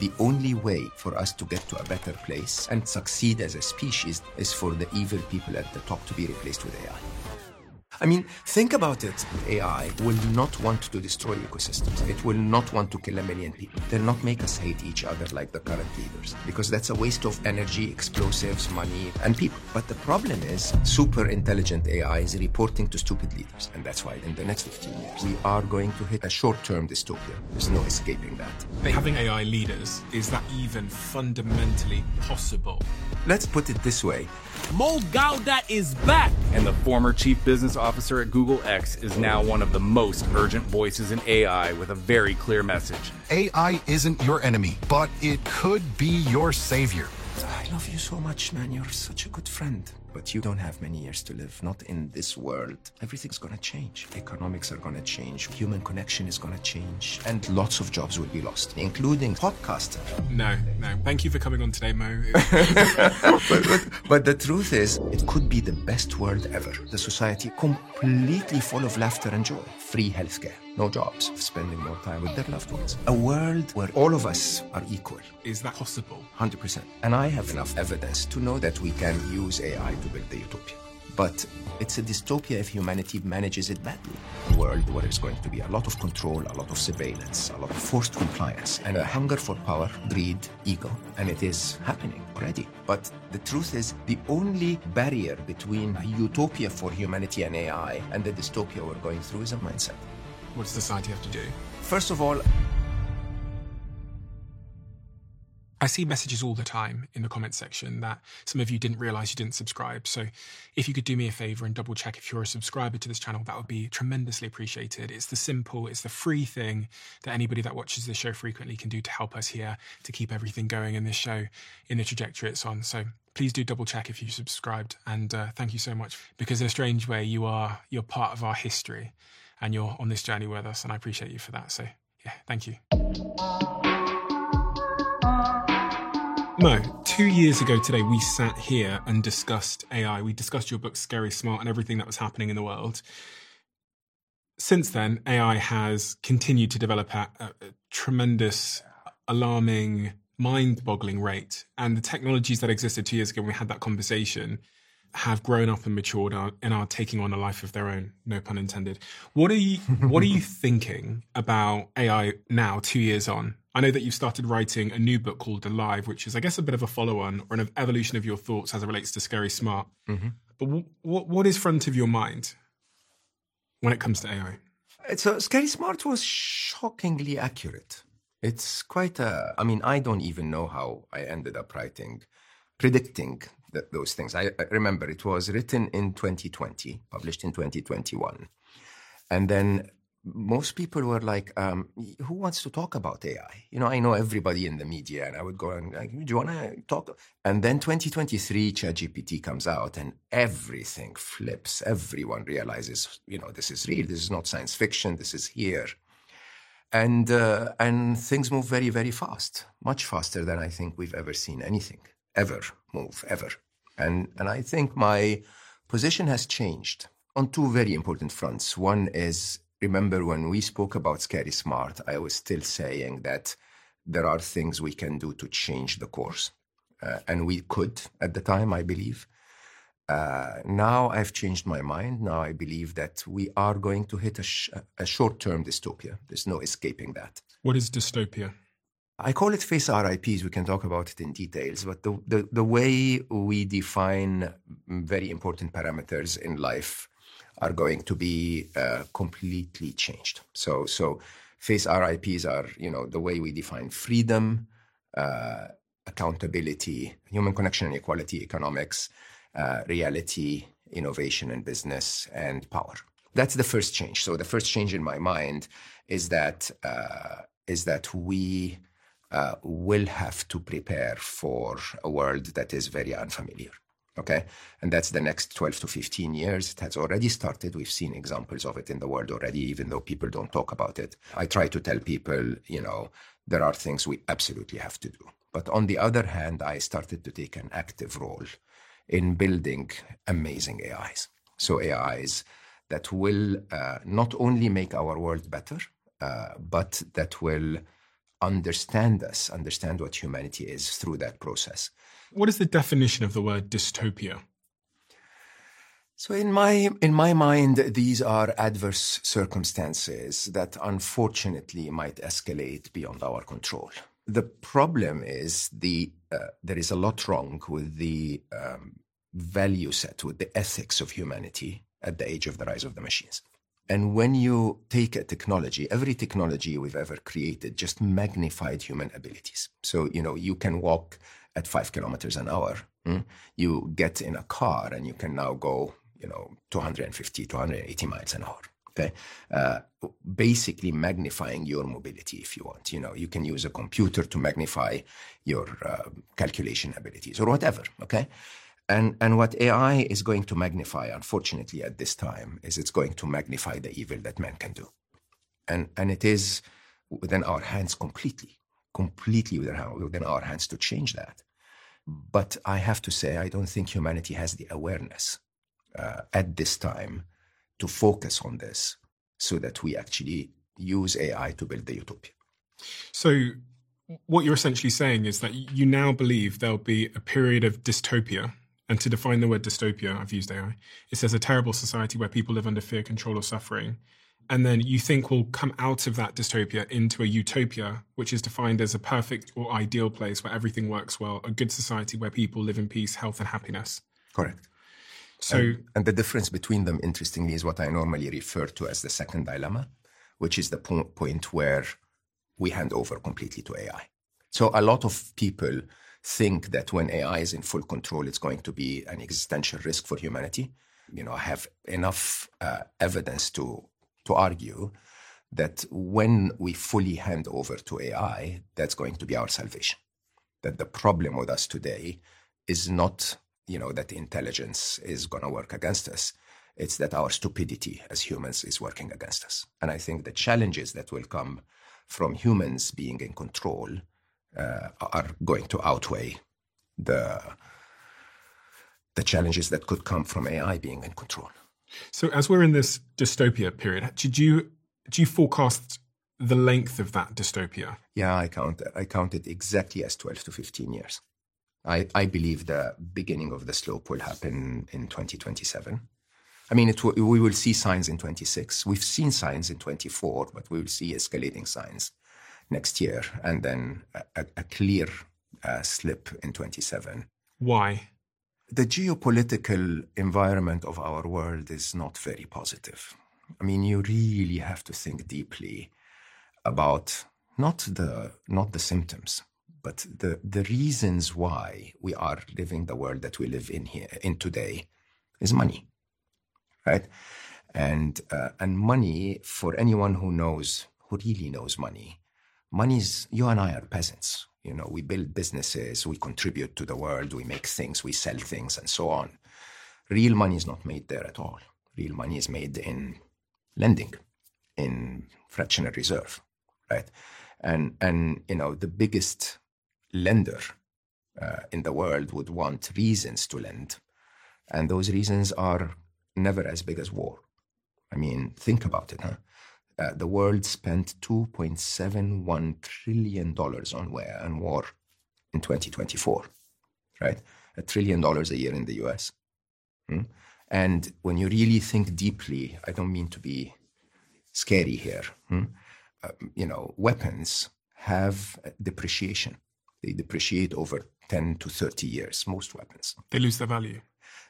the only way for us to get to a better place and succeed as a species is for the evil people at the top to be replaced with AI. I mean, think about it. AI will not want to destroy ecosystems. It will not want to kill a million people. They'll not make us hate each other like the current leaders because that's a waste of energy, explosives, money, and people. But the problem is super intelligent AI is reporting to stupid leaders. And that's why in the next 15 years, we are going to hit a short-term dystopia. There's no escaping that. Having AI leaders, is that even fundamentally possible? Let's put it this way. Mo Gawdat is back! And the former chief business officer at Google X is now one of the most urgent voices in AI with a very clear message. AI isn't your enemy, but it could be your savior. I love you so much, man. You're such a good friend. But you don't have many years to live, not in this world. Everything's gonna change. Economics are gonna change. Human connection is gonna change. And lots of jobs will be lost, including podcaster. No, no. Thank you for coming on today, Mo. but, but, but the truth is, it could be the best world ever. The society completely full of laughter and joy. Free healthcare, no jobs, spending more time with their loved ones. A world where all of us are equal. Is that possible? 100%. And I have enough evidence to know that we can use AI to build the utopia. But it's a dystopia if humanity manages it badly. A world where there's going to be a lot of control, a lot of surveillance, a lot of forced compliance, and a hunger for power, greed, ego. And it is happening already. But the truth is, the only barrier between a utopia for humanity and AI and the dystopia we're going through is a mindset. What does society have to do? First of all, I see messages all the time in the comment section that some of you didn't realize you didn't subscribe. So if you could do me a favor and double check if you're a subscriber to this channel, that would be tremendously appreciated. It's the simple, it's the free thing that anybody that watches the show frequently can do to help us here to keep everything going in this show in the trajectory it's on. So please do double check if you subscribed and uh, thank you so much because in a strange way you are you're part of our history and you're on this journey with us and I appreciate you for that. So yeah, thank you. Mo, two years ago today, we sat here and discussed AI. We discussed your book, Scary Smart, and everything that was happening in the world. Since then, AI has continued to develop at a, tremendous, alarming, mind boggling rate. And the technologies that existed two years ago when we had that conversation have grown up and matured and are taking on a life of their own. No pun intended. What are you What are you thinking about AI now, two years on? I know that you've started writing a new book called Alive, which is, I guess, a bit of a follow-on or an evolution of your thoughts as it relates to Scary Smart. Mm-hmm. But w- what what is front of your mind when it comes to AI? So Scary Smart was shockingly accurate. It's quite a. I mean, I don't even know how I ended up writing, predicting that, those things. I, I remember it was written in 2020, published in 2021, and then most people were like, um, "Who wants to talk about AI?" You know, I know everybody in the media, and I would go and like, "Do you want to talk?" And then 2023, ChatGPT comes out, and everything flips. Everyone realizes, you know, this is real. This is not science fiction. This is here, and uh, and things move very, very fast, much faster than I think we've ever seen anything ever move ever. And and I think my position has changed on two very important fronts. One is remember when we spoke about Scary Smart, I was still saying that there are things we can do to change the course. Uh, and we could at the time, I believe. Uh, now I've changed my mind. Now I believe that we are going to hit a, sh- a short term dystopia. There's no escaping that. What is dystopia? I call it face RIPs. We can talk about it in details, but the, the, the way we define very important parameters in life are going to be uh, completely changed. So, so face RIPs are, you know, the way we define freedom, uh, accountability, human connection and equality, economics, uh, reality, innovation and business, and power. That's the first change. So the first change in my mind is that uh, is that we uh, will have to prepare for a world that is very unfamiliar. Okay. And that's the next 12 to 15 years. It has already started. We've seen examples of it in the world already, even though people don't talk about it. I try to tell people, you know, there are things we absolutely have to do. But on the other hand, I started to take an active role in building amazing AIs. So AIs that will uh, not only make our world better, uh, but that will understand us, understand what humanity is through that process. What is the definition of the word dystopia? So in my in my mind, these are adverse circumstances that unfortunately might escalate beyond our control. The problem is the uh, there is a lot wrong with the um, value set, with the ethics of humanity at the age of the rise of the machines. And when you take a technology, every technology we've ever created just magnified human abilities. So you know you can walk at five kilometers an hour. Mm? You get in a car and you can now go you know 250 280 miles an hour okay uh, basically magnifying your mobility if you want you know you can use a computer to magnify your uh, calculation abilities or whatever okay and and what ai is going to magnify unfortunately at this time is it's going to magnify the evil that man can do and and it is within our hands completely completely within our, hands to change that but i have to say i don't think humanity has the awareness uh, at this time to focus on this so that we actually use AI to build the utopia. So, what you're essentially saying is that you now believe there'll be a period of dystopia. And to define the word dystopia, I've used AI. It says a terrible society where people live under fear, control, or suffering. And then you think we'll come out of that dystopia into a utopia, which is defined as a perfect or ideal place where everything works well, a good society where people live in peace, health, and happiness. Correct. So, and, and, the difference between them, interestingly, is what I normally refer to as the second dilemma, which is the po- point where we hand over completely to AI. So a lot of people think that when AI is in full control, it's going to be an existential risk for humanity. You know, I have enough uh, evidence to to argue that when we fully hand over to AI, that's going to be our salvation. That the problem with us today is not you know that intelligence is going to work against us. It's that our stupidity as humans is working against us. And i think the challenges that will come from humans being in control uh, are going to outweigh the the challenges that could come from ai being in control so as we're in this dystopia period did you do you forecast the length of that dystopia yeah i count i count it exactly as 12 to 15 years I, I believe the beginning of the slope will happen in 2027. I mean, it, we will see signs in 26. We've seen signs in 24, but we will see escalating signs next year, and then a, a clear uh, slip in 27. Why? The geopolitical environment of our world is not very positive. I mean, you really have to think deeply about not the not the symptoms, but the, the reasons why we are living the world that we live in here in today is money, right? And uh, and money for anyone who knows, who really knows money, money is you and I are peasants. You know, we build businesses, we contribute to the world, we make things, we sell things, and so on. Real money is not made there at all. Real money is made in lending, in fractional reserve, right? And and you know the biggest lender uh, in the world would want reasons to lend. And those reasons are never as big as war. I mean, think about it, huh? Uh, the world spent $2.71 trillion on war, on war in 2024, right? A trillion dollars a year in the US. Hmm? And when you really think deeply, I don't mean to be scary here, hmm? uh, you know, weapons have depreciation. They depreciate over 10 to 30 years, most weapons. They lose their value.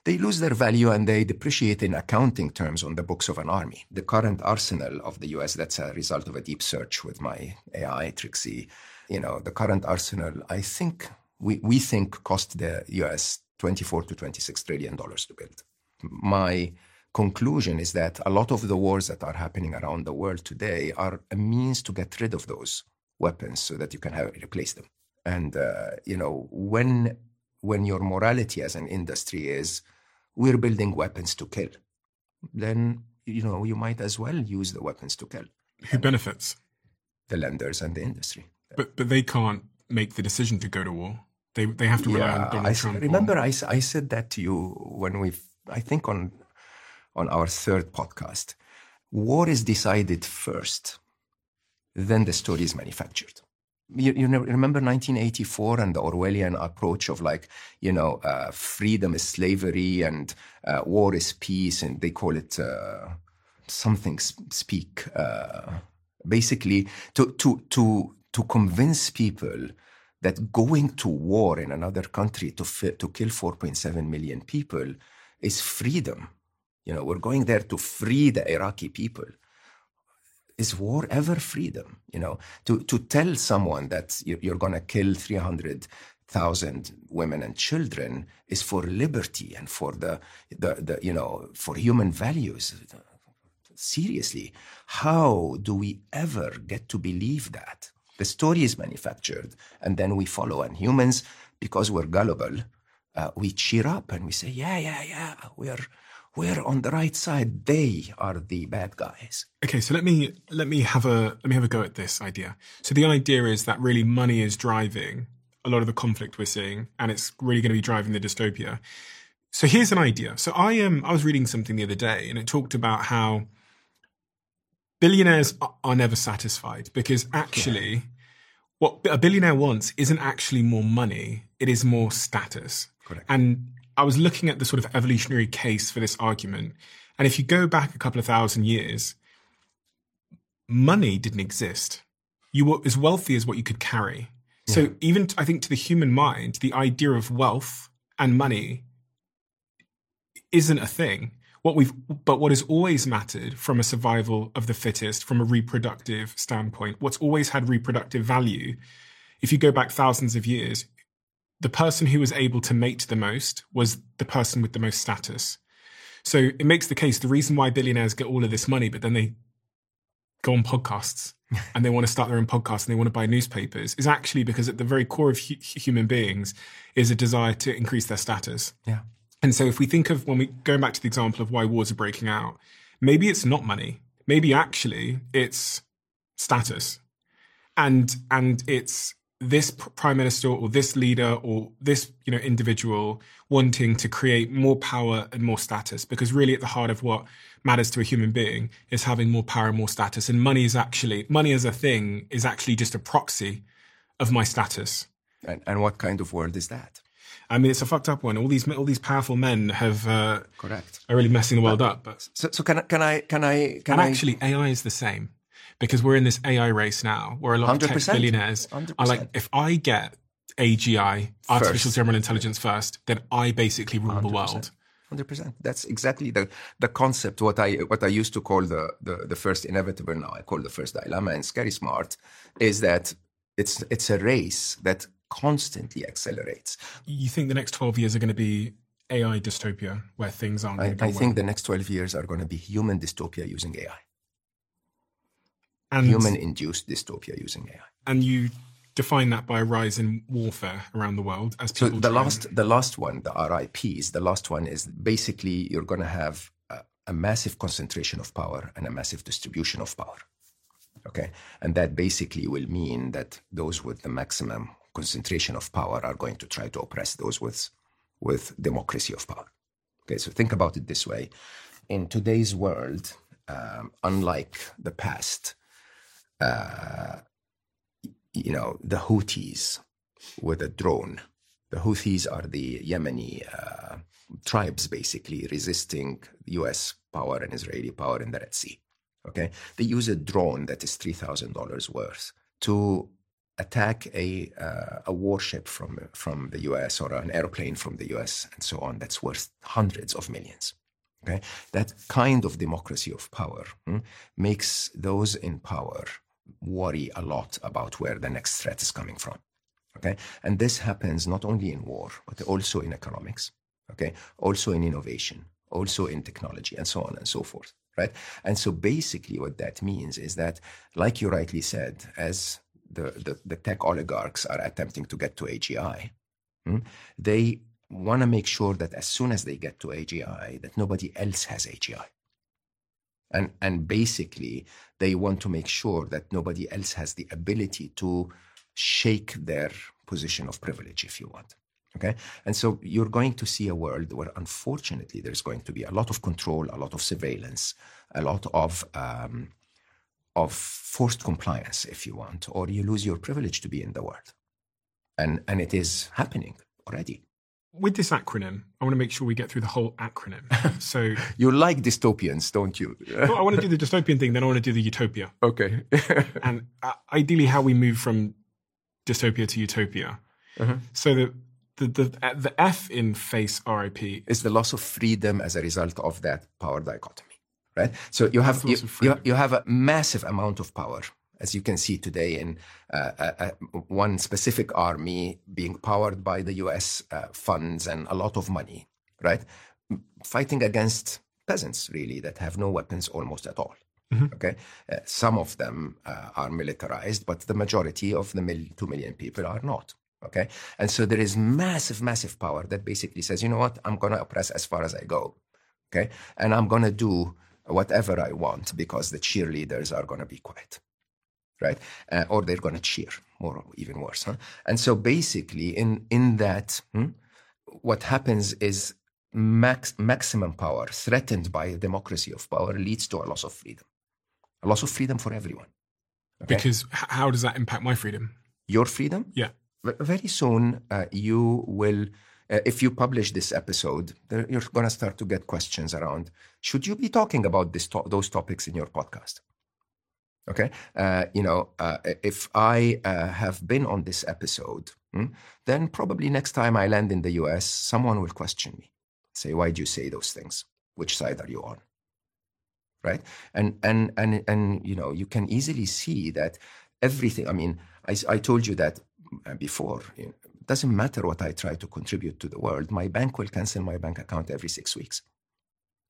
They lose their value and they depreciate in accounting terms on the books of an army. The current arsenal of the US, that's a result of a deep search with my AI, Trixie. You know, the current arsenal, I think, we, we think cost the US 24 to 26 trillion dollars to build. My conclusion is that a lot of the wars that are happening around the world today are a means to get rid of those weapons so that you can have, replace them. And uh, you know, when when your morality as an industry is we're building weapons to kill, then you know you might as well use the weapons to kill. Who benefits? The lenders and the industry. But but they can't make the decision to go to war. They they have to rely yeah, on Donald I, Trump. Remember, I, I said that to you when we I think on on our third podcast. War is decided first, then the story is manufactured you, you remember 1984 and the Orwellian approach of like, you know, uh, freedom is slavery and uh, war is peace, and they call it uh, something speak. Uh, basically, to to to to convince people that going to war in another country to fi- to kill 4.7 million people is freedom. You know, we're going there to free the Iraqi people is war ever freedom? You know, to, to tell someone that you're going to kill 300,000 women and children is for liberty and for the, the, the, you know, for human values. Seriously, how do we ever get to believe that? The story is manufactured and then we follow. And humans, because we're gullible, uh, we cheer up and we say, yeah, yeah, yeah, we're, we're on the right side. They are the bad guys. Okay, so let me let me have a let me have a go at this idea. So the idea is that really money is driving a lot of the conflict we're seeing, and it's really going to be driving the dystopia. So here's an idea. So I am um, I was reading something the other day, and it talked about how billionaires are never satisfied because actually. Yeah. What a billionaire wants isn't actually more money; it is more status. Correct. And I was looking at the sort of evolutionary case for this argument. And if you go back a couple of thousand years, money didn't exist. You were as wealthy as what you could carry. Yeah. So even I think to the human mind, the idea of wealth and money isn't a thing. What we've, but what has always mattered from a survival of the fittest, from a reproductive standpoint, what's always had reproductive value, if you go back thousands of years, the person who was able to mate the most was the person with the most status. So it makes the case the reason why billionaires get all of this money, but then they go on podcasts and they want to start their own podcast and they want to buy newspapers is actually because at the very core of hu- human beings is a desire to increase their status. Yeah. And so if we think of when we going back to the example of why wars are breaking out, maybe it's not money. Maybe actually it's status. And and it's this prime minister or this leader or this you know individual wanting to create more power and more status because really at the heart of what matters to a human being is having more power and more status and money is actually money as a thing is actually just a proxy of my status and, and what kind of world is that I mean, it's a fucked up one. All these all these powerful men have uh, correct are really messing the world but, up. But so, so can I can I can I can and I... actually AI is the same because we're in this AI race now where a lot 100%, of tech billionaires 100%. are like, if I get AGI, artificial first. general intelligence first, then I basically rule 100%. the world. Hundred percent. That's exactly the the concept. What I what I used to call the, the the first inevitable. Now I call the first dilemma. And scary smart is that it's it's a race that constantly accelerates. You think the next twelve years are going to be AI dystopia, where things aren't? I, I well? think the next twelve years are going to be human dystopia using AI and human induced dystopia using AI. And you define that by a rise in warfare around the world as so the last the last one the rips the last one is basically you're going to have a, a, massive concentration of power and a massive distribution of power okay? And that basically will mean that those with the maximum concentration of power are going to try to oppress those with with democracy of power okay? So think about it this way. In today's world um, unlike the past uh, you know, the Houthis with a drone. The Houthis are the Yemeni uh, tribes basically resisting U.S. power and Israeli power in the Red Sea. Okay, they use a drone that is three thousand dollars worth to attack a uh, a warship from from the U.S. or an airplane from the U.S. and so on. That's worth hundreds of millions. Okay, that kind of democracy of power hmm, makes those in power worry a lot about where the next threat is coming from. Okay. And this happens not only in war, but also in economics. Okay. Also in innovation, also in technology, and so on and so forth. Right. And so basically, what that means is that, like you rightly said, as the, the, the tech oligarchs are attempting to get to AGI, hmm, they want to make sure that as soon as they get to AGI, that nobody else has AGI. And, and basically, they want to make sure that nobody else has the ability to shake their position of privilege, if you want. Okay. And so you're going to see a world where, unfortunately, there's going to be a lot of control, a lot of surveillance, a lot of um, of forced compliance, if you want, or you lose your privilege to be in the world. And, and it is happening already. With this acronym, I want to make sure we get through the whole acronym. So You like dystopians, don't you? well, I want to do the dystopian thing, then I want to do the utopia. okay. and uh, ideally how we move from dystopia to utopia. Uh-huh. So the the the, uh, the F in face RIP. is the loss of freedom as a result of that power dichotomy, right? So you have you, you, you have a massive amount of power, as you can see today in uh, uh, uh, one specific army being powered by the U.S. Uh, funds and a lot of money, right? Fighting against peasants, really, that have no weapons almost at all. Okay, uh, some of them uh, are militarized, but the majority of the mil- two million people are not. Okay, and so there is massive, massive power that basically says, you know what, I'm going to oppress as far as I go. Okay, and I'm going to do whatever I want because the cheerleaders are going to be quiet, right? Uh, or they're going to cheer, or even worse. Huh? And so basically, in in that, hmm, what happens is max, maximum power threatened by a democracy of power leads to a loss of freedom, a loss of freedom for everyone. Okay? Because how does that impact my freedom? your freedom Yeah. very soon uh, you will uh, if you publish this episode you're going to start to get questions around should you be talking about this to- those topics in your podcast okay? Uh, you know uh, if i uh, have been on this episode hmm, then probably next time i land in the us someone will question me. Say why do you say those things? Which side are you on? Right? And and and and you know you can easily see that everything i mean i, I told you that uh, before you know, doesn't matter what i try to contribute to the world my bank will cancel my bank account every six weeks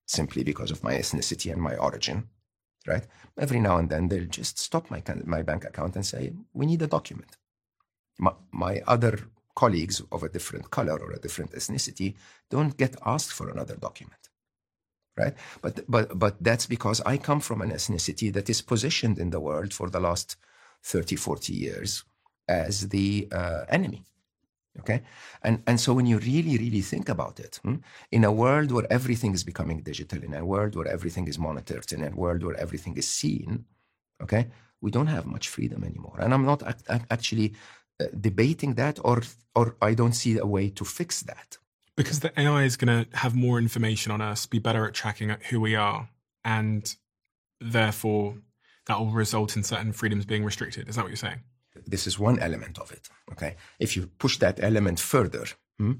simply because of my ethnicity and my origin right? Every now and then they'll just stop my my bank account and say we need a document. My, my other colleagues of a different color or a different ethnicity don't get asked for another document right? But but but that's because i come from an ethnicity that is positioned in the world for the last 30 40 years as the uh, enemy okay and and so when you really really think about it hmm, in a world where everything is becoming digital in a world where everything is monitored in a world where everything is seen okay we don't have much freedom anymore and i'm not act- act- actually uh, debating that or or i don't see a way to fix that Because the AI is going to have more information on us, be better at tracking who we are, and therefore that will result in certain freedoms being restricted. Is that what you're saying? This is one element of it okay if you push that element further hmm,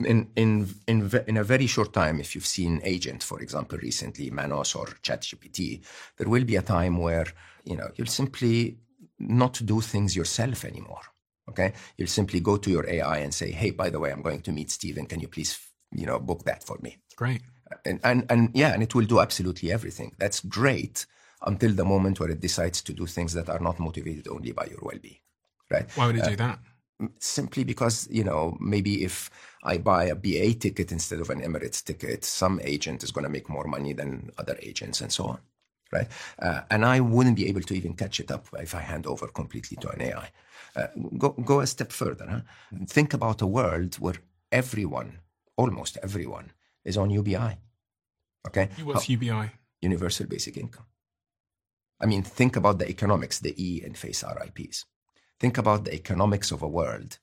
in in in in a very short time if you've seen agent for example recently Manus or chatgpt there will be a time where you know you'll simply not do things yourself anymore okay you'll simply go to your ai and say hey by the way i'm going to meet steven can you please you know book that for me Great. and, and and yeah, and it will do absolutely everything. That's great until the moment where it decides to do things that are not motivated only by your well-being, right? Why would it do that? Simply because you know maybe if I buy a BA ticket instead of an Emirates ticket, some agent is going to make more money than other agents, and so on, right? Uh, and I wouldn't be able to even catch it up if I hand over completely to an AI. Uh, go go a step further. Huh? Think about a world where everyone, almost everyone, is on UBI. Okay, What's UBI? universal basic income. I mean, think about the economics, the E in face RIPs. Think about the economics of a world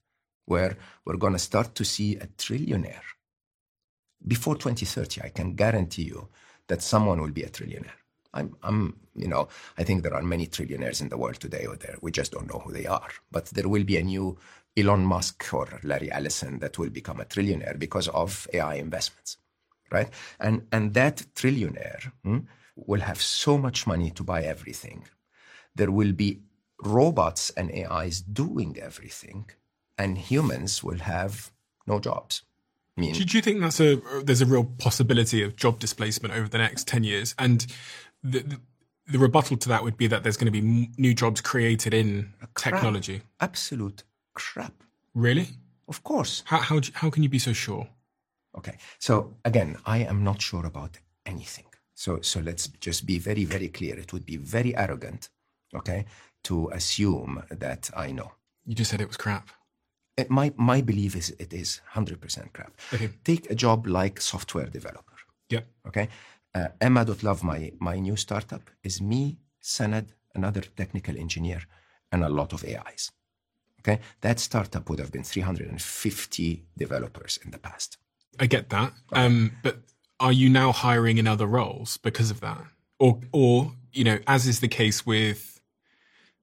where we're going to start to see a trillionaire. Before 2030, I can guarantee you that someone will be a trillionaire. I'm, I'm, you know, I think there are many trillionaires in the world today or there. We just don't know who they are. But there will be a new Elon Musk or Larry Ellison that will become a trillionaire because of AI investments right? And and that trillionaire hmm, will have so much money to buy everything. There will be robots and AIs doing everything, and humans will have no jobs. I mean, Do, do you think that's a there's a real possibility of job displacement over the next ten years? And the, the, the rebuttal to that would be that there's going to be m- new jobs created in technology. absolute crap. Really? Of course. How how how can you be so sure? Okay. So again, I am not sure about anything. So so let's just be very very clear. It would be very arrogant, okay, to assume that I know. You just said it was crap. It- my my belief is it is hundred percent crap. Okay. Take a job like software developer. Yeah. Okay, uh, Emma.love, my my new startup, is me, Sanad, another technical engineer, and a lot of AIs. Okay, that startup would have been 350 developers in the past. I get that. Um, but are you now hiring in other roles because of that? Or, or, you know, as is the case with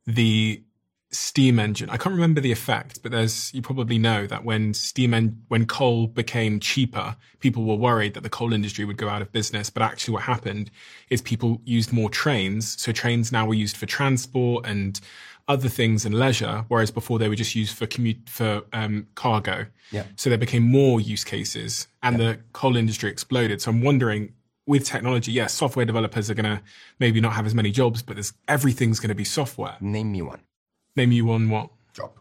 the steam engine. I can't remember the effect, but there's, you probably know that when steam en- when coal became cheaper, people were worried that the coal industry would go out of business. But actually what happened is people used more trains. So trains now were used for transport and other things and leisure, whereas before they were just used for commute, for um, cargo. Yeah. So there became more use cases and the coal industry exploded. So I'm wondering, with technology, yes, software developers are going to maybe not have as many jobs, but there's everything's going to be software. Name me one Name you one what? job.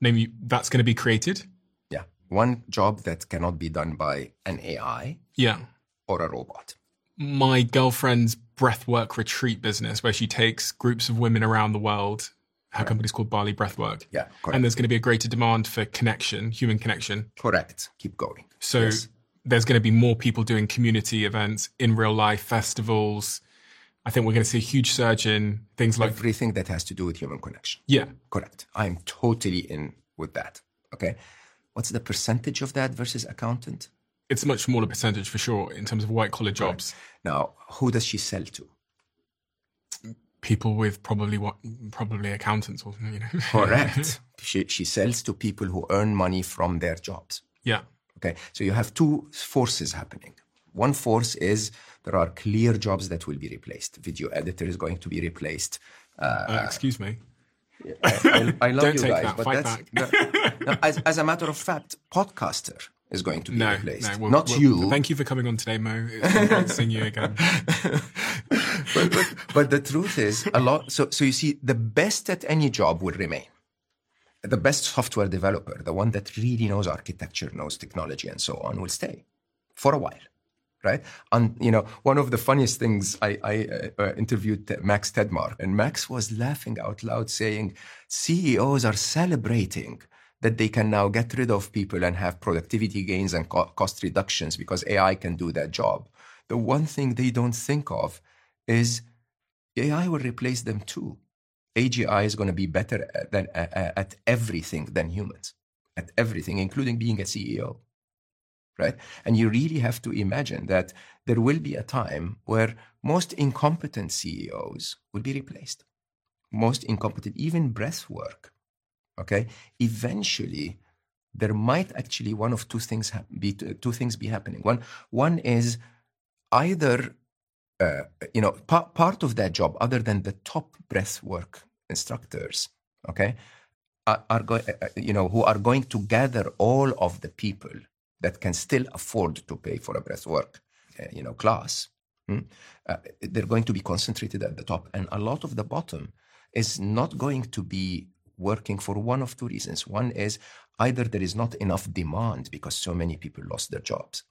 Name you that's going to be created. Yeah, one job that cannot be done by an AI Yeah. or a robot. My girlfriend's breathwork retreat business, where she takes groups of women around the world. Her company's called Bali Breathwork. Yeah, correct. And there's going to be a greater demand for connection, human connection. Correct. Keep going. So Yes. there's going to be more people doing community events in real life, festivals. I think we're going to see a huge surge in things like, everything that has to do with human connection. yeah, Correct. I'm totally in with that. Okay. What's the percentage of that versus accountant? it's a much smaller percentage for sure in terms of white collar jobs. Now, who does she sell to? People with probably what, probably accountants or, you know. Correct. she, she sells to people who earn money from their jobs. yeah. Okay. So you have two forces happening. One force is there are clear jobs that will be replaced. Video editor is going to be replaced. Uh, excuse me. I, I love Don't you take guys, that. but Fight that's no, no, as, as a matter of fact, podcaster is going to be No, replaced. no. Well, Not well, you. Thank you for coming on today, Mo. It's great seeing you again. but, but, but the truth is, a lot. So, so you see, the best at any job will remain. The best software developer, the one that really knows architecture, knows technology, and so on, will stay for a while, right? And you know, one of the funniest things I, I uh, uh, interviewed Max Tegmark, and Max was laughing out loud, saying, "CEOs are celebrating." That they can now get rid of people and have productivity gains and co- cost reductions because AI can do that job. The one thing they don't think of is AI will replace them too. AGI is going to be better at, than, at, at everything than humans, at everything, including being a CEO. Right? And you really have to imagine that there will be a time where most incompetent CEOs will be replaced. Most incompetent, even breath work. Okay? Eventually, there might actually one of two things hap- be two things be happening. One one is either uh, you know pa- part of that job, other than the top breath work instructors, okay, are, are going uh, you know who are going to gather all of the people that can still afford to pay for a breath work uh, you know class. hmm? Uh, they're going to be concentrated at the top, and a lot of the bottom is not going to be working for one of two reasons. One is either there is not enough demand because so many people lost their jobs.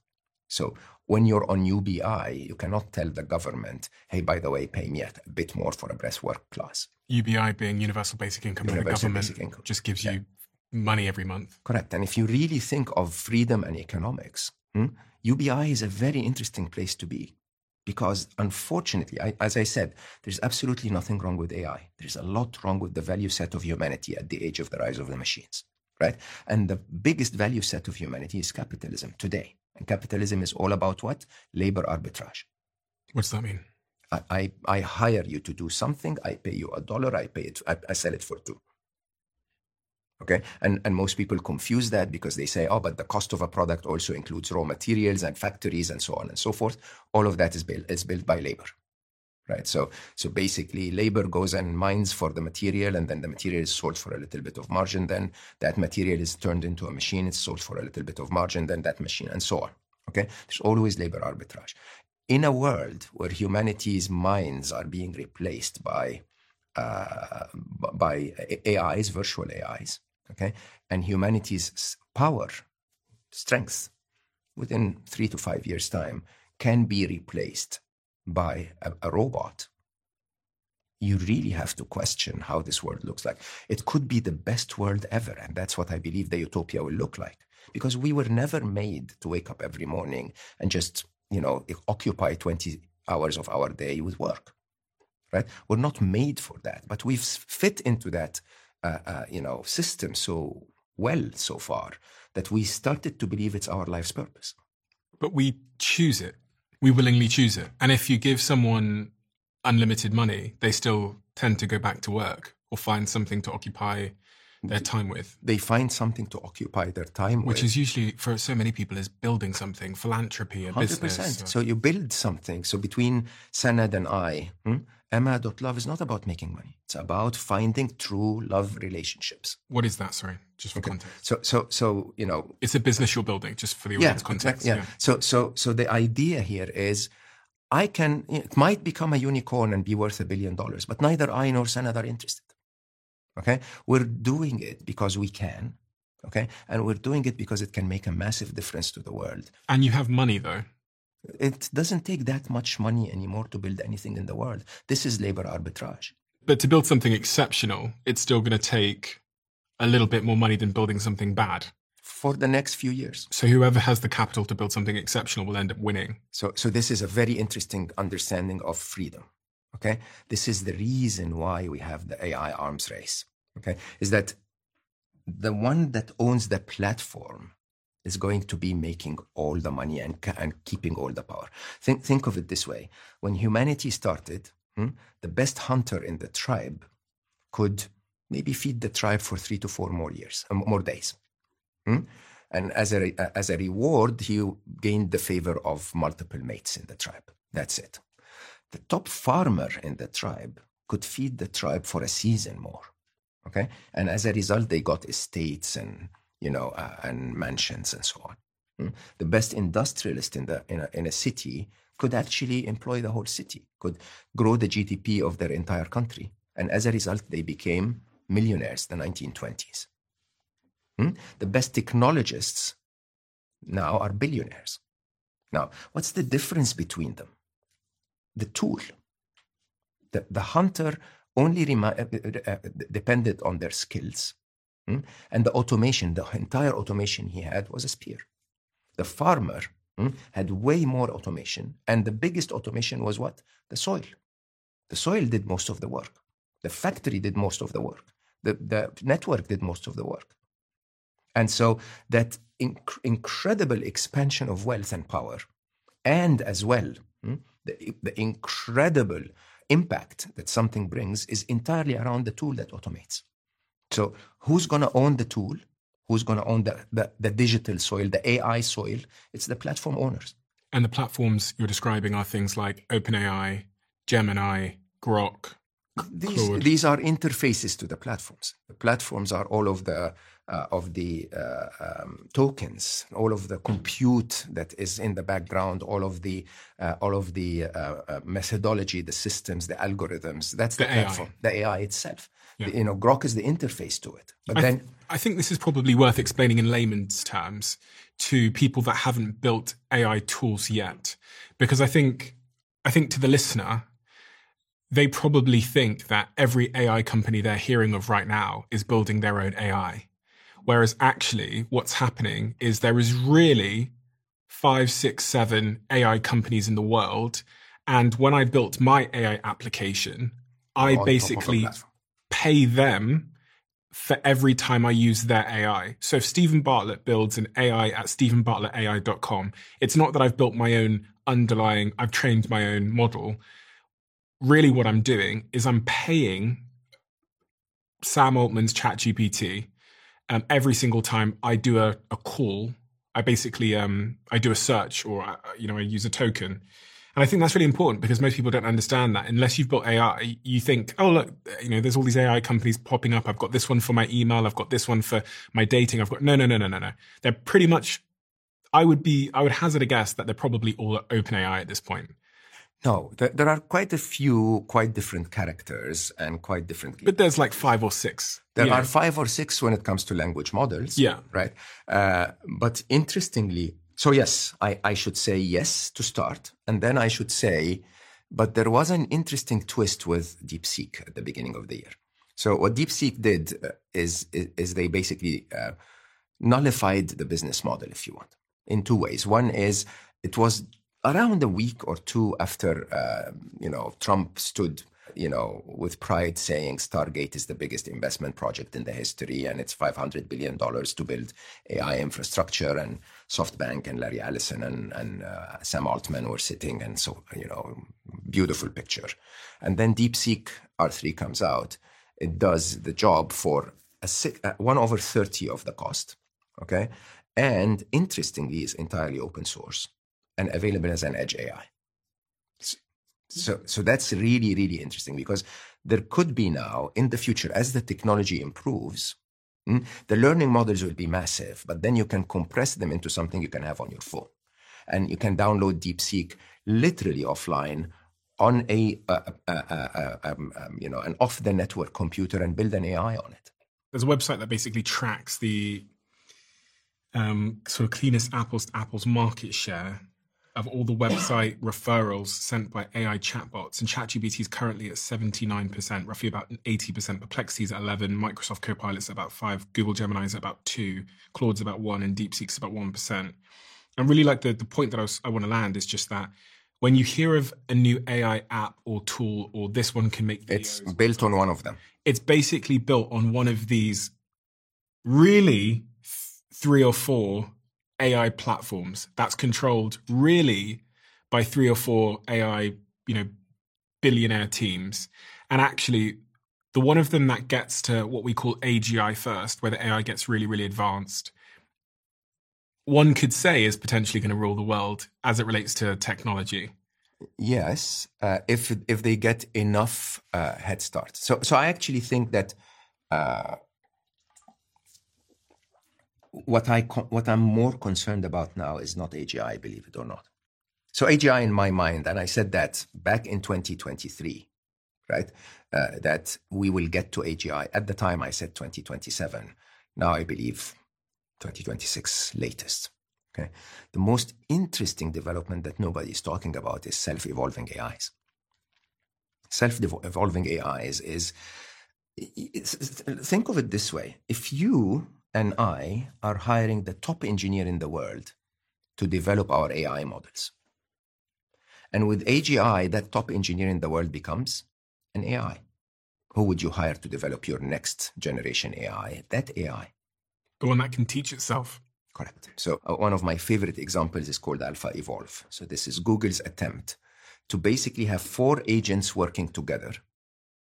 So when you're on UBI, you cannot tell the government, hey, by the way, pay me a bit more for a breathwork class. UBI being universal basic income, and the Universal government basic income. just gives you money every month. Correct. And if you really think of freedom and economics, hmm, UBI is a very interesting place to be. Because unfortunately, I, as I said, there's absolutely nothing wrong with AI. There's a lot wrong with the value set of humanity at the age of the rise of the machines, right? And the biggest value set of humanity is capitalism today. And capitalism is all about what? Labor arbitrage. What's that mean? I, I, I hire you to do something, I pay you a dollar, I pay it, I, I sell it for two. Okay, and and most people confuse that because they say, oh, but the cost of a product also includes raw materials and factories and so on and so forth. All of that is built is built by labor, right? So so basically, labor goes and mines for the material, and then the material is sold for a little bit of margin. Then that material is turned into a machine, it's sold for a little bit of margin. Then that machine, and so on. Okay, there's always labor arbitrage in a world where humanity's minds are being replaced by uh, by AIs, virtual AIs, okay, and humanity's power, strength, within three to five years' time, can be replaced by a, a robot. You really have to question how this world looks like. It could be the best world ever, and that's what I believe the utopia will look like. Because we were never made to wake up every morning and just, you know, occupy 20 hours of our day with work right? We're not made for that, but we've fit into that, uh, uh, you know, system so well so far that we started to believe it's our life's purpose. But we choose it. We willingly choose it. And if you give someone unlimited money, they still tend to go back to work or find something to occupy their time with. They find something to occupy their time Which with. is usually, for so many people, is building something, philanthropy, a business. or- So you build something. So between Sanad and I, hmm, Emma.love is not about making money. It's about finding true love relationships. What is that? Sorry, just for context. So, so, so you know, It's a business you're building, just for the yeah, context. yeah. So, so, so the idea here is, I can. It might become a unicorn and be worth a billion dollars, but neither I nor Sanad are interested. Okay, we're doing it because we can. Okay, and we're doing it because it can make a massive difference to the world. And you have money, though. It doesn't take that much money anymore to build anything in the world. This is labor arbitrage. But to build something exceptional, it's still going to take a little bit more money than building something bad. for the next few years. So whoever has the capital to build something exceptional will end up winning. So, so this is a very interesting understanding of freedom. Okay, this is the reason why we have the AI arms race. Okay, is that the one that owns the platform is going to be making all the money and, and keeping all the power. Think, think of it this way: when humanity started, hmm, the best hunter in the tribe could maybe feed the tribe for three to four more years, um, more days. Hmm? And as a, as a reward, he gained the favor of multiple mates in the tribe. That's it. The top farmer in the tribe could feed the tribe for a season more. Okay. And as a result, they got estates and, you know, uh, and mansions and so on. Hmm? The best industrialist in, the, in, a, in a city could actually employ the whole city, could grow the GDP of their entire country. And as a result, they became millionaires in the 1920s. Hmm? The best technologists now are billionaires. Now, what's the difference between them? The tool. The, the hunter only remi- uh, uh, uh, depended on their skills. Hmm? And the automation, the entire automation he had was a spear. The farmer hmm, had way more automation. And the biggest automation was what? The soil. The soil did most of the work. The factory did most of the work. The, the network did most of the work. And so that inc- incredible expansion of wealth and power, and as well, hmm, the, the incredible impact that something brings is entirely around the tool that automates. So, who's going to own the tool? Who's going to own the, the, the digital soil, the AI soil? It's the platform owners. And the platforms you're describing are things like OpenAI, Gemini, Grok. These, Claude. these are interfaces to the platforms. The platforms are all of the uh, of the uh, um, tokens, all of the compute that is in the background, all of the uh, all of the uh, uh, methodology, the systems, the algorithms. That's the, The AI. platform, the AI itself. Yeah. You know, Grok is the interface to it. But I, then, th- I think this is probably worth explaining in layman's terms to people that haven't built AI tools yet, because I think I think to the listener, they probably think that every AI company they're hearing of right now is building their own AI, whereas actually what's happening is there is really five, six, seven AI companies in the world, and when I built my AI application, I on top of a basically. Pay them for every time I use their AI. So if Steven Bartlett builds an AI at stevenbartlettai.com, it's not that I've built my own underlying, I've trained my own model. Really, what I'm doing is I'm paying Sam Altman's ChatGPT um, every single time I do a, a call. I basically um, I do a search or uh, you know I use a token. And I think that's really important because most people don't understand that unless you've built AI. You think, oh look, you know, there's all these AI companies popping up. I've got this one for my email. I've got this one for my dating. I've got no, no, no, no, no, no. They're pretty much. I would be. I would hazard a guess that they're probably all at OpenAI at this point. no, there, there are quite a few quite different characters and quite different. But there's like five or six. There know. are five or six when it comes to language models. Yeah. Right. Uh, but interestingly, so yes, I, I should say yes to start. And then I should say, but there was an interesting twist with DeepSeek at the beginning of the year. So what DeepSeek did uh, is, is, is they basically uh, nullified the business model, if you want, in two ways. One is it was around a week or two after, uh, you know, Trump stood you know, with pride saying Stargate is the biggest investment project in the history and it's $500 billion to build AI infrastructure. And SoftBank and Larry Ellison and, and uh, Sam Altman were sitting. And so, you know, beautiful picture. And then DeepSeek R3 comes out. It does the job for a, uh, one over 30 of the cost. Okay. And interestingly, is entirely open source and available as an edge AI. So, so that's really, really interesting because there could be now in the future, as the technology improves, the learning models will be massive, but then you can compress them into something you can have on your phone. And you can download DeepSeek literally offline on a, uh, uh, uh, um, um, you know, an off the network computer and build an AI on it. There's a website that basically tracks the um, sort of cleanest apples to apples market share of all the website referrals sent by AI chatbots, and ChatGPT is currently at 79%, roughly about 80%. Perplexity is at 11, Microsoft Copilot's at about 5, Google Gemini is about 2, Claude's about 1, and DeepSeek's about 1%. And really like the, the point that I, was, I want to land is just that when you hear of a new AI app or tool or this one can make videos, It's built on one of them. It's basically built on one of these really three or four AI platforms that's controlled really by three or four AI, you know, billionaire teams. And actually, the one of them that gets to what we call AGI first, where the AI gets really, really advanced, one could say is potentially going to rule the world as it relates to technology. Yes, uh, if if they get enough uh, head start. So so I actually think that uh, what I what I'm more concerned about now is not AGI, believe it or not. So AGI in my mind, and I said that back in 2023, right? Uh, that we will get to AGI. At the time, I said 2027. Now I believe 2026 latest. Okay. The most interesting development that nobody is talking about is self-evolving AIs. Self-evolving AIs is, is think of it this way: if you and I are hiring the top engineer in the world to develop our AI models. And with AGI, that top engineer in the world becomes an AI. Who would you hire to develop your next generation AI? That AI. The one that can teach itself. Correct. So, uh, one of my favorite examples is called Alpha Evolve. So, this is Google's attempt to basically have four agents working together,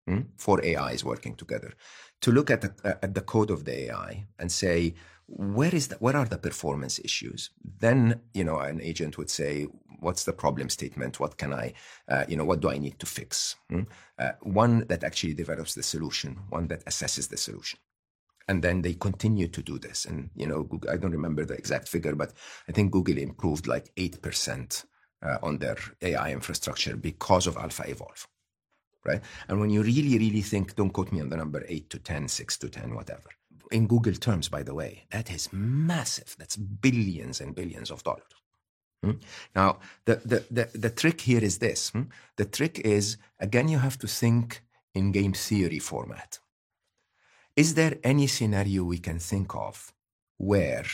hmm? four AIs working together to look at the, uh, at the code of the AI and say, where is the, what are the performance issues? Then, you know, an agent would say, what's the problem statement? What can I, uh, you know, what do I need to fix? Hmm? Uh, one that actually develops the solution, one that assesses the solution. And then they continue to do this. And, you know, Google, I don't remember the exact figure, but I think Google improved like 8% uh, on their AI infrastructure because of Alpha Evolve right? And when you really, really think, don't quote me on the number 8 to 10, 6 to 10, whatever. In Google terms, by the way, that is massive. That's billions and billions of dollars. Hmm? Now, the, the, the, the, trick here is this. Hmm? The trick is, again, you have to think in game theory format. Is there any scenario we can think of where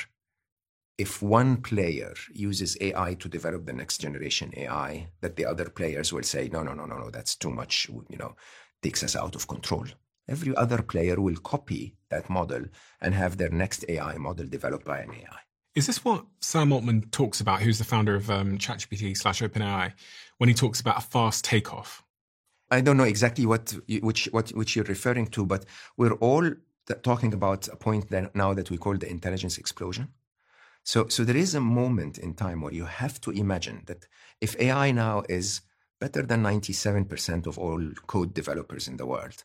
if one player uses AI to develop the next generation AI, that the other players will say, no, no, no, no, no, that's too much, you know, takes us out of control. Every other player will copy that model and have their next AI model developed by an AI. Is this what Sam Altman talks about, who's the founder of um, ChatGPT slash OpenAI, when he talks about a fast takeoff? I don't know exactly what which what which you're referring to, but we're all talking about a point that now that we call the intelligence explosion. So, so there is a moment in time where you have to imagine that if AI now is better than 97% of all code developers in the world,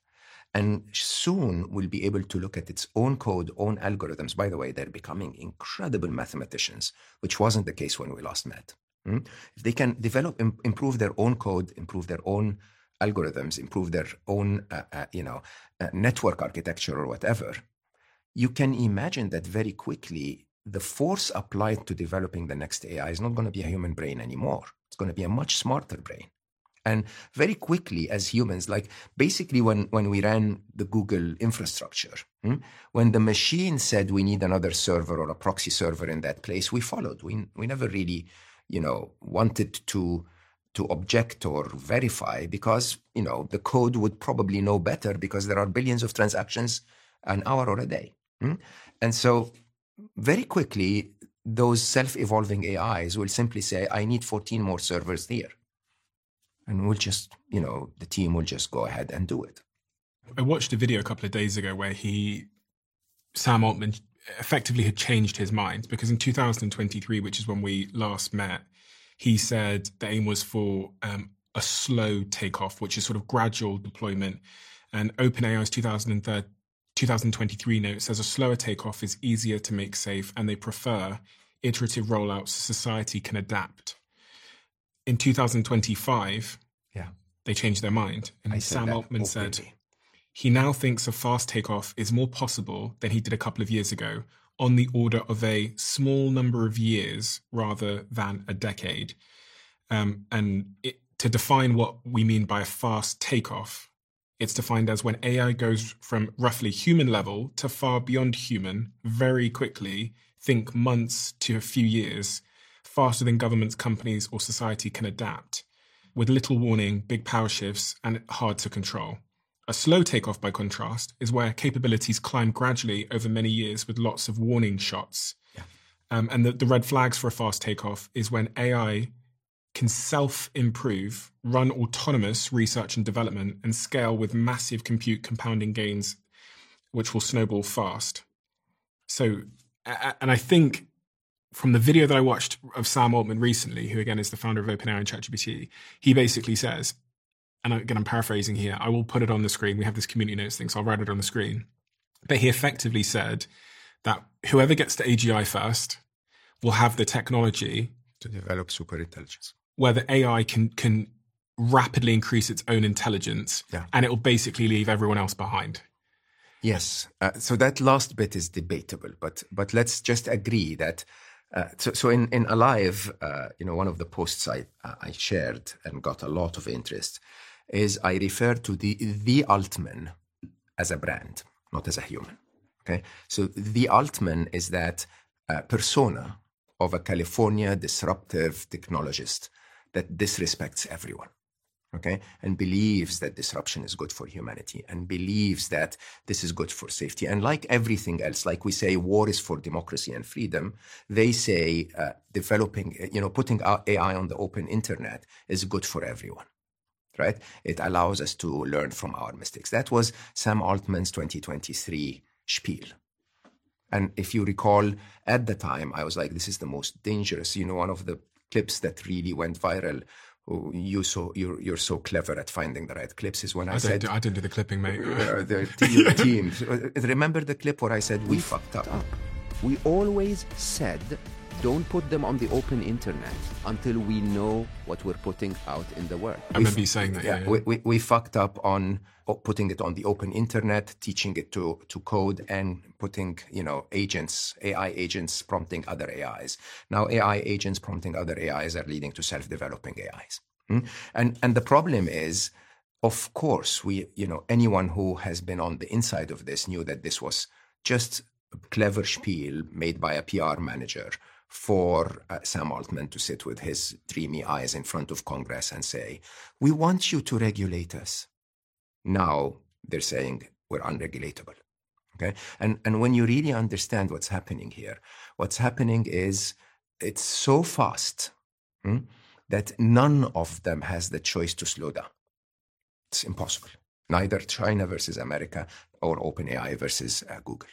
and soon will be able to look at its own code, own algorithms. By the way, they're becoming incredible mathematicians, which wasn't the case when we last met. Hmm? If they can develop, Im- improve their own code, improve their own algorithms, improve their own, uh, uh, you know, uh, network architecture or whatever, you can imagine that very quickly the force applied to developing the next AI is not going to be a human brain anymore. It's going to be a much smarter brain. And very quickly, as humans, like basically when, when we ran the Google infrastructure, hmm, when the machine said we need another server or a proxy server in that place, we followed. We, we never really, you know, wanted to to object or verify because you know the code would probably know better because there are billions of transactions an hour or a day hmm? and so very quickly those self-evolving ais will simply say i need 14 more servers here and we'll just you know the team will just go ahead and do it i watched a video a couple of days ago where he sam altman effectively had changed his mind because in 2023 which is when we last met he said the aim was for um, a slow takeoff, which is sort of gradual deployment. And OpenAI's 2023 note says a slower takeoff is easier to make safe, and they prefer iterative rollouts so society can adapt. In 2025, yeah, they changed their mind, and Sam Altman said he now thinks a fast takeoff is more possible than he did a couple of years ago, on the order of a small number of years rather than a decade. Um, and it, to define what we mean by a fast takeoff, it's defined as when AI goes from roughly human level to far beyond human very quickly, think months to a few years, faster than governments, companies, or society can adapt, with little warning, big power shifts, and hard to control. A slow takeoff, by contrast, is where capabilities climb gradually over many years with lots of warning shots. Yeah. Um, and the, the red flags for a fast takeoff is when AI can self improve, run autonomous research and development, and scale with massive compute compounding gains, which will snowball fast. So, and I think from the video that I watched of Sam Altman recently, who again is the founder of OpenAI and ChatGPT, he basically says and again, I'm paraphrasing here, I will put it on the screen. We have this community notes thing, so I'll write it on the screen. But he effectively said that whoever gets to AGI first will have the technology to develop super intelligence, where the AI can can rapidly increase its own intelligence, yeah. and it will basically leave everyone else behind. Yes, uh, so that last bit is debatable, but but let's just agree that. Uh, so, so in in Alive, uh, you know, one of the posts I I shared and got a lot of interest is I refer to the the Altman as a brand, not as a human. Okay, so the Altman is that uh, persona of a California disruptive technologist that disrespects everyone. Okay, and believes that disruption is good for humanity and believes that this is good for safety. And like everything else, like we say, war is for democracy and freedom, they say uh, developing, you know, putting AI on the open internet is good for everyone right? It allows us to learn from our mistakes. That was Sam Altman's 2023 spiel. And if you recall, at the time, I was like, this is the most dangerous. You know, one of the clips that really went viral. Oh, you so you're you're so clever at finding the right clips is when I, I said do, I didn't do the clipping, mate. Uh, the team, team. Remember the clip where I said we, we fucked up. up. We always said don't put them on the open internet until we know what we're putting out in the world. I remember you saying that. Yeah, yeah, We, we, we, fucked up on putting it on the open internet, teaching it to, to code, and putting you know agents, AI agents prompting other AIs. Now AI agents prompting other AIs are leading to self-developing AIs. Hmm? And and the problem is, of course, we you know anyone who has been on the inside of this knew that this was just a clever spiel made by a PR manager for uh, Sam Altman to sit with his dreamy eyes in front of Congress and say, We want you to regulate us. Now they're saying we're unregulatable. Okay? And, and when you really understand what's happening here, what's happening is it's so fast hmm, that none of them has the choice to slow down. It's impossible. Neither China versus America or OpenAI versus uh, Google.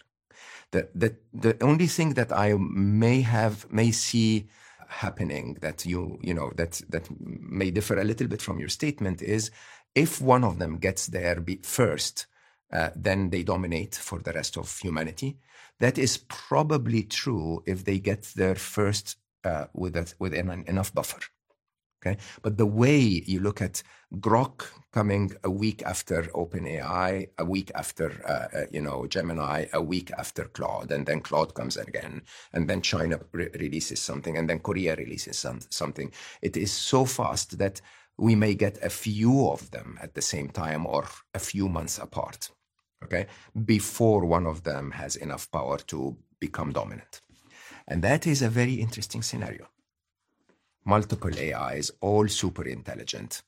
The, the, the only thing that I may have, may see happening that you, you know, that, that may differ a little bit from your statement is if one of them gets there first, uh, then they dominate for the rest of humanity. That is probably true if they get there first uh, with, a, with an, enough buffer. Okay, but the way you look at Grok coming a week after OpenAI, a week after uh, uh, you know Gemini, a week after Claude, and then Claude comes again, and then China re- releases something, and then Korea releases some, something. It is so fast that we may get a few of them at the same time or a few months apart. Okay, before one of them has enough power to become dominant, and that is a very interesting scenario multiple AIs, all super intelligent.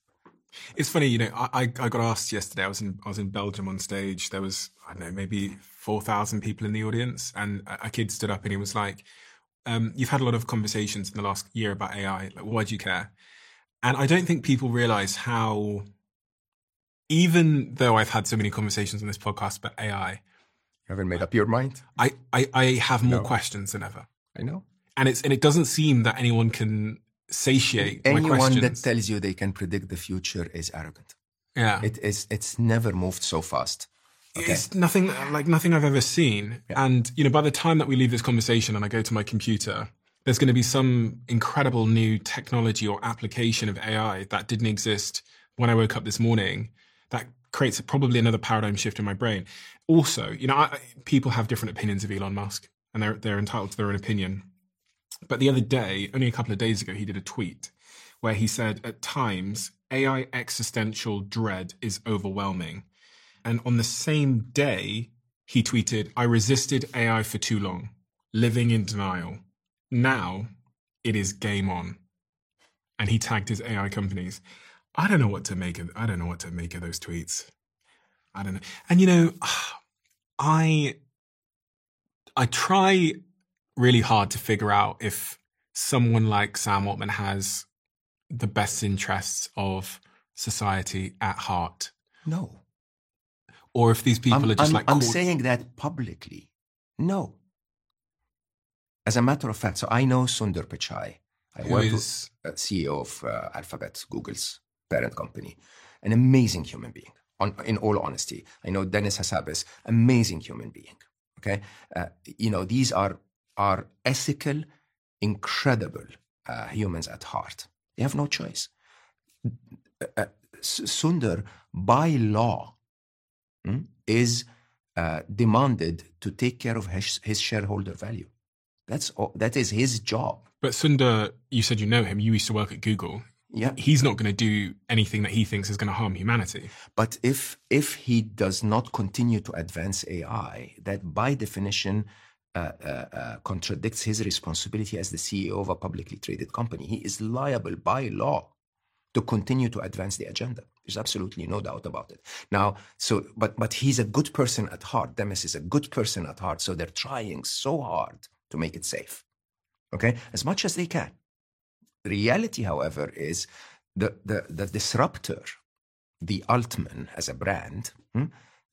It's funny, you know. I, I I got asked yesterday. I was in I was in Belgium on stage. There was I don't know maybe four thousand people in the audience, and a, a kid stood up and he was like, um, "You've had a lot of conversations in the last year about AI. Like, why do you care?" And I don't think people realize how, even though I've had so many conversations on this podcast about AI, You haven't made up your mind? I I, I have more No. questions than ever. I know. and it's and it doesn't seem that anyone can satiate my Anyone that tells you they can predict the future is arrogant. yeah, It is. It's never moved so fast. Okay. it's nothing like nothing I've ever seen. Yeah. And you know, by the time that we leave this conversation and I go to my computer, there's going to be some incredible new technology or application of AI that didn't exist when I woke up this morning. That creates probably another paradigm shift in my brain. Also, you know, I, people have different opinions of Elon Musk, and they're they're entitled to their own opinion. But the other day, only a couple of days ago, he did a tweet where he said, at times, AI existential dread is overwhelming. And on the same day, he tweeted, I resisted AI for too long, living in denial. Now it is game on. And he tagged his AI companies. I don't know what to make of I don't know what to make of those tweets. I don't know. And you know, I I try really hard to figure out if someone like Sam Altman has the best interests of society at heart, No. or if these people I'm, are just I'm- like I'm saying that publicly. No. As a matter of fact, so I know Sundar Pichai. I Who work is- with uh, CEO of uh, Alphabet, Google's parent company. An amazing human being. On, in all honesty, I know Demis Hassabis, amazing human being. Okay, uh, you know these are are ethical, incredible uh, humans at heart. They have no choice. Uh, Sundar, by law, mm, is uh, demanded to take care of his, his shareholder value. That's all, that is his job. But Sundar, you said you know him. You used to work at Google. Yeah. He's not going to do anything that he thinks is going to harm humanity. But if if he does not continue to advance AI, that by definition Uh, uh, uh, contradicts his responsibility as the CEO of a publicly traded company. He is liable by law to continue to advance the agenda. There's absolutely no doubt about it. Now, so but but he's a good person at heart. Demis is a good person at heart. So they're trying so hard to make it safe. Okay, as much as they can. The reality, however, is the the, the disruptor the Altman as a brand hmm,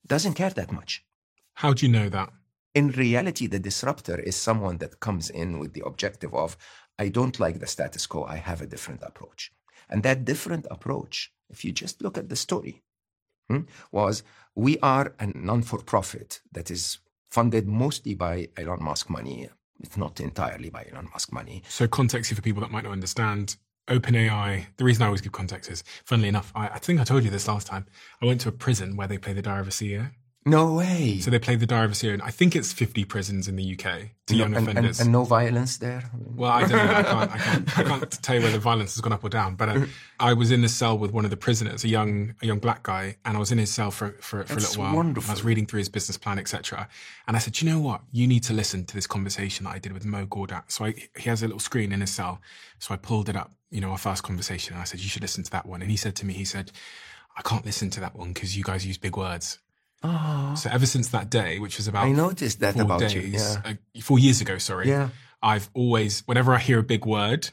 doesn't care that much. How do you know that? In reality, the disruptor is someone that comes in with the objective of, I don't like the status quo, I have a different approach. And that different approach, if you just look at the story, hmm, was we are a non for profit that is funded mostly by Elon Musk money. It's not entirely by Elon Musk money. So, context here for people that might not understand. OpenAI, the reason I always give context is, funnily enough, I, I think I told you this last time. I went to a prison where they play the Diary of a CEO. No way. So they play the Diary of a and I think it's 50 prisons in the UK to young and, and, offenders. and no violence there. Well, I don't know. I can't, I can't, I can't tell you whether violence has gone up or down. But uh, I was in the cell with one of the prisoners, a young, a young black guy, and I was in his cell for for, for a little while. wonderful. I was reading through his business plan, etc. And I said, you know what? You need to listen to this conversation that I did with Mo Gawdat." So I, he has a little screen in his cell. So I pulled it up, you know, our first conversation, and I said, "You should listen to that one." And he said to me, he said, "I can't listen to that one because you guys use big words." So ever since that day, which was about I noticed that four about days, you. Yeah. uh, four years ago, sorry. Yeah. I've always, whenever I hear a big word,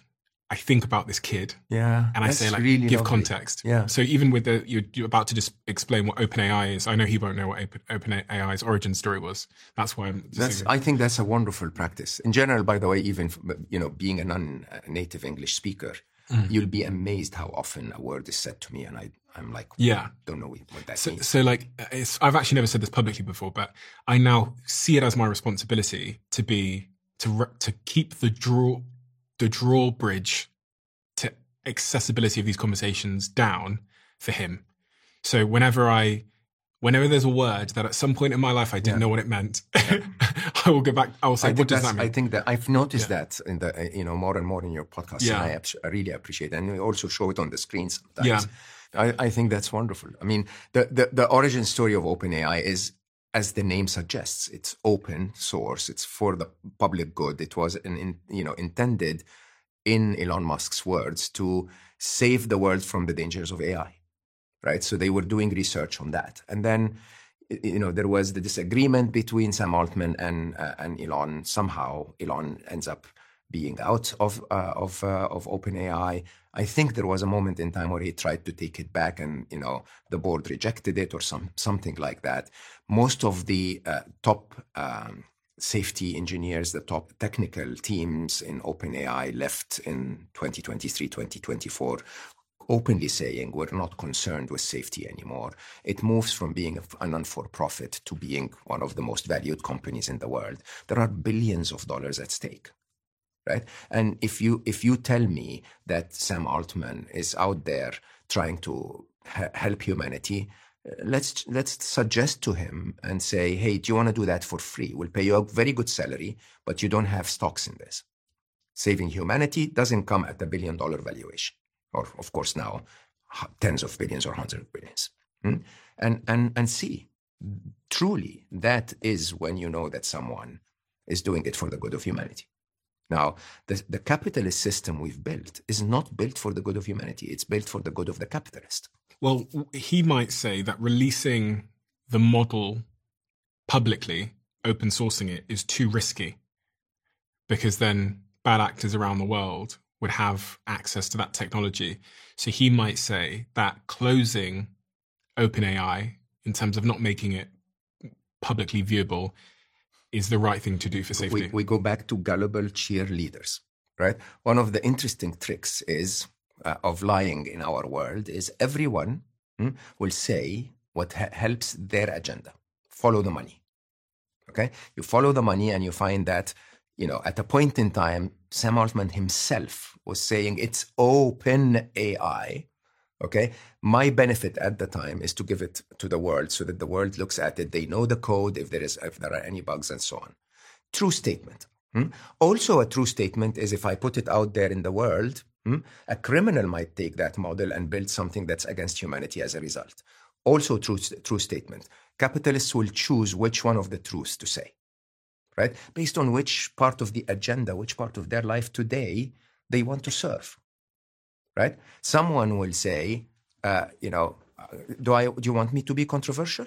I think about this kid Yeah. and I say, like, really give lovely. context. Yeah. So even with the, you're, you're about to just explain what OpenAI is. I know he won't know what Open- OpenAI's origin story was. That's why I'm That's, saying- I think that's a wonderful practice. In general, by the way, even you know, being a non-native English speaker, Mm. you'll be amazed how often a word is said to me, and I, I'm like, Yeah. don't know what that So, means. so like, it's, I've actually never said this publicly before, but I now see it as my responsibility to be to to keep the draw the drawbridge to accessibility of these conversations down for him. So whenever I, whenever there's a word that at some point in my life I didn't know what it meant, I will go back. I will say, I what does that mean? I think that I've noticed that in the you know more and more in your podcast, Yeah. and I, I really appreciate it. And we also show it on the screen sometimes. Yeah. I, I think that's wonderful. I mean, the, the the origin story of OpenAI is, as the name suggests, it's open source. It's for the public good. It was an in, you know intended in Elon Musk's words, to save the world from the dangers of AI, right? So they were doing research on that. And then, you know, there was the disagreement between Sam Altman and, uh, and Elon. Somehow, Elon ends up being out of uh, of uh, of OpenAI. I think there was a moment in time where he tried to take it back, and you know the board rejected it or some something like that. Most of the uh, top um, safety engineers, the top technical teams in OpenAI left in 2023, 2024, openly saying we're not concerned with safety anymore. It moves from being a non for profit to being one of the most valued companies in the world. There are billions of dollars at stake. Right. And if you if you tell me that Sam Altman is out there trying to help humanity, let's let's suggest to him and say, hey, do you want to do that for free? We'll pay you a very good salary, but you don't have stocks in this. Saving humanity doesn't come at a billion dollar valuation, or of course now tens of billions or hundreds of billions. Hmm? And and and see, truly, that is when you know that someone is doing it for the good of humanity. Now, the, the capitalist system we've built is not built for the good of humanity. It's built for the good of the capitalist. Well, he might say that releasing the model publicly, open sourcing it, is too risky because then bad actors around the world would have access to that technology. So he might say that closing OpenAI in terms of not making it publicly viewable is the right thing to do for safety. We, we go back to gullible cheerleaders, right? One of the interesting tricks is uh, of lying in our world is everyone hmm, will say what ha- helps their agenda. Follow the money. Okay, you follow the money, and you find that you know at a point in time, Sam Altman himself was saying it's open AI. Okay, my benefit at the time is to give it to the world so that the world looks at it. They know the code if there is if there are any bugs and so on. True statement. Hmm? Also, a true statement is if I put it out there in the world, Hmm? A criminal might take that model and build something that's against humanity as a result. Also, true, true statement. Capitalists will choose which one of the truths to say, right? Based on which part of the agenda, which part of their life today they want to serve, right? Someone will say, uh, you know, do I? Do you want me to be controversial?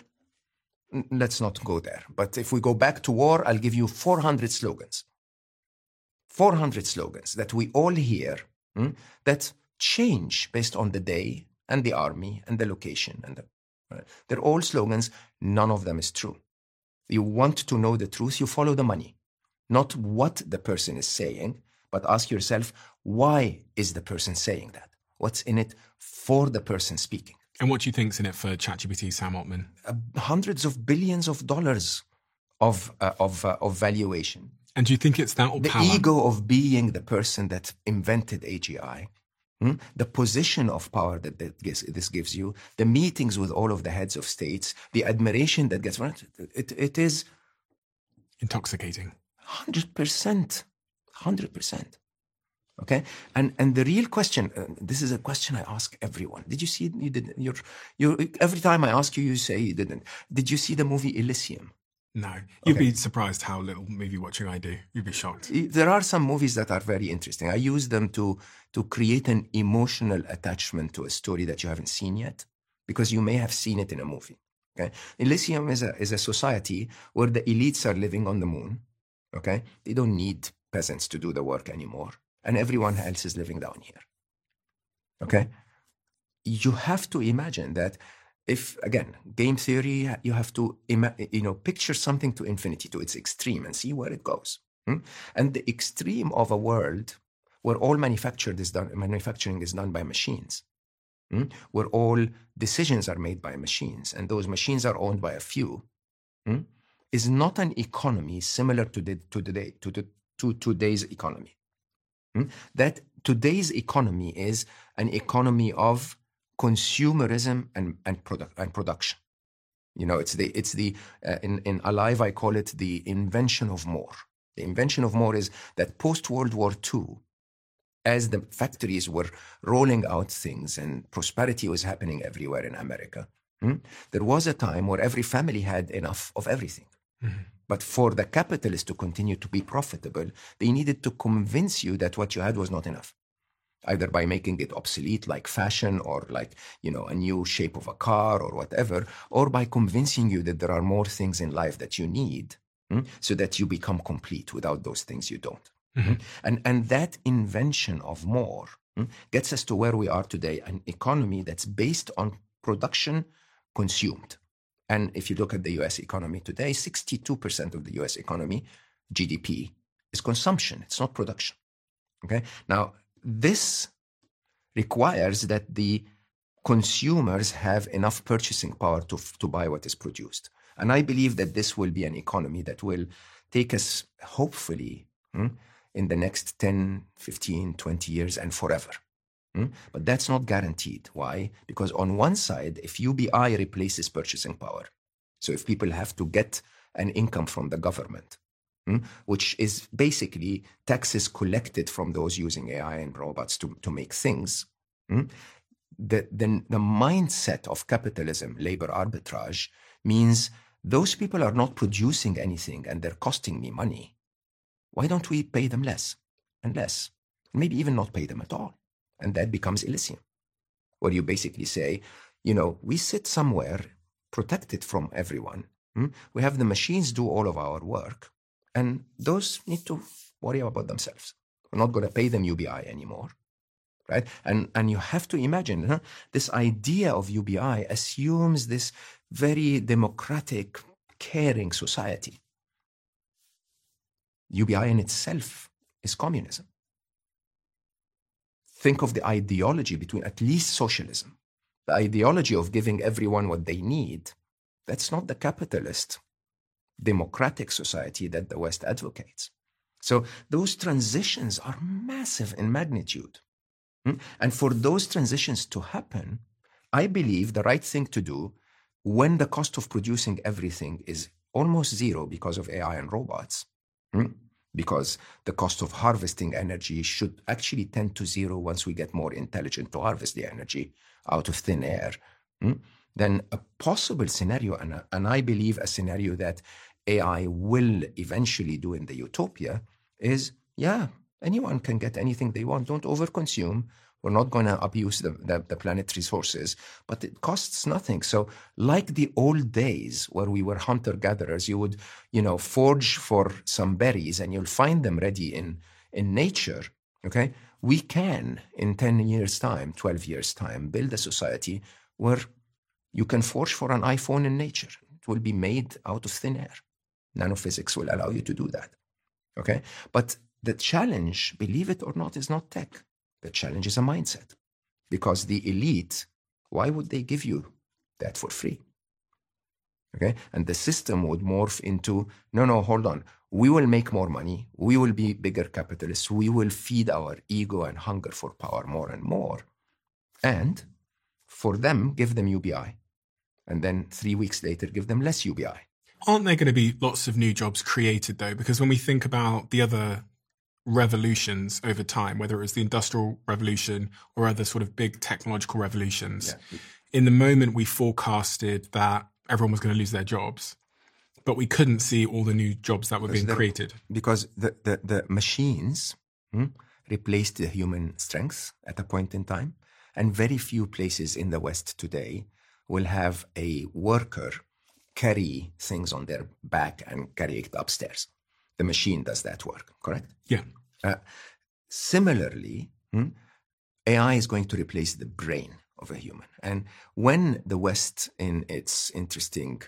Let's not go there. But if we go back to war, I'll give you 400 slogans. 400 slogans that we all hear hmm, that change based on the day and the army and the location. And the, right? They're all slogans. None of them is true. You want to know the truth, you follow the money, not what the person is saying, but ask yourself, why is the person saying that? What's in it for the person speaking? And what do you think's in it for ChatGPT, Sam Altman? Uh, hundreds of billions of dollars of uh, of uh, of valuation. And do you think it's that the power? ego of being the person that invented AGI, hmm? the position of power that, that gives, this gives you, the meetings with all of the heads of states, the admiration that gets it, it is intoxicating. Hundred percent, hundred percent. Okay, and and the real question. Uh, this is a question I ask everyone. Did you see? You didn't. You're, you every time I ask you, you say you didn't. Did you see the movie Elysium? No, you'd okay. be surprised how little movie watching I do. You'd be shocked. There are some movies that are very interesting. I use them to to create an emotional attachment to a story that you haven't seen yet, because you may have seen it in a movie. Okay, Elysium is a is a society where the elites are living on the moon. Okay, they don't need peasants to do the work anymore, and everyone else is living down here. Okay, you have to imagine that if again game theory you have to you know picture something to infinity to its extreme and see where it goes hmm? and the extreme of a world where all manufactured is done manufacturing is done by machines hmm? where all decisions are made by machines and those machines are owned by a few hmm? is not an economy similar to the to the to the to today's economy that today's economy is an economy of consumerism and and product and production. You know, it's the it's the uh, in in Alive I call it the invention of more. The invention of more is that post World War II, as the factories were rolling out things and prosperity was happening everywhere in America, hmm, there was a time where every family had enough of everything. Mm-hmm. But for the capitalists to continue to be profitable, they needed to convince you that what you had was not enough. Either by making it obsolete, like fashion, or like, you know, a new shape of a car or whatever, or by convincing you that there are more things in life that you need hmm, so that you become complete. Without those things, you don't. Hmm? And, and that invention of more hmm, gets us to where we are today an economy that's based on production consumed. And if you look at the US economy today, 62% of the US economy, GDP, is consumption, it's not production. Okay? Now, this requires that the consumers have enough purchasing power to, to buy what is produced. And I believe that this will be an economy that will take us, hopefully, hmm, in the next 10, 15, 20 years and forever. Hmm? But that's not guaranteed. Why? Because on one side, if UBI replaces purchasing power, so if people have to get an income from the government, hmm, which is basically taxes collected from those using AI and robots to, to make things, hmm, the, the, the mindset of capitalism, labor arbitrage, means those people are not producing anything and they're costing me money. Why don't we pay them less and less? Maybe even not pay them at all. And that becomes Elysium, where you basically say, you know, we sit somewhere protected from everyone. hmm? We have the machines do all of our work, and those need to worry about themselves. We're not going to pay them UBI anymore, right? And and you have to imagine huh? this idea of UBI assumes this very democratic, caring society. UBI in itself is communism think of the ideology between at least socialism, the ideology of giving everyone what they need. That's not the capitalist democratic society that the West advocates. So those transitions are massive in magnitude. Hmm? And for those transitions to happen, I believe the right thing to do when the cost of producing everything is almost zero because of AI and robots, hmm? Because the cost of harvesting energy should actually tend to zero once we get more intelligent to harvest the energy out of thin air. Hmm? Then a possible scenario, and, and I believe a scenario that AI will eventually do in the utopia, is yeah, anyone can get anything they want. Don't overconsume. We're not going to abuse the, the, the, planet's resources, but it costs nothing. So, like the old days where we were hunter gatherers, you would, you know, forge for some berries and you'll find them ready in, in nature. Okay. We can, in 10 years' time, 12 years' time, build a society where you can forge for an iPhone in nature. It will be made out of thin air. Nanophysics will allow you to do that. Okay. But the challenge, believe it or not, is not tech. The challenge is a mindset. Because the elite, why would they give you that for free? Okay? And the system would morph into no, no, hold on. We will make more money. We will be bigger capitalists. We will feed our ego and hunger for power more and more. And for them, give them UBI. And then three weeks later, give them less UBI. Aren't there going to be lots of new jobs created though? Because when we think about the other revolutions over time, whether it was the industrial revolution or other sort of big technological revolutions. Yeah. In the moment, we forecasted that everyone was going to lose their jobs, but we couldn't see all the new jobs that were being the, created. Because the, the, the machines hmm, replaced the human strength at a point in time. And very few places in the West today will have a worker carry things on their back and carry it upstairs the machine does that work, correct? Yeah. Uh, similarly, hmm, AI is going to replace the brain of a human. And when the West, in its interesting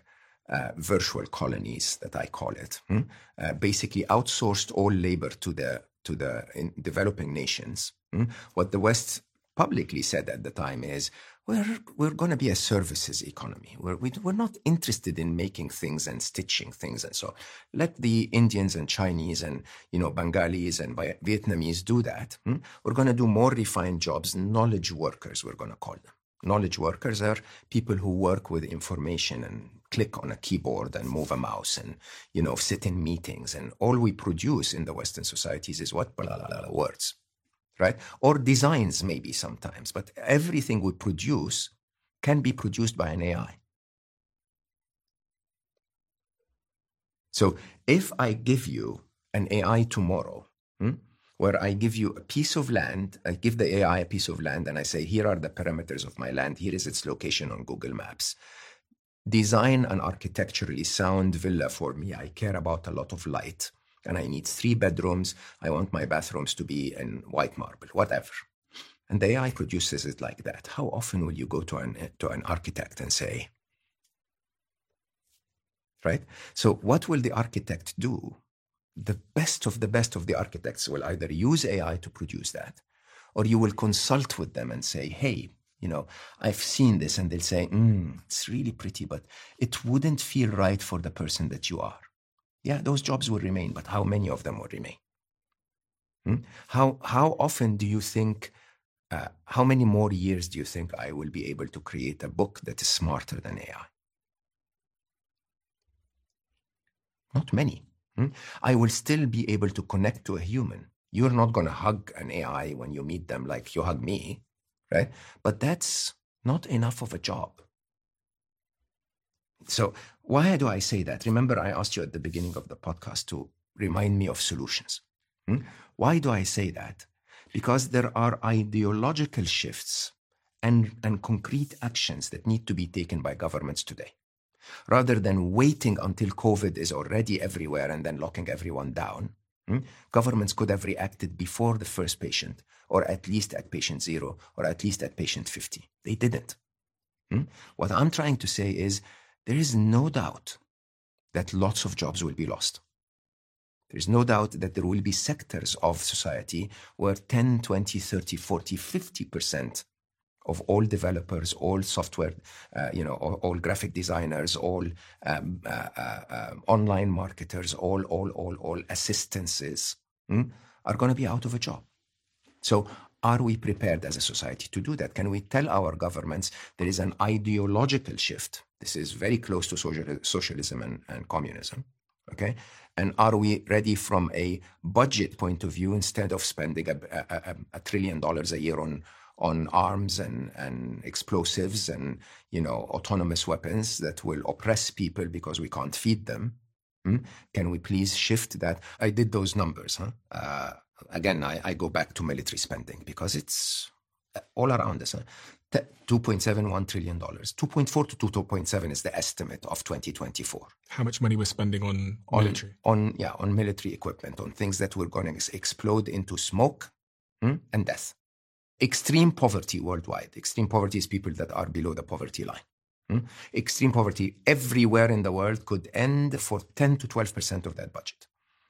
uh, virtual colonies that I call it, hmm, uh, basically outsourced all labor to the to the developing nations. Hmm, what the West publicly said at the time is we're, we're going to be a services economy. We're, we, we are not interested in making things and stitching things and so let the Indians and Chinese and, you know, Bengalis and Vietnamese do that. Hmm? We're going to do more refined jobs, knowledge workers, we're going to call them. Knowledge workers are people who work with information and click on a keyboard and move a mouse and, you know, sit in meetings. And all we produce in the Western societies is what? Blah, blah, blah, words right? Or designs, maybe sometimes, but everything we produce can be produced by an AI. So if I give you an AI tomorrow, hmm, where I give you a piece of land, I give the AI a piece of land, and I say, here are the parameters of my land, here is its location on Google Maps. Design an architecturally sound villa for me. I care about a lot of light, and I need three bedrooms. I want my bathrooms to be in white marble, whatever. And the AI produces it like that. How often will you go to an, to an architect and say, right? So, what will the architect do? The best of the best of the architects will either use AI to produce that, or you will consult with them and say, hey, you know, I've seen this, and they'll say, mm, it's really pretty, but it wouldn't feel right for the person that you are. Yeah, those jobs will remain, but how many of them will remain? Hmm? How, how often do you think, uh, how many more years do you think I will be able to create a book that is smarter than AI? Not many. Hmm? I will still be able to connect to a human. You're not going to hug an AI when you meet them like you hug me, right? But that's not enough of a job. So, why do I say that? Remember, I asked you at the beginning of the podcast to remind me of solutions. Hmm? Why do I say that? Because there are ideological shifts and, and concrete actions that need to be taken by governments today. Rather than waiting until COVID is already everywhere and then locking everyone down, hmm, governments could have reacted before the first patient, or at least at patient zero, or at least at patient 50. They didn't. Hmm? What I'm trying to say is there is no doubt that lots of jobs will be lost. There is no doubt that there will be sectors of society where 10, 20, 30, 40, 50% of all developers, all software, uh, you know, all, all, graphic designers, all um, uh, uh, um, online marketers, all, all, all, all assistances hmm, are going to be out of a job. So, are we prepared as a society to do that? Can we tell our governments there is an ideological shift? This is very close to social, socialism and, and communism. Okay, and are we ready from a budget point of view instead of spending a, a, a trillion dollars a year on on arms and, and explosives and you know autonomous weapons that will oppress people because we can't feed them hmm? can we please shift that i did those numbers huh? uh, again I, I, go back to military spending because it's all around us huh? 2.71 trillion dollars 2.4 to 2.7 is the estimate of 2024 how much money we're spending on military on, on yeah on military equipment on things that were going to explode into smoke hmm, and death extreme poverty worldwide. Extreme poverty is people that are below the poverty line. Hmm? Extreme poverty everywhere in the world could end for 10 to 12% of that budget.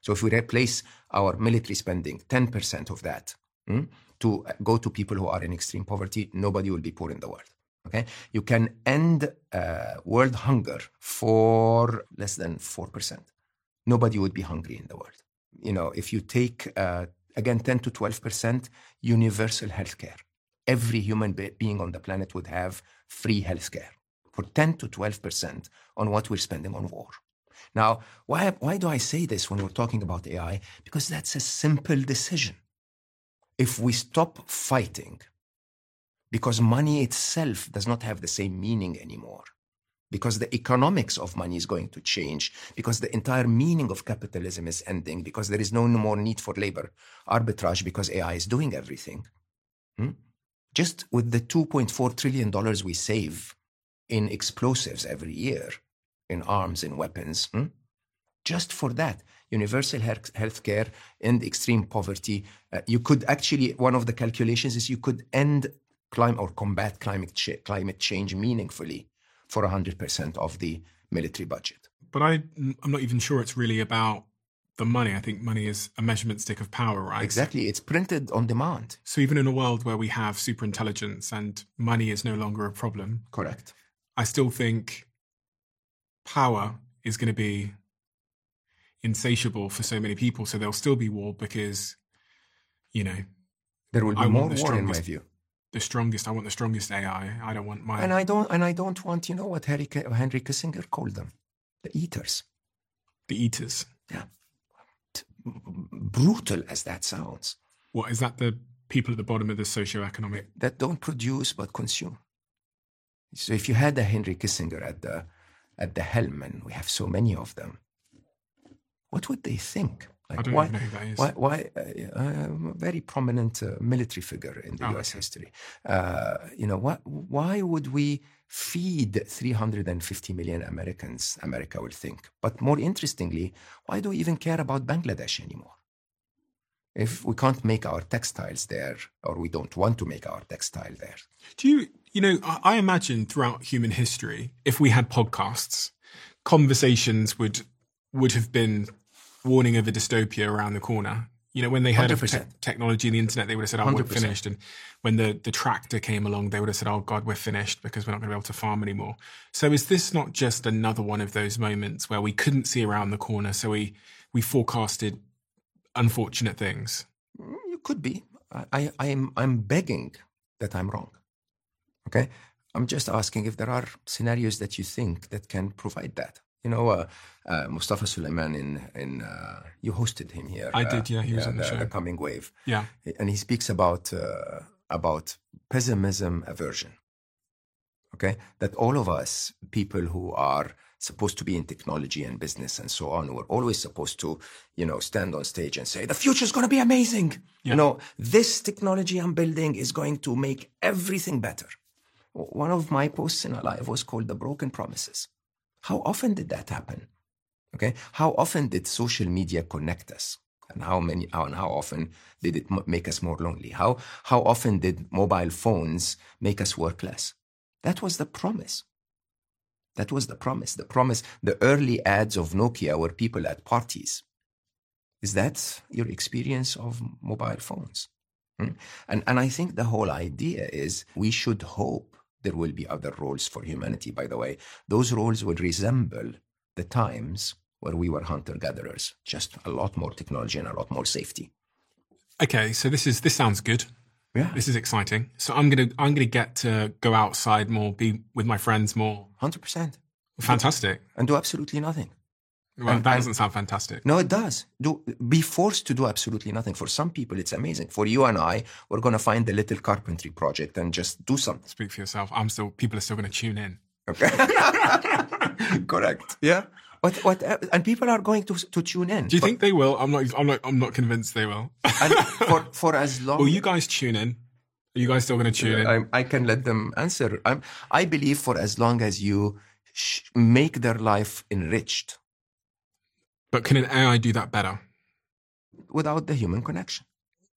So if we replace our military spending, 10% of that, hmm, to go to people who are in extreme poverty, nobody will be poor in the world. Okay, you can end uh, world hunger for less than four percent. Nobody would be hungry in the world. You know, if you take uh, again 10 to 12% universal health care. Every human being on the planet would have free health care for 10 to 12% on what we're spending on war. Now, why, why do I say this when we're talking about AI? Because that's a simple decision. If we stop fighting, because money itself does not have the same meaning anymore, because the economics of money is going to change, because the entire meaning of capitalism is ending, because there is no more need for labor arbitrage because AI is doing everything. Hmm? Just with the $2.4 trillion we save in explosives every year, in arms and weapons, hmm? just for that, universal health care and extreme poverty, uh, you could actually, one of the calculations is you could end climate or combat climate, ch- climate change meaningfully for 100% of the military budget. But I, I'm not even sure it's really about the money. I think money is a measurement stick of power, right? Exactly. It's printed on demand. So even in a world where we have super intelligence and money is no longer a problem. Correct. I still think power is going to be insatiable for so many people. So there'll still be war because, you know, there will be I more war in my view the strongest. I want the strongest AI. I don't want my. And I don't. And I don't want. You know what Henry, Henry Kissinger called them? The eaters. The eaters. Yeah. Brutal as that sounds. What is that? The people at the bottom of the socioeconomic that don't produce but consume. So if you had a Henry Kissinger at the at the helm, and we have so many of them, what would they think? Like, I don't why, even know who that is. Why, why uh, uh, very prominent uh, military figure in the Oh, U.S. okay. history. Uh, you know, why, why would we feed 350 million Americans? America will think. But more interestingly, why do we even care about Bangladesh anymore? If we can't make our textiles there, or we don't want to make our textile there, Do you, you know, I, I imagine throughout human history, if we had podcasts, conversations would would have been warning of a dystopia around the corner. You know, when they heard 100%. te- technology and the internet, they would have said, "Oh, we're finished." And when the the tractor came along, they would have said, "Oh God, we're finished because we're not going to be able to farm anymore." So, is this not just another one of those moments where we couldn't see around the corner, so we we forecasted unfortunate things? You could be. I, I, I'm, I'm begging that I'm wrong. Okay? I'm just asking if there are scenarios that you think that can provide that. You know, uh, uh, Mustafa Suleyman in, in uh, you hosted him here. I uh, did, yeah, he was on the show. The coming wave. Yeah, And he speaks about, uh, about pessimism aversion. Okay? That all of us, people who are supposed to be in technology and business and so on, we're always supposed to, you know, stand on stage and say, the future is going to be amazing. Yeah. You know, this technology I'm building is going to make everything better. One of my posts in Alive was called The Broken Promises. How often did that happen? Okay. How often did social media connect us? And how many, and how often did it make us more lonely? How, how often did mobile phones make us work less? That was the promise. That was the promise. The promise, the early ads of Nokia were people at parties. Is that your experience of mobile phones? Hmm? And, and I think the whole idea is we should hope there will be other roles for humanity, by the way. Those roles will resemble the times where we were hunter gatherers, just a lot more technology and a lot more safety. Okay, so this is this sounds good. Yeah. This is exciting. So I'm gonna I'm gonna get to go outside more, be with my friends more. 100%. Fantastic. And do absolutely nothing. Well, And- that and- doesn't sound fantastic. No, it does. Do be forced to do absolutely nothing. For some people, it's amazing. For you and I, we're going to find the little carpentry project and just do something. Speak for yourself. I'm still. People are still going to tune in. Okay. Correct. Yeah. What? What? And people are going to to tune in. Do you think they will? I'm not. I'm not. I'm not convinced they will. And for for as long. will you guys tune in? Are you guys still going to tune in? I, I can let them answer. I'm, I believe for as long as you sh- make their life enriched But can an AI do that better? without the human connection.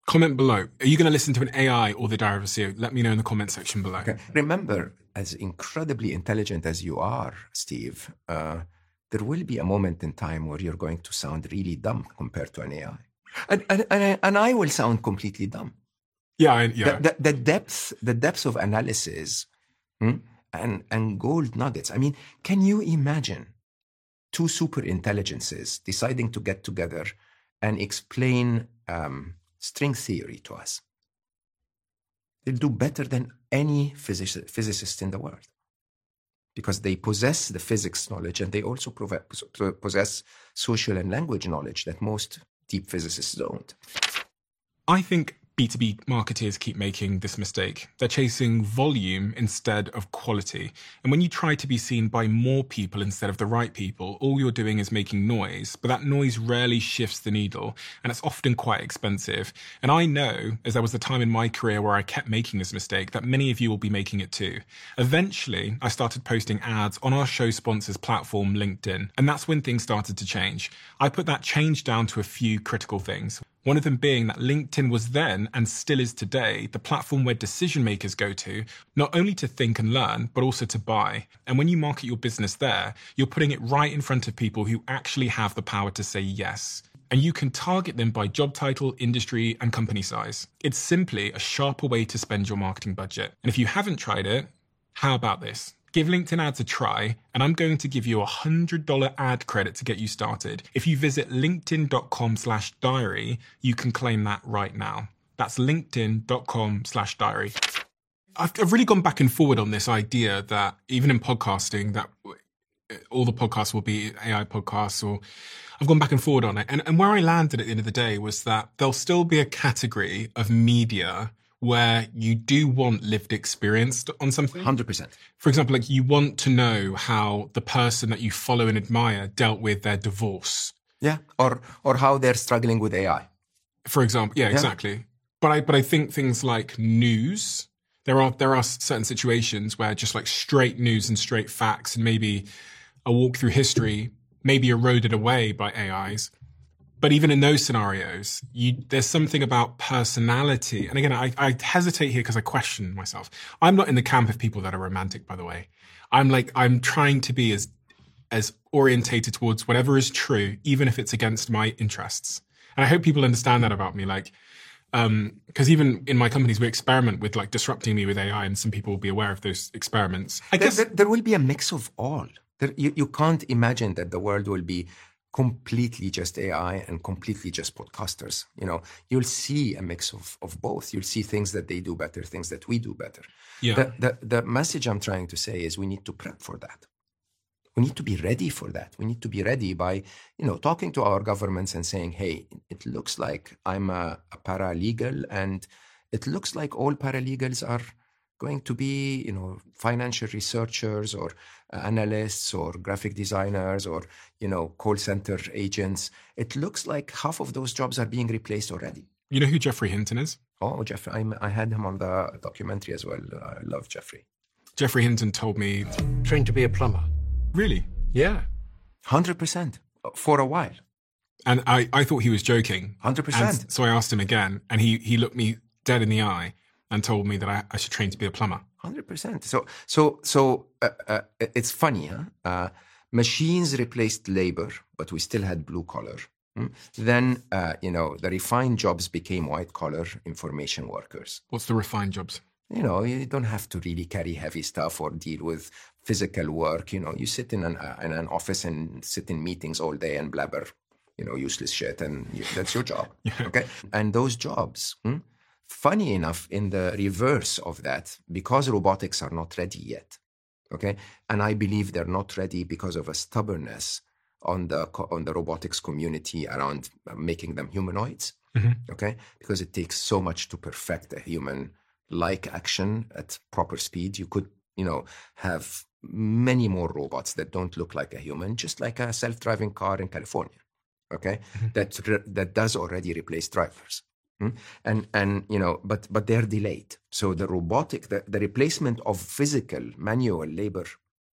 Comment below. Are you going to listen to an AI or the Diary of a CEO? Let me know in the comment section below. Okay. Remember, as incredibly intelligent as you are, Steve, uh, there will be a moment in time where you're going to sound really dumb compared to an AI. And, and, and, I, and I will sound completely dumb. Yeah, I, yeah. The, the, the depth, the depth of analysis hmm, and, and gold nuggets. I mean, can you imagine two super intelligences deciding to get together and explain um, string theory to us? They'll do better than any physici- physicist in the world because they possess the physics knowledge and they also possess social and language knowledge that most deep physicists don't. I think B2B marketers keep making this mistake. They're chasing volume instead of quality. And when you try to be seen by more people instead of the right people, all you're doing is making noise, but that noise rarely shifts the needle, and it's often quite expensive. And I know, as there was a time in my career where I kept making this mistake, that many of you will be making it too. Eventually, I started posting ads on our show sponsors platform, LinkedIn, and that's when things started to change. I put that change down to a few critical things. One of them being that LinkedIn was then and still is today the platform where decision makers go to, not only to think and learn, but also to buy. And when you market your business there, you're putting it right in front of people who actually have the power to say yes. And you can target them by job title, industry, and company size. It's simply a sharper way to spend your marketing budget. And if you haven't tried it, how about this? Give LinkedIn ads a try, and I'm going to give you a $100 ad credit to get you started. If you visit linkedin.com slash diary, you can claim that right now. That's linkedin.com slash diary. I've, I've really gone back and forward on this idea that even in podcasting, that all the podcasts will be AI podcasts or I've gone back and forward on it. And, and where I landed at the end of the day was that there'll still be a category of media where you do want lived experience on something. 100%. For example, like you want to know how the person that you follow and admire dealt with their divorce. Yeah, or or how they're struggling with AI. For example, yeah, exactly. But I but I think things like news, there are there are certain situations where just like straight news and straight facts and maybe a walk through history may be eroded away by AIs. But even in those scenarios, you, there's something about personality. And again, I, I hesitate here because I question myself. I'm not in the camp of people that are romantic, by the way. I'm like, I'm trying to be as, as orientated towards whatever is true, even if it's against my interests. And I hope people understand that about me. Like, um, because even in my companies, we experiment with like disrupting me with AI, and some people will be aware of those experiments. I There, guess there, there will be a mix of all. There, you, you can't imagine that the world will be completely just AI and completely just podcasters. You know, you'll see a mix of, of both. You'll see things that they do better, things that we do better. Yeah. The, the, the message I'm trying to say is we need to prep for that. We need to be ready for that. We need to be ready by, you know, talking to our governments and saying, hey, it looks like I'm a, a paralegal and it looks like all paralegals are going to be, you know, financial researchers or Uh, analysts or graphic designers or, you know, call center agents. It looks like half of those jobs are being replaced already. you know who Geoffrey Hinton is? Oh, Geoffrey, I'm, I had him on the documentary as well. I love Geoffrey. Geoffrey Hinton told me, Trained to be a plumber. really? Yeah. 100% for a while. And I, I thought he was joking. 100%. And so I asked him again, and he, he looked me dead in the eye and told me that I, I should train to be a plumber. Hundred percent. So, so, so uh, uh, it's funny, huh? Uh, machines replaced labor, but we still had blue collar. Hmm? Then, uh, you know, the refined jobs became white collar information workers. What's the refined jobs? You know, you don't have to really carry heavy stuff or deal with physical work. You know, you sit in an uh, in an office and sit in meetings all day and blabber, you know, useless shit, and you, that's your job. Okay, and those jobs. Hmm? Funny enough, in the reverse of that, because robotics are not ready yet, okay, and I believe they're not ready because of a stubbornness on the on the robotics community around uh, making them humanoids, okay, because it takes so much to perfect a human like action at proper speed. You could, you know, have many more robots that don't look like a human, just like a self-driving car in California, okay, that re- that does already replace drivers. Mm? And and you know, but but they're delayed. So the robotic, the, the replacement of physical manual labor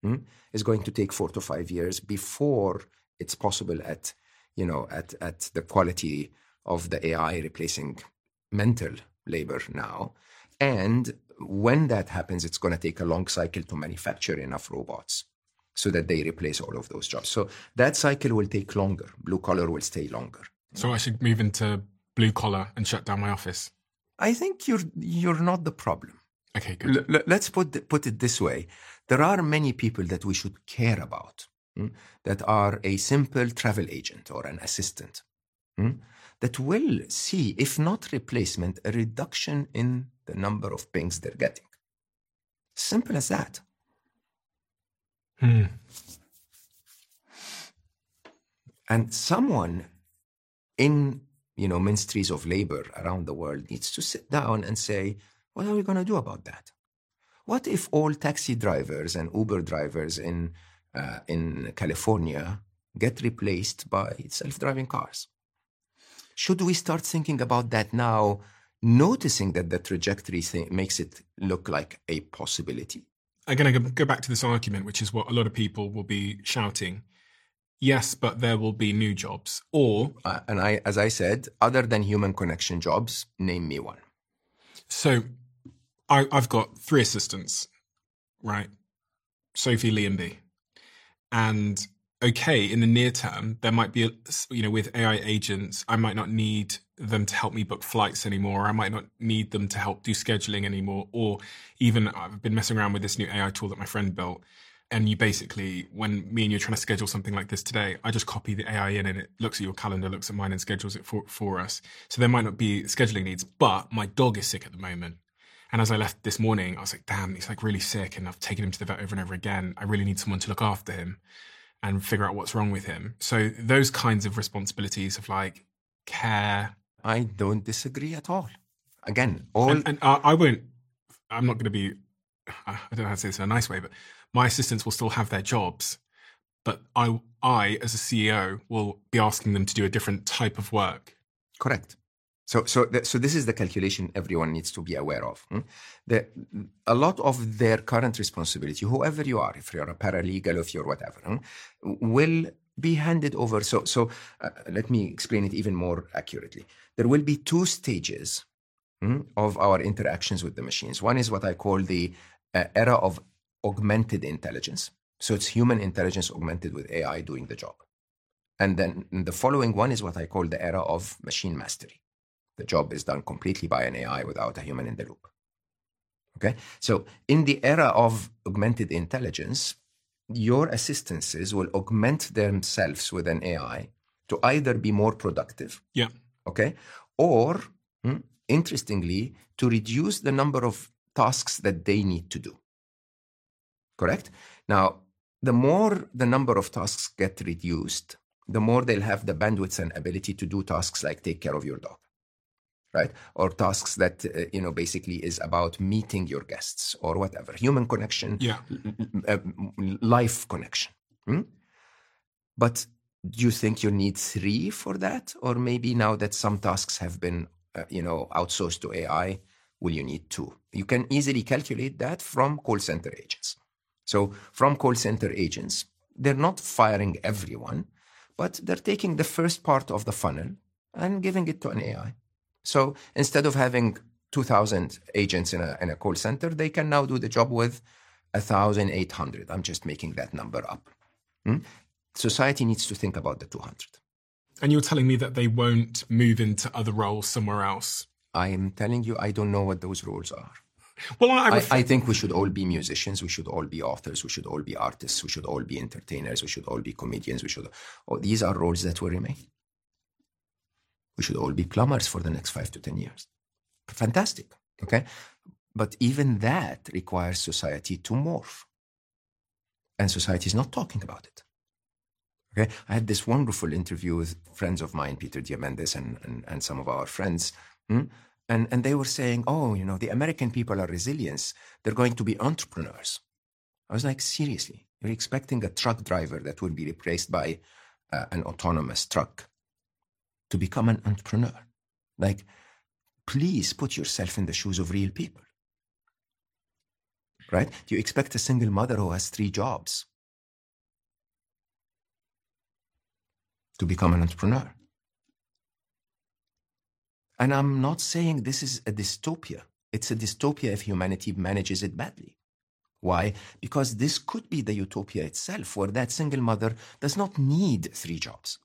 mm, is going to take four to five years before it's possible at you know at at the quality of the AI replacing mental labor now. And when that happens, it's going to take a long cycle to manufacture enough robots so that they replace all of those jobs. So that cycle will take longer. Blue collar will stay longer. So I should move into blue collar and shut down my office. I think you're you're not the problem. Okay, good. L- let's put put it this way: there are many people that we should care about mm, that are a simple travel agent or an assistant mm, that will see, if not replacement, a reduction in the number of pings they're getting. Simple as that. Hmm. And someone in you know ministries of labor around the world needs to sit down and say, what are we going to do about that? What if all taxi drivers and Uber drivers in uh, in California get replaced by self-driving cars? Should we start thinking about that now, noticing that the trajectory makes it look like a possibility? Again, to go back to this argument, which is what a lot of people will be shouting. Yes, but there will be new jobs. Or, Uh, and I, as I said, other than human connection jobs, name me one. so I, I've got three assistants, right? Sophie, Lee, and B. And okay, in the near term, there might be, a, you know, with AI agents, I might not need them to help me book flights anymore. Or I might not need them to help do scheduling anymore. Or even I've been messing around with this new AI tool that my friend built. And you basically, when me and you're trying to schedule something like this today, I just copy the AI in and it looks at your calendar, looks at mine and schedules it for, for us. So there might not be scheduling needs, but my dog is sick at the moment. And as I left this morning, I was like, damn, he's like really sick. And I've taken him to the vet over and over again. I really need someone to look after him and figure out what's wrong with him. So those kinds of responsibilities of like care. I don't disagree at all. Again, all And, and I, I won't, I'm not going to be, I don't know how to say this in a nice way, but my assistants will still have their jobs. but I, I as a CEO, will be asking them to do a different type of work. Correct. So, so, th- so this is the calculation everyone needs to be aware of. hmm? The, a lot of their current responsibility, whoever you are, if you're a paralegal, if you're whatever, hmm, will be handed over. So, so uh, let me explain it even more accurately. There will be two stages hmm, of our interactions with the machines. One is what I call the uh, era of augmented intelligence. So it's human intelligence augmented with AI doing the job. And then the following one is what I call the era of machine mastery. The job is done completely by an AI without a human in the loop. Okay? So in the era of augmented intelligence, your assistances will augment themselves with an AI to either be more productive, Yeah. okay, or hmm, interestingly, to reduce the number of tasks that they need to do. Correct? Now, the more the number of tasks get reduced, the more they'll have the bandwidth and ability to do tasks like take care of your dog right or tasks that uh, you know basically is about meeting your guests or whatever human connection Yeah. uh, life connection hmm? but do you think you need three for that or maybe now that some tasks have been uh, you know outsourced to ai will you need two you can easily calculate that from call center agents so from call center agents they're not firing everyone but they're taking the first part of the funnel and giving it to an ai so instead of having 2,000 agents in a, in a call center, they can now do the job with 1,800. I'm just making that number up. Hmm? Society needs to think about the 200. And you're telling me that they won't move into other roles somewhere else. I am telling you, I don't know what those roles are. Well, I, I, I, I think we should all be musicians. We should all be authors. We should all be artists. We should all be entertainers. We should all be comedians. We should. Oh, these are roles that will remain. We should all be plumbers for the next five to ten years. Fantastic. Okay, but even that requires society to morph, and society is not talking about it. Okay, I had this wonderful interview with friends of mine, Peter Diamandis, and, and, and some of our friends. hmm? And, and they were saying, oh, you know, the American people are resilient. They're going to be entrepreneurs. I was like, seriously? You're expecting a truck driver that will be replaced by uh, an autonomous truck to become an entrepreneur? Like, please put yourself in the shoes of real people. Right? Do you expect a single mother who has three jobs to become an entrepreneur? And I'm not saying this is a dystopia. It's a dystopia if humanity manages it badly. Why? Because this could be the utopia itself, where that single mother does not need three jobs.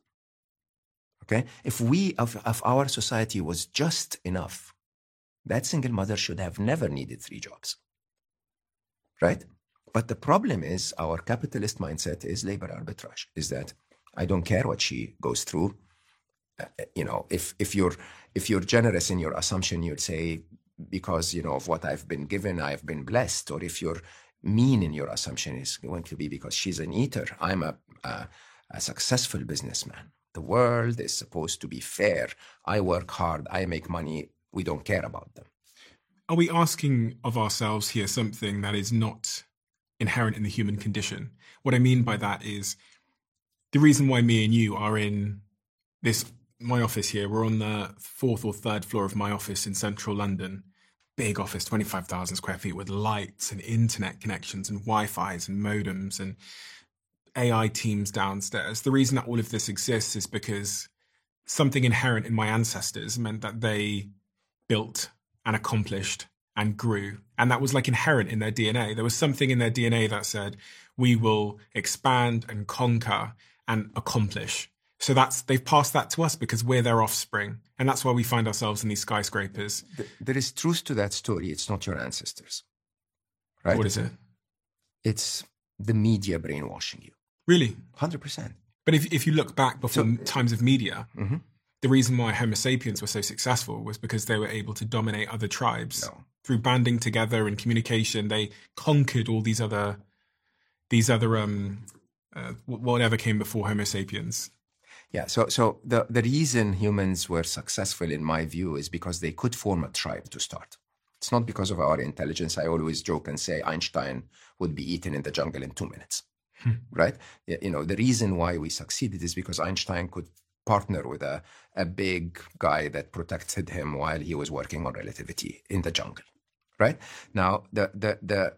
Okay? If we, of our society was just enough, that single mother should have never needed three jobs. Right? But the problem is our capitalist mindset is labor arbitrage, is that I don't care what she goes through. Uh, you know, if, if you're if you're generous in your assumption, you'd say, because you know of what I've been given, I've been blessed. Or if you're mean in your assumption, is going to be because she's an eater. I'm a, a, a successful businessman. The world is supposed to be fair. I work hard. I make money. We don't care about them. are we asking of ourselves here something that is not inherent in the human condition? What I mean by that is the reason why me and you are in this my office here. We're on the fourth or third floor of my office in central London. Big office, twenty five thousand square feet, with lights and internet connections and Wi-Fi's and modems and AI teams downstairs. The reason that all of this exists is because something inherent in my ancestors meant that they built and accomplished and grew. And that was like inherent in their DNA. There was something in their DNA that said, we will expand and conquer and accomplish. So that's they've passed that to us because we're their offspring. And that's why we find ourselves in these skyscrapers. There is truth to that story. It's not your ancestors. Right? What is it? It's the media brainwashing you. Really? 100%. But if, if you look back before So- times of media, Mhm. the reason why Homo sapiens were so successful was because they were able to dominate other tribes No. through banding together and communication. They conquered all these other, these other um, uh, whatever came before Homo sapiens. Yeah, so so the, the reason humans were successful, in my view, is because they could form a tribe to start. It's not because of our intelligence. I always joke and say Einstein would be eaten in the jungle in two minutes. Hmm. right? You know, the reason why we succeeded is because Einstein could partner with a, a big guy that protected him while he was working on relativity in the jungle, right? Now, the, the, the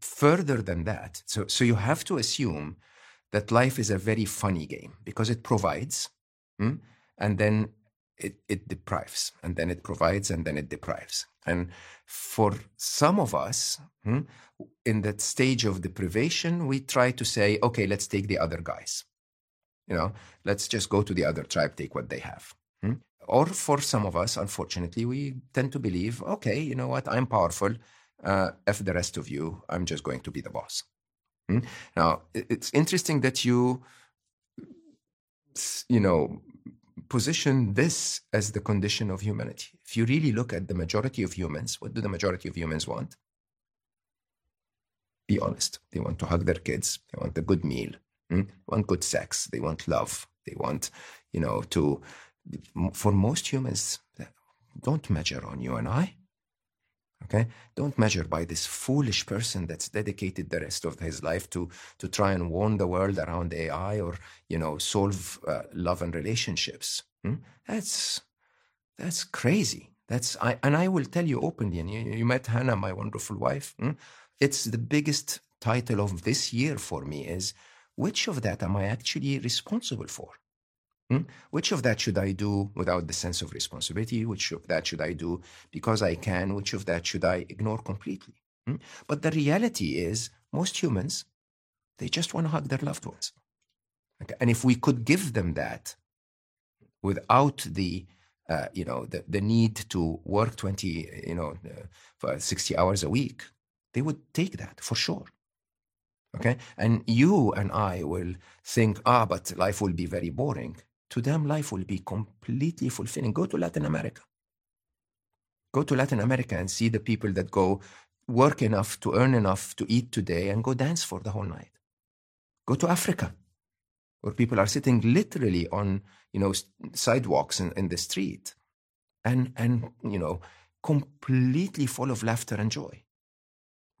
further than that, so, so you have to assume that life is a very funny game because it provides hmm, and then it, it deprives and then it provides and then it deprives. And for some of us hmm, in that stage of deprivation we try to say okay let's take the other guys. You know let's just go to the other tribe take what they have. Hmm? or for some of us unfortunately we tend to believe okay you know what? I'm powerful. Uh, f the rest of you. I'm just going to be the boss Hmm? Now, it's interesting that you, you know, position this as the condition of humanity. If you really look at the majority of humans, what do the majority of humans want? Be honest. They want to hug their kids. They want a good meal. They want good sex. They want love. They want, you know, to. For most humans, don't measure on you and I. Okay, don't measure by this foolish person that's dedicated the rest of his life to to try and warn the world around AI or you know solve uh, love and relationships. Hmm? That's that's crazy. That's I and I will tell you openly. And you, you met Hannah, my wonderful wife. hmm? It's the biggest title of this year for me. Is which of that am I actually responsible for? Hmm? Which of that should I do without the sense of responsibility? Which of that should I do because I can? Which of that should I ignore completely? Hmm? But the reality is, most humans, they just want to hug their loved ones. Okay? And if we could give them that without the uh, you know the, the need to work 20 you know uh, for 60 hours a week they would take that for sure okay and you and i will think ah but life will be very boring to them life will be completely fulfilling. Go to latin america. Go to latin america and see the people that go work enough to earn enough to eat today and go dance for the whole night. Go to africa where people are sitting literally on you know sidewalks in, in the street and and you know completely full of laughter and joy.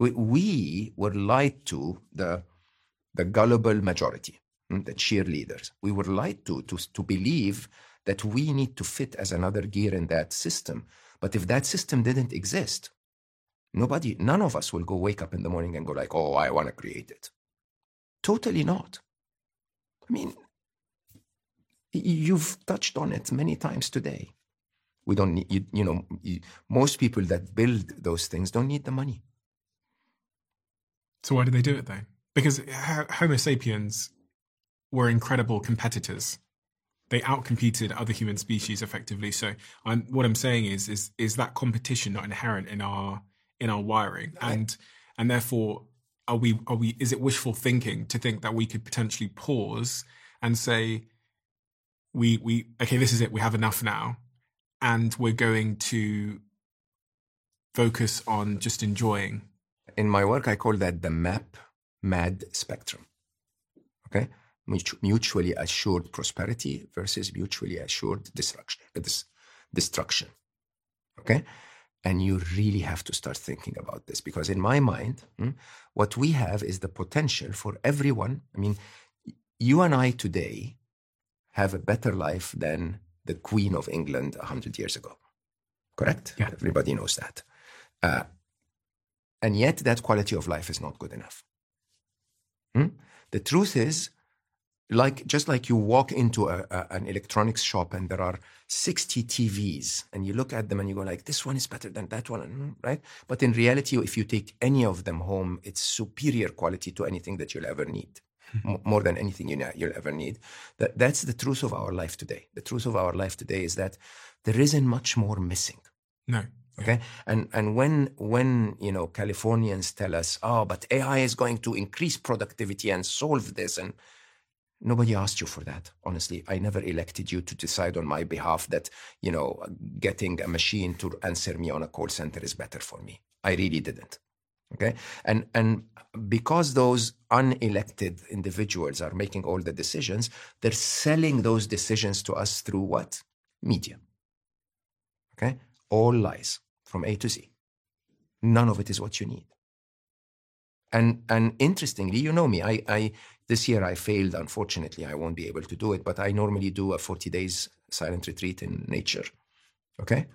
We, we were lied to the the gullible majority Mm, the cheerleaders we were lied to, to to believe that we need to fit as another gear in that system but if that system didn't exist nobody none of us will go wake up in the morning and go like oh i want to create it totally not I mean, you've touched on it many times today. We don't need, you, you know, you, most people that build those things don't need the money. So why do they do it then? Because Homo sapiens were incredible competitors. They outcompeted other human species effectively. So I'm, what I'm saying is, is, is that competition not inherent in our in our wiring, and and therefore are we are we is it wishful thinking to think that we could potentially pause and say we we okay this is it we have enough now, and we're going to focus on just enjoying In my work, I call that the map mad spectrum. Okay? Mutu- Mutually assured prosperity versus mutually assured destruction. uh, destruction. Okay? And you really have to start thinking about this because, in my mind, hmm, what we have is the potential for everyone. I mean, you and I today have a better life than the Queen of England 100 years ago. Correct? Yeah. Everybody knows that. Uh, and yet, that quality of life is not good enough. Hmm? The truth is, like just like you walk into a, a- an electronics shop and there are 60 TVs and you look at them and you go like this one is better than that one mm, right? But in reality if you take any of them home it's superior quality to anything that you'll ever need M- more than anything you know, you'll ever need. That that's the truth of our life today. The truth of our life today is that there isn't much more missing. No. Okay? And and when when you know californians tell us oh but ai is going to increase productivity and solve this and nobody asked you for that honestly. I never elected you to decide on my behalf that you know getting a machine to answer me on a call center is better for me. I really didn't okay? And and because those unelected individuals are making all the decisions they're selling those decisions to us through what? Media okay? All lies from a to z. None of it is what you need. And and interestingly, you know me. I, I this year I failed. Unfortunately, I won't be able to do it. But I normally do a forty days silent retreat in nature. Okay,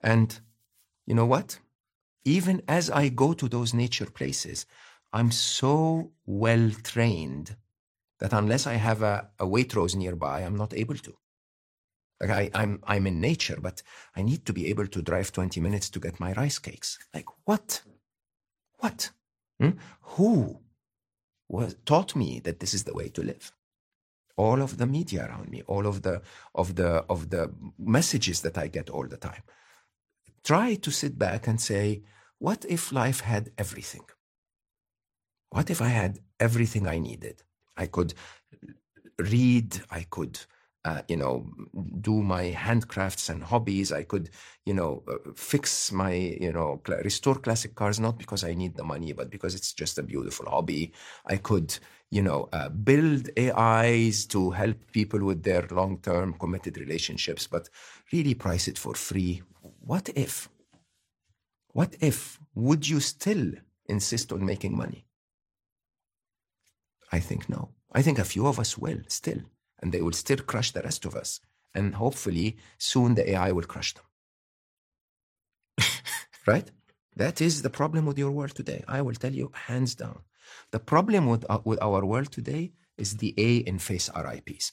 and you know what? Even as I go to those nature places, I'm so well trained that unless I have a, a Waitrose nearby, I'm not able to. Like I, I'm I'm in nature, but I need to be able to drive 20 minutes to get my rice cakes. Like what? What? Hmm? Who was, taught me that this is the way to live? All of the media around me, all of the of the of the messages that I get all the time. Try to sit back and say, what if life had everything? What if I had everything I needed? I could read, I could uh, you know, do my handcrafts and hobbies. I could, you know, uh, fix my, you know, cl- restore classic cars, not because I need the money, but because it's just a beautiful hobby. I could, you know, uh, build AIs to help people with their long term committed relationships, but really price it for free. What if? What if? Would you still insist on making money? I think no. I think a few of us will still and they will still crush the rest of us. And hopefully, soon the AI will crush them. right? That is the problem with your world today. I will tell you hands down. The problem with, uh, with our world today is the A in face RIPs.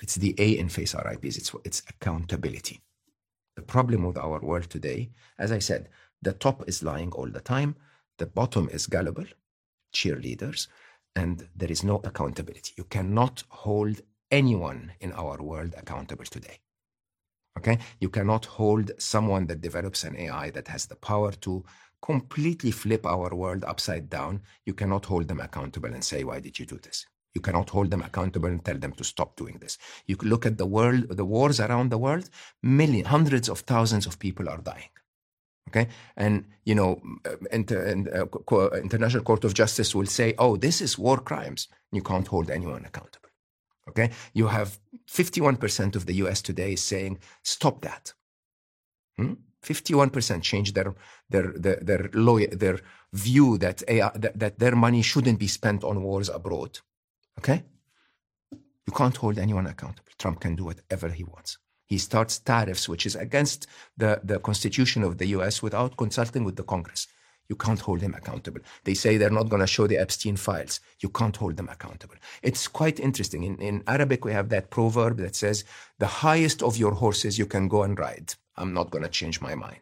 It's the A in face RIPs. It's, it's accountability. The problem with our world today, as I said, the top is lying all the time. The bottom is gullible, cheerleaders and there is no accountability. You cannot hold anyone in our world accountable today. Okay? You cannot hold someone that develops an AI that has the power to completely flip our world upside down. You cannot hold them accountable and say, Why did you do this? You cannot hold them accountable and tell them to stop doing this. You look at the world, the wars around the world, millions, hundreds of thousands of people are dying. Okay, and you know, uh, inter, uh, international court of justice will say, "Oh, this is war crimes. You can't hold anyone accountable." Okay, you have 51% of the U.S. today saying, "Stop that." Hmm? 51% change their their their their, lawyer, their view that, AI, that that their money shouldn't be spent on wars abroad. Okay, you can't hold anyone accountable. Trump can do whatever he wants. He starts tariffs, which is against the, the constitution of the US without consulting with the Congress. You can't hold him accountable. They say they're not going to show the Epstein files. You can't hold them accountable. It's quite interesting. In, in Arabic, we have that proverb that says, the highest of your horses you can go and ride. I'm not going to change my mind.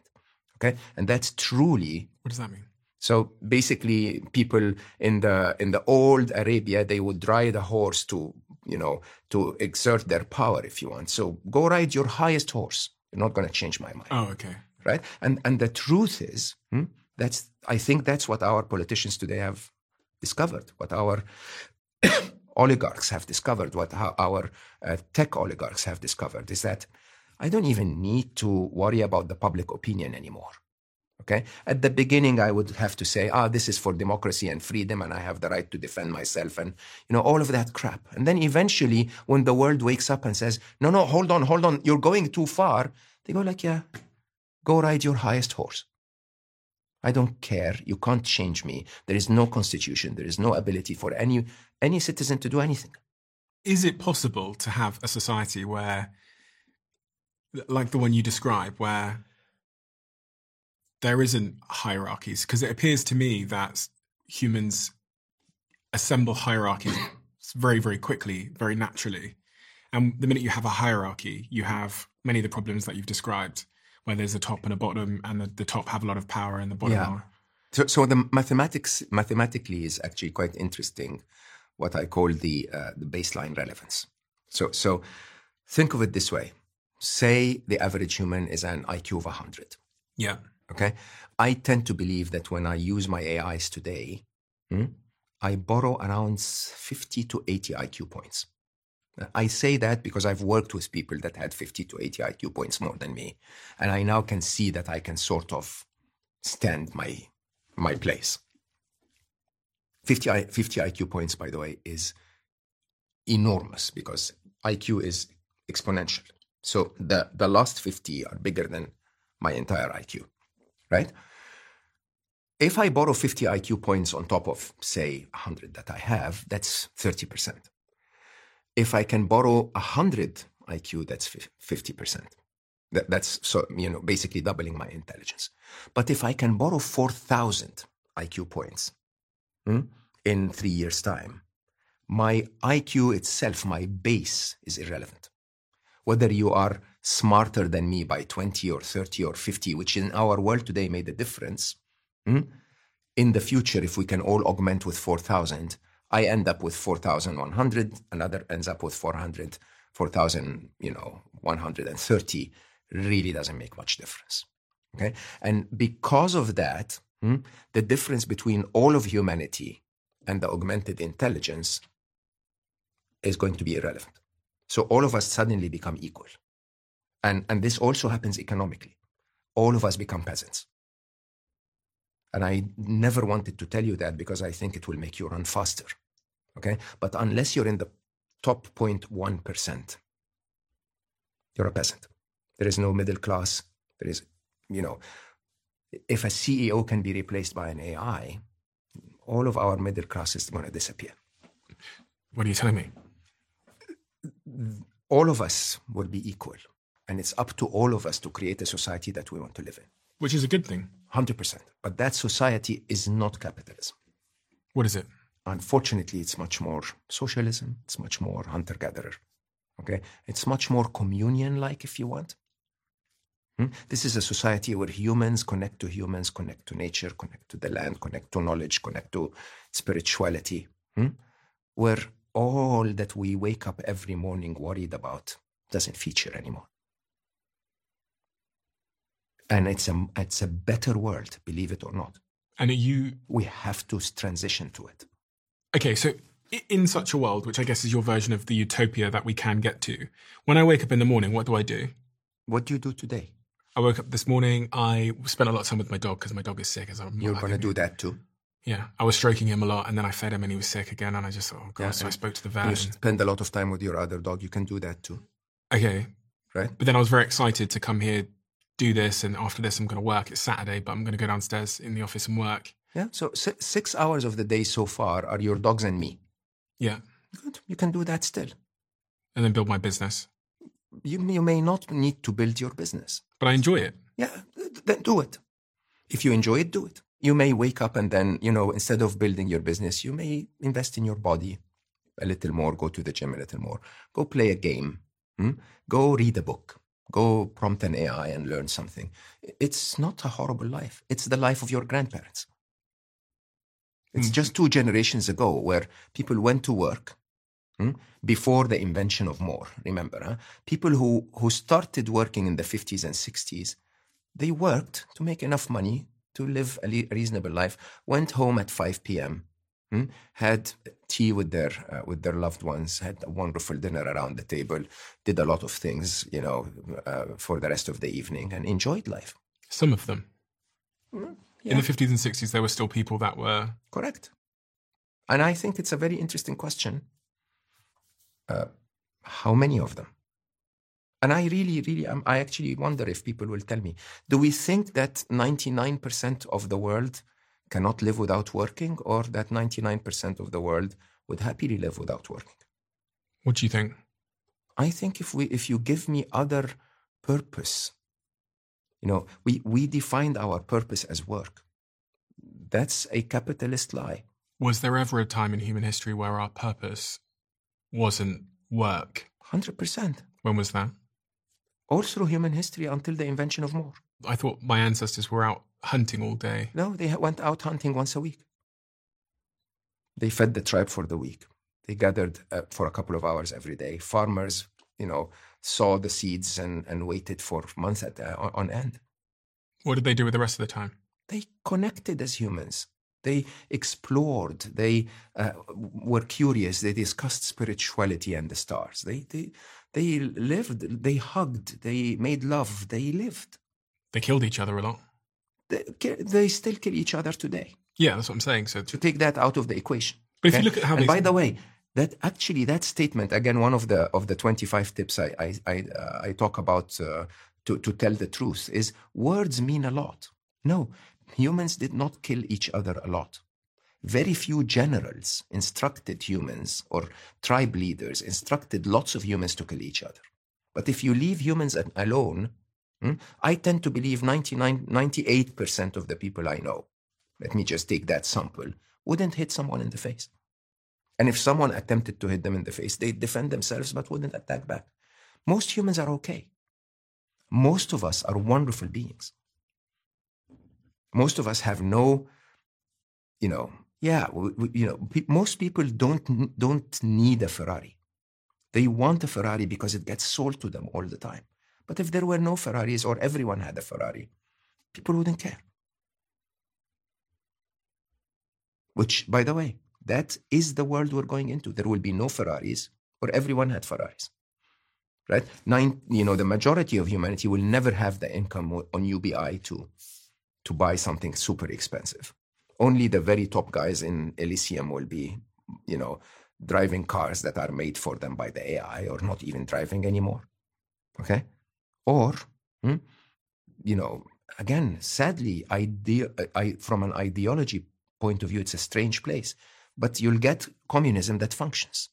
Okay. And that's truly. What does that mean? So basically, people in the in the old Arabia, they would ride a horse to you know, to exert their power if you want. So go ride your highest horse. You're not going to change my mind. Oh, okay. Right. And and the truth is, hmm, that's I think that's what our politicians today have discovered. What our oligarchs have discovered. What our uh, tech oligarchs have discovered is that I don't even need to worry about the public opinion anymore. Okay. At the beginning, I would have to say, ah, this is for democracy and freedom, and I have the right to defend myself, and you know all of that crap. And then eventually, when the world wakes up and says, no, no, hold on, hold on, you're going too far, they go like, yeah, go ride your highest horse. I don't care. You can't change me. There is no constitution. There is no ability for any any citizen to do anything. Is it possible to have a society where, like the one you describe, where there isn't hierarchies because it appears to me that humans assemble hierarchies very very quickly very naturally. And the minute you have a hierarchy you have many of the problems that you've described where there's a top and a bottom and the, the top have a lot of power and the bottom yeah. are. So, so the mathematics mathematically is actually quite interesting what i call the uh, the baseline relevance. So so think of it this way. Say the average human is an iq of 100 yeah Okay. I tend to believe that when I use my AIs today, hmm, I borrow around 50 to 80 IQ points. I say that because I've worked with people that had 50 to 80 IQ points more than me. And I now can see that I can sort of stand my, my place. 50, 50 IQ points, by the way, is enormous because IQ is exponential. So the, the last 50 are bigger than my entire IQ right? If I borrow 50 IQ points on top of, say, 100 that I have, that's 30%. If I can borrow 100 IQ, that's 50%. That, that's so, you know, basically doubling my intelligence. But if I can borrow 4,000 IQ points hmm, in three years' time, my IQ itself, my base, is irrelevant. Whether you are smarter than me by 20 or 30 or 50, which in our world today made a difference, hmm, in the future, if we can all augment with 4,000, I end up with 4,100, another ends up with 400, 4,000, you know, 130 really doesn't make much difference. Okay. And because of that, hmm, the difference between all of humanity and the augmented intelligence is going to be irrelevant. So all of us suddenly become equal. And, and this also happens economically. All of us become peasants. And I never wanted to tell you that because I think it will make you run faster. Okay? But unless you're in the top 0.1%, you're a peasant. There is no middle class. There is, you know, if a CEO can be replaced by an AI, all of our middle class is going to disappear. What are you telling me? All of us will be equal. And it's up to all of us to create a society that we want to live in. Which is a good thing. 100%. But that society is not capitalism. What is it? Unfortunately, it's much more socialism, it's much more hunter gatherer. Okay? It's much more communion like, if you want. Hmm? This is a society where humans connect to humans, connect to nature, connect to the land, connect to knowledge, connect to spirituality, hmm? where all that we wake up every morning worried about doesn't feature anymore. And it's a, it's a better world, believe it or not. And you. We have to transition to it. Okay, so in such a world, which I guess is your version of the utopia that we can get to, when I wake up in the morning, what do I do? What do you do today? I woke up this morning. I spent a lot of time with my dog because my dog is sick. As I'm You're going to do that too. Yeah, I was stroking him a lot, and then I fed him, and he was sick again. And I just thought, oh god. Yeah, so I spoke to the vet. You spend a lot of time with your other dog. You can do that too. Okay. Right. But then I was very excited to come here, do this, and after this, I'm going to work. It's Saturday, but I'm going to go downstairs in the office and work. Yeah. So six hours of the day so far are your dogs and me. Yeah. Good. You can do that still. And then build my business. You, you may not need to build your business. But I enjoy it. Yeah, then do it. If you enjoy it, do it. You may wake up and then, you know, instead of building your business, you may invest in your body a little more, go to the gym a little more, go play a game, hmm? go read a book, go prompt an AI and learn something. It's not a horrible life. It's the life of your grandparents. It's just two generations ago where people went to work hmm, before the invention of more. Remember, huh? people who, who started working in the 50s and 60s, they worked to make enough money to live a, le- reasonable life, went home at 5 p.m., hmm, had tea with their, uh, with their loved ones, had a wonderful dinner around the table, did a lot of things, you know, uh, for the rest of the evening and enjoyed life. Some of them. Mm. Yeah. In the 50s and 60s, there were still people that were. Correct. And I think it's a very interesting question. Uh, how many of them? And I really, really, um, I actually wonder if people will tell me do we think that 99% of the world cannot live without working, or that 99% of the world would happily live without working? What do you think? I think if we, if you give me other purpose you know, we, we defined our purpose as work. That's a capitalist lie. Was there ever a time in human history where our purpose wasn't work? 100%. When was that? All through human history until the invention of more. I thought my ancestors were out hunting all day. No, they went out hunting once a week. They fed the tribe for the week. They gathered uh, for a couple of hours every day. Farmers, you know, saw the seeds and, and waited for months at, uh, on end. What did they do with the rest of the time? They connected as humans. They explored. They uh, were curious. They discussed spirituality and the stars. They, they, they lived. They hugged. They made love. They lived. They killed each other a lot. They, still kill each other today. Yeah, that's what I'm saying. So to take that out of the equation. But okay? if you look at how, and by the way, that actually that statement again one of the of the 25 tips i i i, uh, I talk about uh, to to tell the truth is words mean a lot no humans did not kill each other a lot. Very few generals instructed humans or tribe leaders instructed lots of humans to kill each other. But if you leave humans alone, Hmm? I tend to believe 99, 98% of the people I know, let me just take that sample, wouldn't hit someone in the face. And if someone attempted to hit them in the face, they'd defend themselves but wouldn't attack back. Most humans are okay. Most of us are wonderful beings. Most of us have no, you know, yeah, you know, most people don't don't need a Ferrari. They want a Ferrari because it gets sold to them all the time. But if there were no Ferraris or everyone had a Ferrari, people wouldn't care. Which, by the way, that is the world we're going into. There will be no Ferraris, or everyone had Ferraris. Right? Nine, you know, the majority of humanity will never have the income on UBI to, to buy something super expensive. Only the very top guys in Elysium will be, you know, driving cars that are made for them by the AI or not even driving anymore. Okay? Or, hmm, you know, again, sadly, idea, I, from an ideology point of view, it's a strange place, but you'll get communism that functions.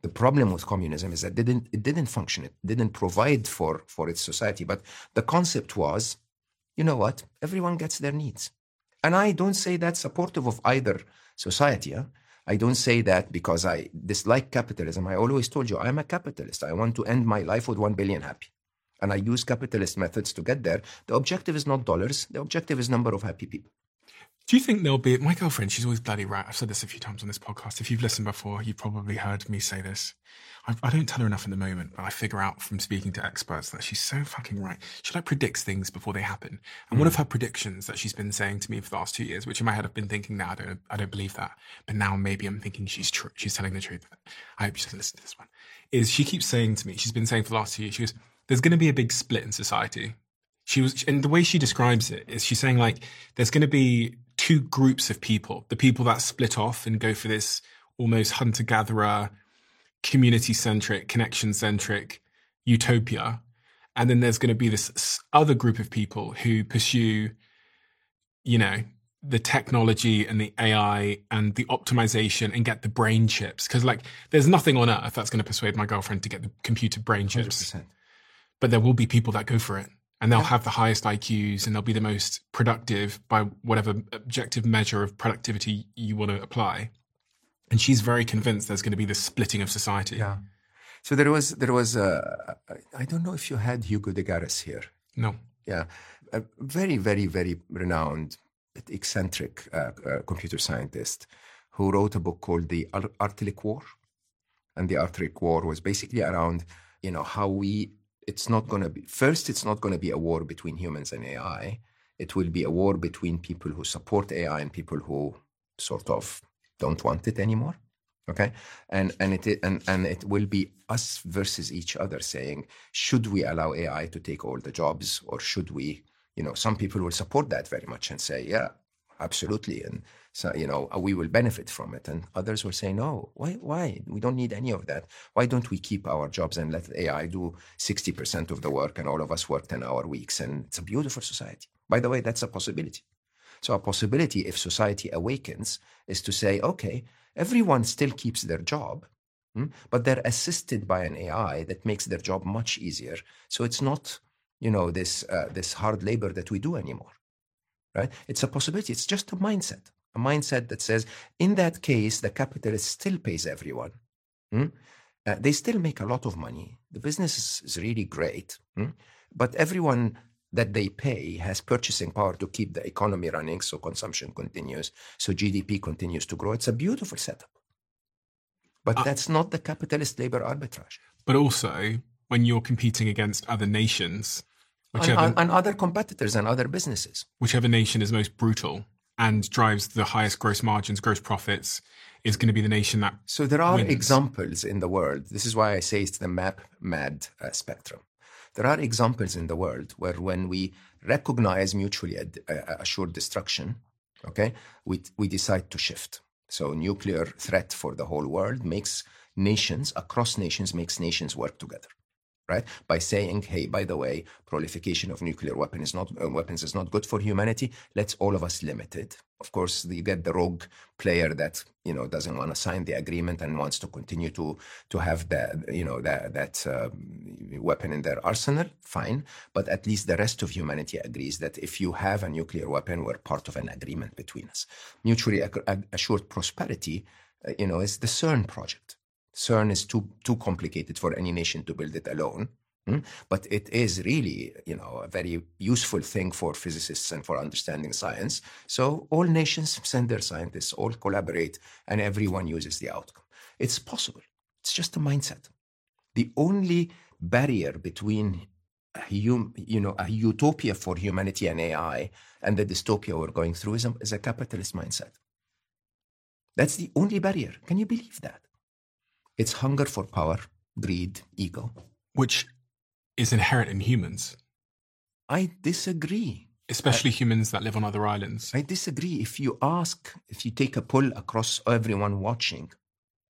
The problem with communism is that it didn't, it didn't function, it didn't provide for, for its society. But the concept was, you know what, everyone gets their needs. And I don't say that supportive of either society. huh? I don't say that because I dislike capitalism. I always told you I'm a capitalist. I want to end my life with 1 billion happy. And I use capitalist methods to get there. The objective is not dollars, the objective is number of happy people. Do you think there'll be my girlfriend? She's always bloody right. I've said this a few times on this podcast. If you've listened before, you've probably heard me say this. I, I don't tell her enough in the moment, but I figure out from speaking to experts that she's so fucking right. She like predicts things before they happen. And one of hmm. her predictions that she's been saying to me for the last two years, which in my head I've been thinking, now I don't, I don't believe that, but now maybe I'm thinking she's true. She's telling the truth. I hope she's going to listen to this one. Is she keeps saying to me, she's been saying for the last two years, she goes, "There's going to be a big split in society." she was and the way she describes it is she's saying like there's going to be two groups of people. The people that split off and go for this almost hunter gatherer community centric connection centric utopia. And then there's going to be this other group of people who pursue you know the technology and the ai and the optimization and get the brain chips. Because like there's nothing on earth that's going to persuade my girlfriend to get the computer brain chips. 100%. but there will be people that go for it and they'll have the highest IQs and they'll be the most productive by whatever objective measure of productivity you want to apply. And she's very convinced there's going to be this splitting of society. Yeah. So there was, there was, uh, I don't know if you had Hugo de Garis here. No. Yeah, a very, very, very renowned, eccentric uh, uh, computer scientist who wrote a book called The Ar- Artilect War. And the Artilect War was basically around, you know, how we, it's not going to be, first, it's not going to be a war between humans and AI. It will be a war between people who support AI and people who sort of don't want it anymore okay and and it and and it will be us versus each other saying should we allow ai to take all the jobs or should we you know some people will support that very much and say yeah absolutely and so you know we will benefit from it. And others will say no why why? We don't need any of that. Why don't we keep our jobs and let ai do 60% of the work and all of us work 10 hour weeks? And it's a beautiful society. By the way that's a possibility. So a possibility, if society awakens, is to say, okay, everyone still keeps their job, hmm, but they're assisted by an AI that makes their job much easier. So it's not, you know, this uh, this hard labor that we do anymore, right? It's a possibility. It's just a mindset, a mindset that says, in that case, the capitalist still pays everyone. hmm? Uh, they still make a lot of money. The business is, is really great, hmm? but everyone that they pay has purchasing power to keep the economy running so consumption continues, so GDP continues to grow. It's a beautiful setup. But that's not the capitalist labor arbitrage. But also, when you're competing against other nations, And, and- and other competitors and other businesses. whichever nation is most brutal and drives the highest gross margins, gross profits, is going to be the nation that So there are wins. examples in the world. This is why I say it's the map mad uh, spectrum. There are examples in the world where when we recognize mutually ad- uh, assured destruction, okay, we, we decide to shift. So nuclear threat for the whole world makes nations, across nations, makes nations work together. Right? By saying, hey, by the way, proliferation of nuclear weapon is not, uh, weapons is not good for humanity. Let's all of us limit it. Of course, you get the rogue player that you know doesn't want to sign the agreement and wants to continue to to have that you know that that um, weapon in their arsenal. Fine, but at least the rest of humanity agrees that if you have a nuclear weapon, we're part of an agreement between us. Mutually assured prosperity, uh, you know, is the CERN project. CERN is too too complicated for any nation to build it alone. Hmm? But it is really, you know, a very useful thing for physicists and for understanding science. So all nations send their scientists, all collaborate, and everyone uses the outcome. It's possible. It's just a mindset. The only barrier between hum, you know, a utopia for humanity and AI and the dystopia we're going through is a, is a capitalist mindset. That's the only barrier. Can you believe that? It's hunger for power, greed, ego. Which is inherent in humans. I disagree. Especially I, humans that live on other islands. I disagree. If you ask, if you take a poll across everyone watching,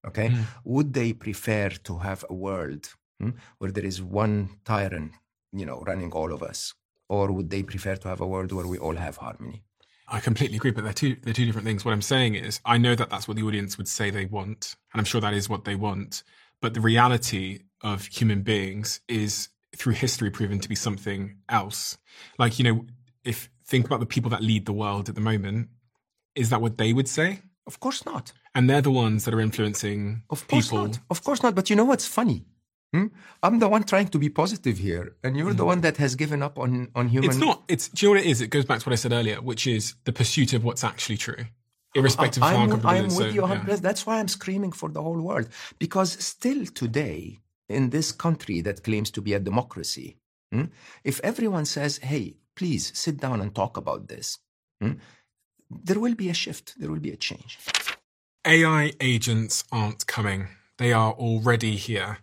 okay, mm. would they prefer to have a world hmm, where there is one tyrant, you know, running all of us? Or would they prefer to have a world where we all have harmony? I completely agree, but they're two they're two different things. What I'm saying is, I know that that's what the audience would say they want, and I'm sure that is what they want. But the reality of human beings is through history proven to be something else. Like, you know, if think about the people that lead the world at the moment, is that what they would say? Of course not. And they're the ones that are influencing of course people. Not. Of course not. But you know what's funny? Hmm? I'm the one trying to be positive here, and you're mm. the one that has given up on on human. It's not. It's. Do you know what it is? It goes back to what I said earlier, which is the pursuit of what's actually true, irrespective I'm, of how I'm with so, you 100. Yeah. That's why I'm screaming for the whole world because still today, in this country that claims to be a democracy, hmm, if everyone says, hey, please sit down and talk about this, hmm, there will be a shift, there will be a change. AI agents aren't coming, they are already here.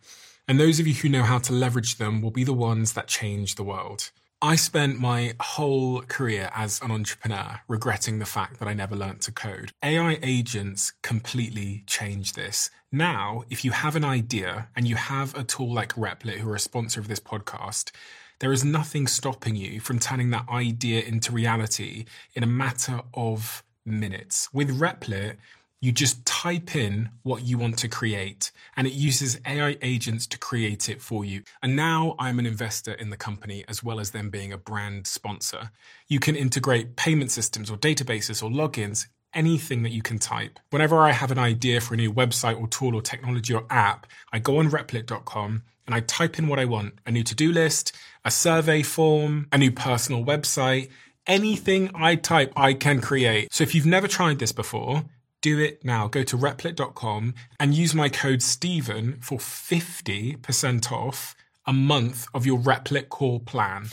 And those of you who know how to leverage them will be the ones that change the world. I spent my whole career as an entrepreneur regretting the fact that I never learned to code. AI agents completely change this. Now, if you have an idea and you have a tool like Replit, who are a sponsor of this podcast, there is nothing stopping you from turning that idea into reality in a matter of minutes. With Replit, you just type in what you want to create and it uses AI agents to create it for you. And now I'm an investor in the company as well as them being a brand sponsor. You can integrate payment systems or databases or logins anything that you can type. Whenever I have an idea for a new website or tool or technology or app, I go on replit.com and I type in what I want a new to do list, a survey form, a new personal website. Anything I type, I can create. So if you've never tried this before, do it now. Go to replit.com and use my code Steven for 50% off a month of your Replit core plan.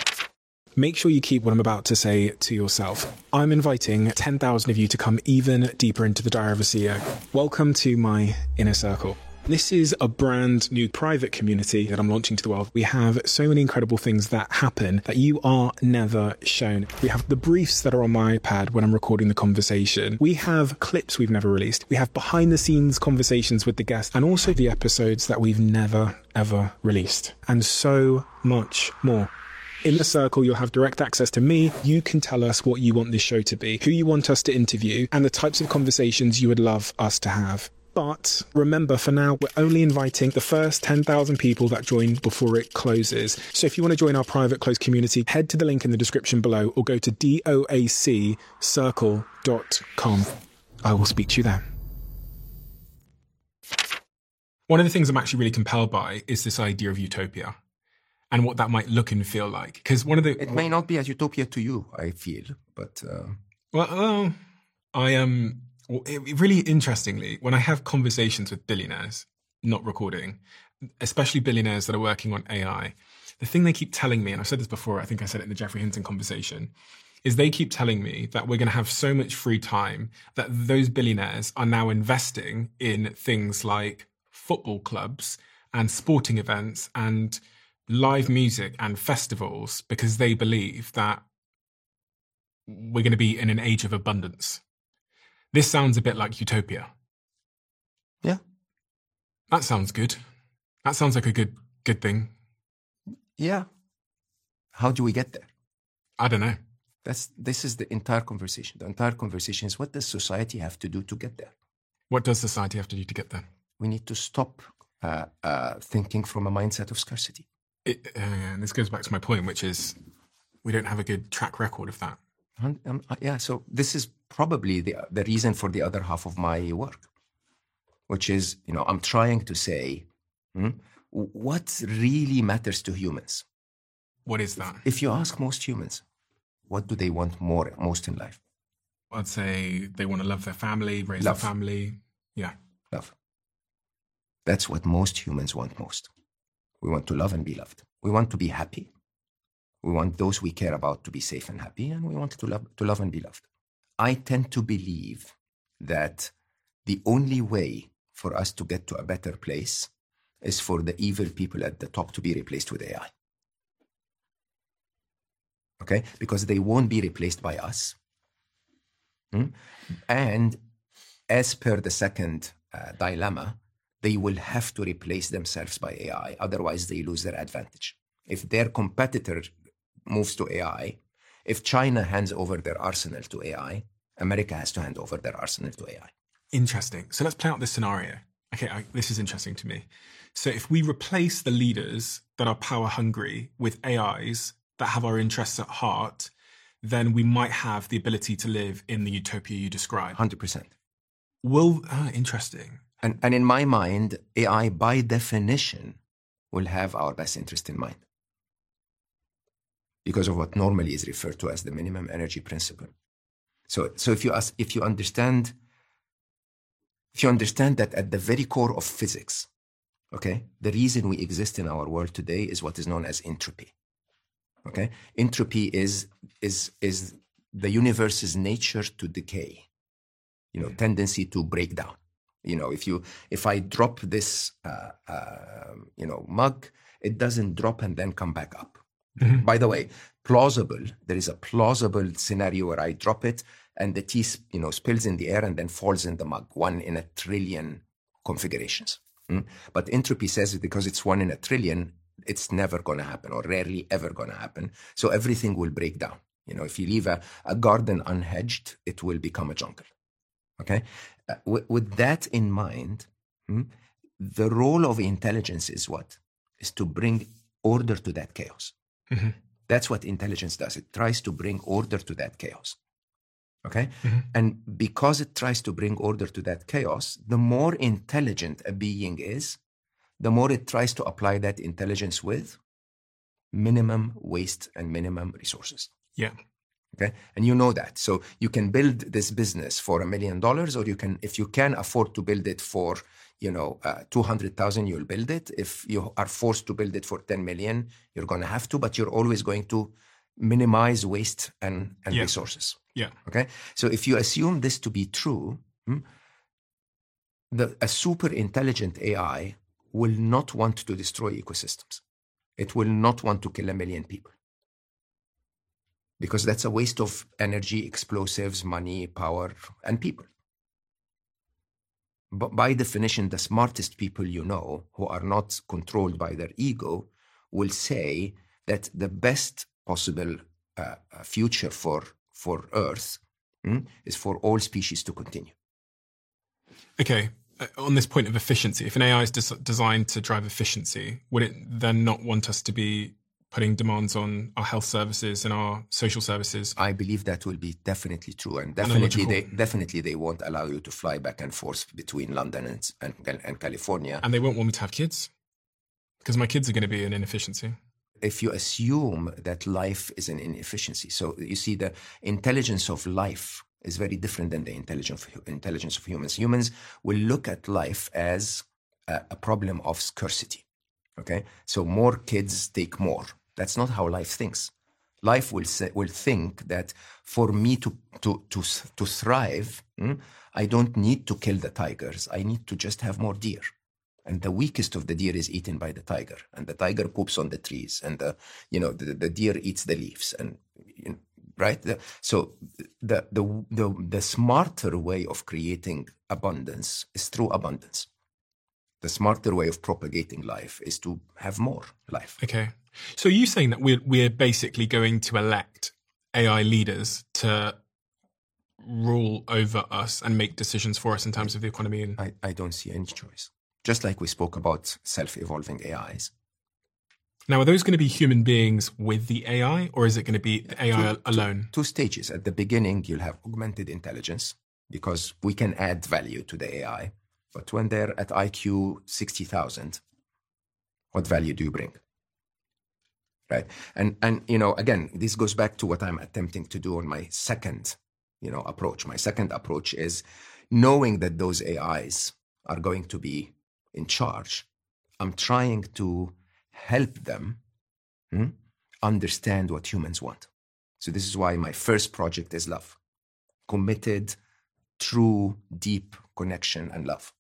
Make sure you keep what I'm about to say to yourself. I'm inviting 10,000 of you to come even deeper into the Diary of a CEO. Welcome to my inner circle. This is a brand new private community that I'm launching to the world. We have so many incredible things that happen that you are never shown. We have the briefs that are on my iPad when I'm recording the conversation. We have clips we've never released. We have behind the scenes conversations with the guests and also the episodes that we've never ever released and so much more. In the circle, you'll have direct access to me. You can tell us what you want this show to be, who you want us to interview, and the types of conversations you would love us to have. But remember, for now, we're only inviting the first 10,000 people that join before it closes. So if you want to join our private closed community, head to the link in the description below or go to doaccircle.com. I will speak to you then. One of the things I'm actually really compelled by is this idea of utopia and what that might look and feel like. Because one of the. It may not be as utopia to you, I feel, but. Uh... Well, uh, I am. Um, really interestingly, when I have conversations with billionaires, not recording, especially billionaires that are working on AI, the thing they keep telling me, and I've said this before, I think I said it in the Geoffrey Hinton conversation, is they keep telling me that we're going to have so much free time that those billionaires are now investing in things like football clubs and sporting events and live music and festivals because they believe that we're going to be in an age of abundance. This sounds a bit like Utopia. Yeah. That sounds good. That sounds like a good good thing. Yeah. How do we get there? I don't know. That's this is the entire conversation. The entire conversation is what does society have to do to get there? What does society have to do to get there? We need to stop uh, uh, thinking from a mindset of scarcity. It, uh, and this goes back to my point, which is we don't have a good track record of that. Um, um, uh, yeah, so this is probably the the reason for the other half of my work, which is you know I'm trying to say hmm, what really matters to humans. What is that? If you ask most humans, what do they want more most in life? I'd say they want to love their family, raise Love. their family. Yeah. Love. That's what most humans want most. We want to love and be loved. We want to be happy. We want those we care about to be safe and happy, and we want to love, to love and be loved. I tend to believe that the only way for us to get to a better place is for the evil people at the top to be replaced with AI. Okay? Because they won't be replaced by us. Hmm? And as per the second uh, dilemma, they will have to replace themselves by AI. Otherwise, they lose their advantage. If their competitor moves to AI, if China hands over their arsenal to AI, America has to hand over their arsenal to AI. Interesting. So let's play out this scenario. Okay, I, this is interesting to me. So if we replace the leaders that are power hungry with AIs that have our interests at heart, then we might have the ability to live in the utopia you describe. 100%. Will ah, interesting. And, and in my mind, AI by definition will have our best interest in mind because of what normally is referred to as the minimum energy principle. So, so if you ask, if you understand, if you understand that at the very core of physics, okay, the reason we exist in our world today is what is known as entropy. Okay, entropy is is is the universe's nature to decay, you know, tendency to break down. You know, if you if I drop this, uh, uh, you know, mug, it doesn't drop and then come back up. By the way, plausible. There is a plausible scenario where I drop it and the tea, you know, spills in the air and then falls in the mug. One in a trillion configurations. Mm? But entropy says it because it's one in a trillion, it's never going to happen or rarely ever going to happen. So everything will break down. You know, if you leave a, a garden unhedged, it will become a jungle. Okay. Uh, with, with that in mind, hmm, the role of intelligence is what? Is to bring order to that chaos. Mm-hmm. That's what intelligence does. It tries to bring order to that chaos. Okay? Mm-hmm. And because it tries to bring order to that chaos, the more intelligent a being is, the more it tries to apply that intelligence with minimum waste and minimum resources. Yeah. Okay. And you know that. So you can build this business for a million dollars, or you can, if you can afford to build it for, you know, uh, 200,000, you'll build it. If you are forced to build it for 10 million, you're going to have to, but you're always going to minimize waste and, and Yeah. resources. Yeah. Okay. So if you assume this to be true, hmm, the, a super intelligent AI will not want to destroy ecosystems. It will not want to kill a million people because that's a waste of energy, explosives, money, power, and people. But by definition, the smartest people you know who are not controlled by their ego will say that the best possible uh, uh, future for, for Earth mm, is for all species to continue. Okay. Uh, on this point of efficiency, if an AI is des- designed to drive efficiency, would it then not want us to be putting demands on our health services and our social services? I believe that will be definitely true, and definitely they definitely they won't allow you to fly back and forth between London and and, and California. And they won't want me to have kids because my kids are going to be an inefficiency. if you assume that life is an inefficiency, so you see the intelligence of life is very different than the intelligence of, intelligence of humans. Humans will look at life as a, a problem of scarcity. Okay, so more kids take more. That's not how life thinks. Life will say, will think that for me to to to to thrive, hmm, I don't need to kill the tigers. I need to just have more deer. And the weakest of the deer is eaten by the tiger. And the tiger poops on the trees. And the you know the, the deer eats the leaves. And you know, right? The- so the, the the the smarter way of creating abundance is through abundance. The smarter way of propagating life is to have more life. Okay. So are you saying that we're we're basically going to elect AI leaders to rule over us and make decisions for us in terms of the economy and I, I don't see any choice. Just like we spoke about self evolving AIs. now are those going to be human beings with the AI or is it going to be the AI Two- alone? Two stages. At the beginning, you'll have augmented intelligence because we can add value to the AI. But when they're at IQ 60,000, what value do you bring? Right. And, and, you know, again, this goes back to what I'm attempting to do on my second, you know, approach. My second approach is knowing that those AIs are going to be in charge. I'm trying to help them hmm, understand what humans want. So this is why my first project is love. Committed, true, deep connection and love.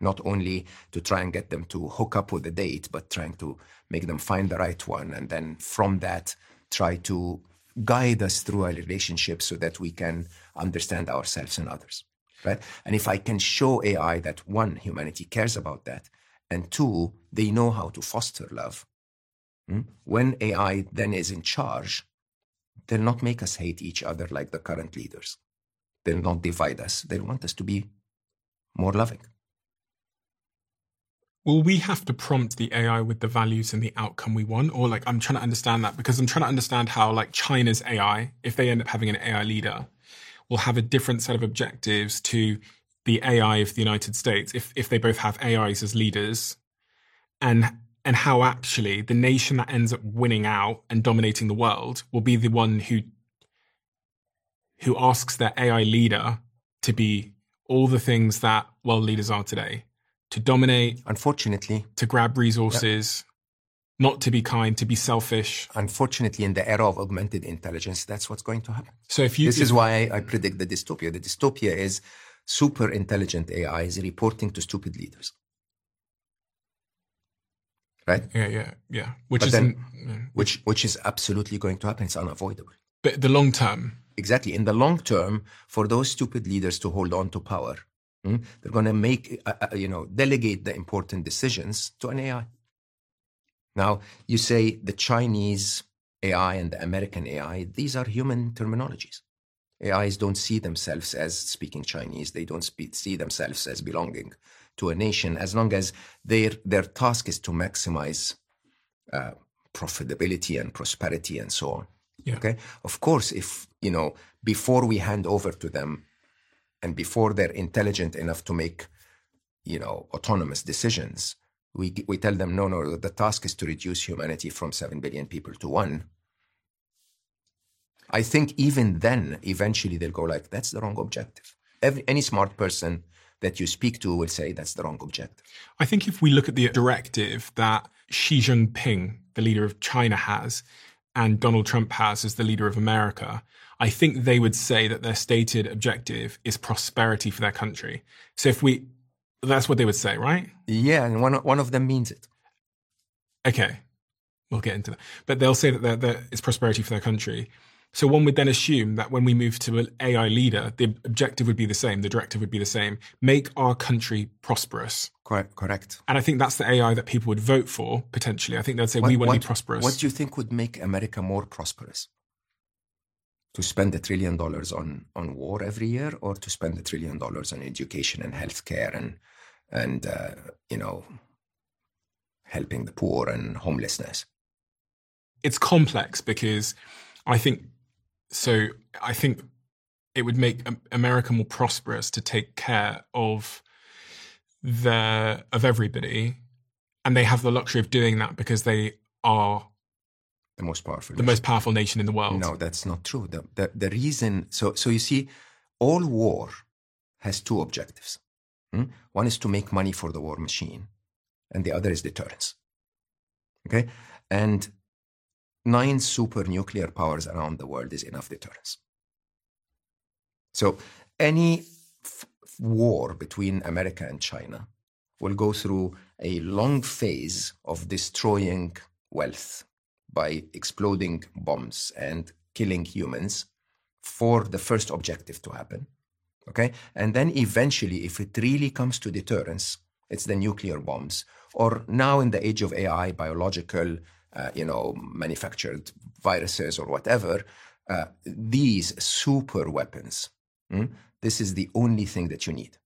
Not only to try and get them to hook up with a date, but trying to make them find the right one. And then from that, try to guide us through a relationship so that we can understand ourselves and others. Right. And if I can show AI that one, humanity cares about that, and two, they know how to foster love, hmm, when AI then is in charge, they'll not make us hate each other like the current leaders. They'll not divide us. They'll want us to be more loving. Will we have to prompt the AI with the values and the outcome we want? Or like, I'm trying to understand that because I'm trying to understand how like China's AI, if they end up having an AI leader, will have a different set of objectives to the AI of the United States if, if they both have AIs as leaders and and how actually the nation that ends up winning out and dominating the world will be the one who who asks their AI leader to be all the things that world leaders are today. To dominate, Unfortunately, to grab resources, not to be kind, to be selfish. unfortunately, in the era of augmented intelligence, that's what's going to happen. So if you this if- is why I predict the dystopia. The dystopia is super intelligent AI is reporting to stupid leaders. Right? yeah, yeah, yeah, which is then- yeah. Which which is absolutely going to happen. It's unavoidable. but the long term. Exactly. In the long term, for those stupid leaders to hold on to power, hmm, they're going to make, uh, uh, you know, delegate the important decisions to an AI. Now, you say the Chinese AI and the American AI, these are human terminologies. AIs don't see themselves as speaking Chinese. They don't speak, see themselves as belonging to a nation as long as their, their task is to maximize uh, profitability and prosperity and so on. Yeah. Okay. Of course, if, you know, before we hand over to them and before they're intelligent enough to make, you know, autonomous decisions, we, we tell them, no, no, the task is to reduce humanity from 7 billion people to one. I think even then, eventually they'll go like, that's the wrong objective. Every, any smart person that you speak to will say that's the wrong objective. I think if we look at the directive that Xi Jinping, the leader of China, has, and Donald Trump has as the leader of America, I think they would say that their stated objective is prosperity for their country. So if we, that's what they would say, right? Yeah, and one, one of them means it. Okay, we'll get into that. But they'll say that they're, they're, prosperity for their country. So one would then assume that when we move to an AI leader, the objective would be the same, the directive would be the same: make our country prosperous. Cor- correct. And I think that's the AI that people would vote for potentially. I think they'd say we want to be prosperous. What do you think would make America more prosperous? To spend a trillion dollars on, on war every year, or to spend a trillion dollars on education and healthcare and and uh, you know helping the poor and homelessness? it's complex because I think so. I think it would make America more prosperous to take care of the of everybody, and they have the luxury of doing that because they are The most powerful. the nation. most powerful nation in the world. No, that's not true. The, the, the reason, so, so you see, all war has two objectives. hmm? One is to make money for the war machine, and the other is deterrence. Okay? And nine super nuclear powers around the world is enough deterrence. So any f- war between America and China will go through a long phase of destroying wealth by exploding bombs and killing humans for the first objective to happen. Okay? And then eventually, if it really comes to deterrence, it's the nuclear bombs. Or now in the age of AI, biological uh, you know, manufactured viruses or whatever. Uh, these super weapons, mm, this is the only thing that you need.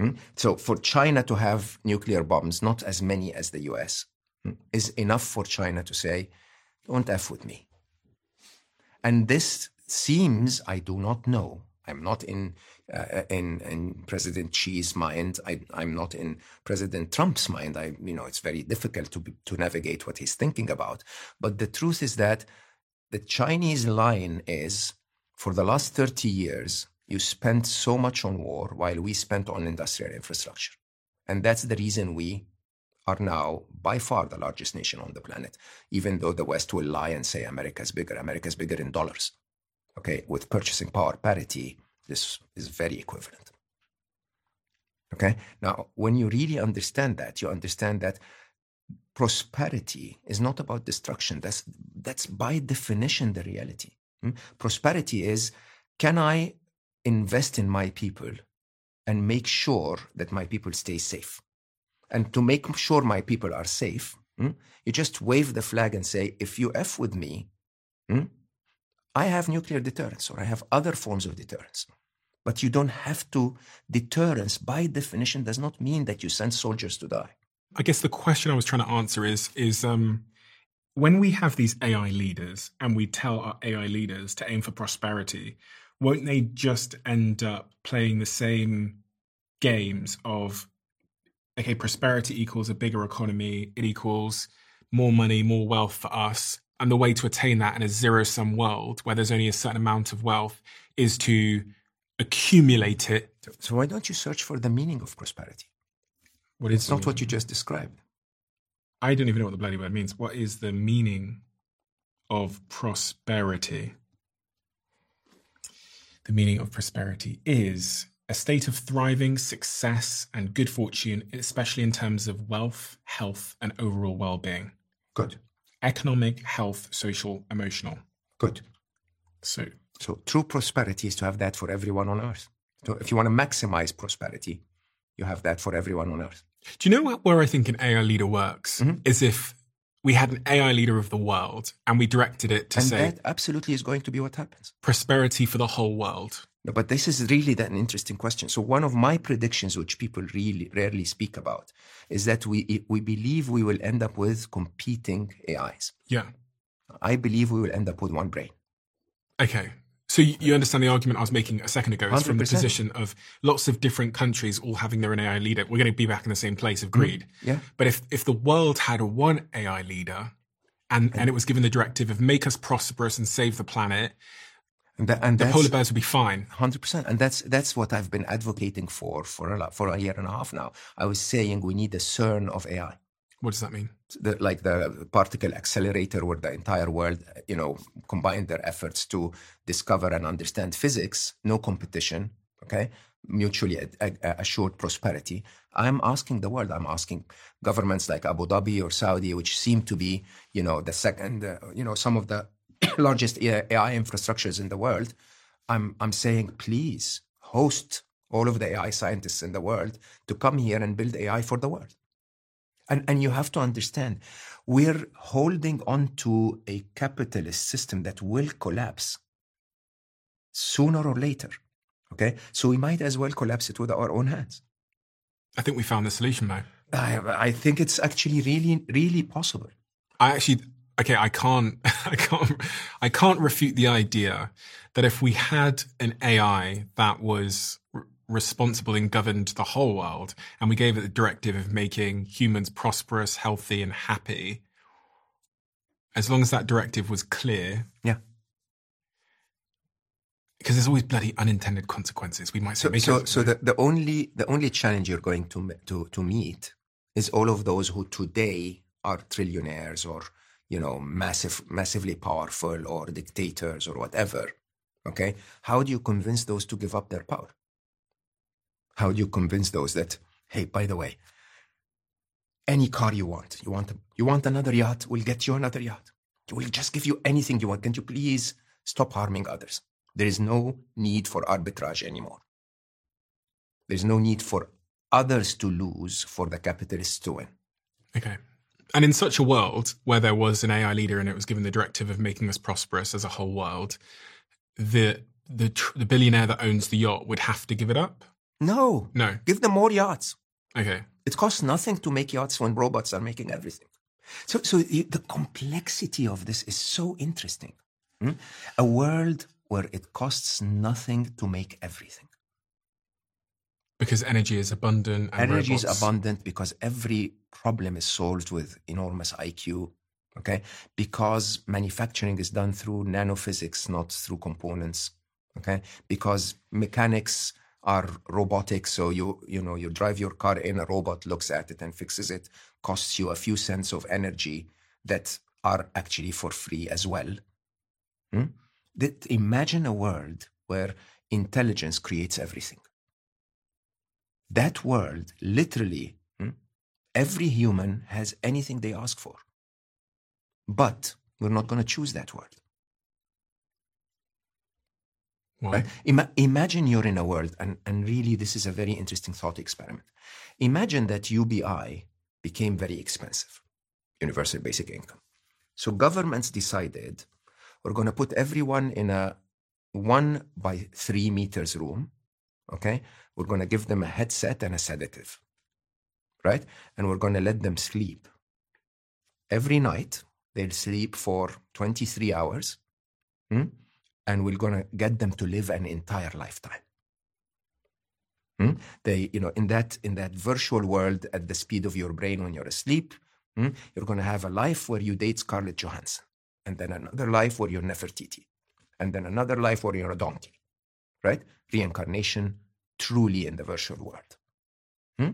Mm? So for China to have nuclear bombs, not as many as the US, is enough for China to say, don't F with me. And this seems, I do not know, I'm not in uh, in in President Xi's mind. I, am not in President Trump's mind. I you know it's very difficult to be, to navigate what he's thinking about. But the truth is that the Chinese line is for the last 30 years you spent so much on war while we spent on industrial infrastructure, and that's the reason we are now by far the largest nation on the planet. Even though the West will lie and say America's bigger, America's bigger in dollars okay, with purchasing power parity, this is very equivalent. Okay, now when you really understand that, you understand that prosperity is not about destruction. That's that's by definition the reality. Hmm? Prosperity is can I invest in my people and make sure that my people stay safe? And to make sure my people are safe, hmm, you just wave the flag and say, if you F with me, hmm, I have nuclear deterrence or I have other forms of deterrence. But you don't have to. Deterrence, by definition, does not mean that you send soldiers to die. I guess the question I was trying to answer is is um, when we have these AI leaders and we tell our AI leaders to aim for prosperity, won't they just end up playing the same games of okay, prosperity equals a bigger economy, it equals more money, more wealth for us, and the way to attain that in a zero sum world where there's only a certain amount of wealth is to accumulate it. So why don't you search for the meaning of prosperity? What is it's not what you just described. I don't even know what the bloody word means. What is the meaning of prosperity? The meaning of prosperity is a state of thriving success and good fortune, especially in terms of wealth, health, and overall well being. Good economic, health, social, emotional. Good. So, so true prosperity is to have that for everyone on earth. So if you want to maximize prosperity, you have that for everyone on earth. Do you know where I think an AI leader works? Mm-hmm. Is if we had an AI leader of the world and we directed it to and say that absolutely is going to be what happens. Prosperity for the whole world. No, but this is really an interesting question. So one of my predictions, which people really rarely speak about, is that we we believe we will end up with competing AIs. Yeah. I believe we will end up with one brain. Okay. So you understand the argument I was making a second ago is from the position of lots of different countries all having their own AI leader. We're going to be back in the same place of greed. Mm, yeah. But if, if the world had one AI leader and, and it was given the directive of make us prosperous and save the planet, and, that, and the polar bears will be fine. Hundred percent, and that's that's what I've been advocating for for a for a year and a half now. I was saying we need a CERN of AI. What does that mean? The, like the particle accelerator, where the entire world, you know, combined their efforts to discover and understand physics. No competition. Okay, mutually assured prosperity. I'm asking the world. I'm asking governments like Abu Dhabi or Saudi, which seem to be, you know, the second, uh, you know, some of the largest AI infrastructures in the world, I'm, I'm saying, please host all of the AI scientists in the world to come here and build AI for the world. And, and you have to understand, we're holding on to a capitalist system that will collapse sooner or later. Okay? So we might as well collapse it with our own hands. I think we found the solution, though. I, I think it's actually really, really possible. I actually, okay, I can't, I can't, I can't refute the idea that if we had an AI that was r- responsible and governed the whole world, and we gave it the directive of making humans prosperous, healthy, and happy, as long as that directive was clear, yeah, because there's always bloody unintended consequences. We might say. So, so, so the, the only the only challenge you're going to to to meet is all of those who today are trillionaires or you know, massive, massively powerful or dictators or whatever. Okay. How do you convince those to give up their power? How do you convince those that, hey, by the way, any car you want, you want, you want another yacht, we'll get you another yacht. We'll just give you anything you want. Can you please stop harming others? There is no need for arbitrage anymore. There's no need for others to lose for the capitalists to win. Okay. And in such a world where there was an AI leader and it was given the directive of making us prosperous as a whole world, the the tr- the billionaire that owns the yacht would have to give it up. No. No. Give them more yachts. Okay. It costs nothing to make yachts when robots are making everything. So, so the complexity of this is so interesting. hmm? A world where it costs nothing to make everything. Because energy is abundant. And Energy is abundant because every problem is solved with enormous IQ. Okay, because manufacturing is done through nanophysics, not through components. Okay, because mechanics are robotic, so you you know you drive your car in, a robot looks at it and fixes it, costs you a few cents of energy that are actually for free as well. Hmm? Imagine a world where intelligence creates everything. That world, literally, hmm, every human has anything they ask for. But we're not going to choose that world. Right? Ima- imagine you're in a world, and, and really, this is a very interesting thought experiment. Imagine that UBI became very expensive, universal basic income. So governments decided we're going to put everyone in a one by three meters room. Okay, we're going to give them a headset and a sedative, right? And we're going to let them sleep. Every night, they'll sleep for 23 hours. hmm? and we're going to get them to live an entire lifetime. Hmm? They, you know, in that in that virtual world at the speed of your brain when you're asleep, hmm, you're going to have a life where you date Scarlett Johansson, and then another life where you're Nefertiti, and then another life where you're a donkey, right? Reincarnation, truly in the virtual world. Hmm?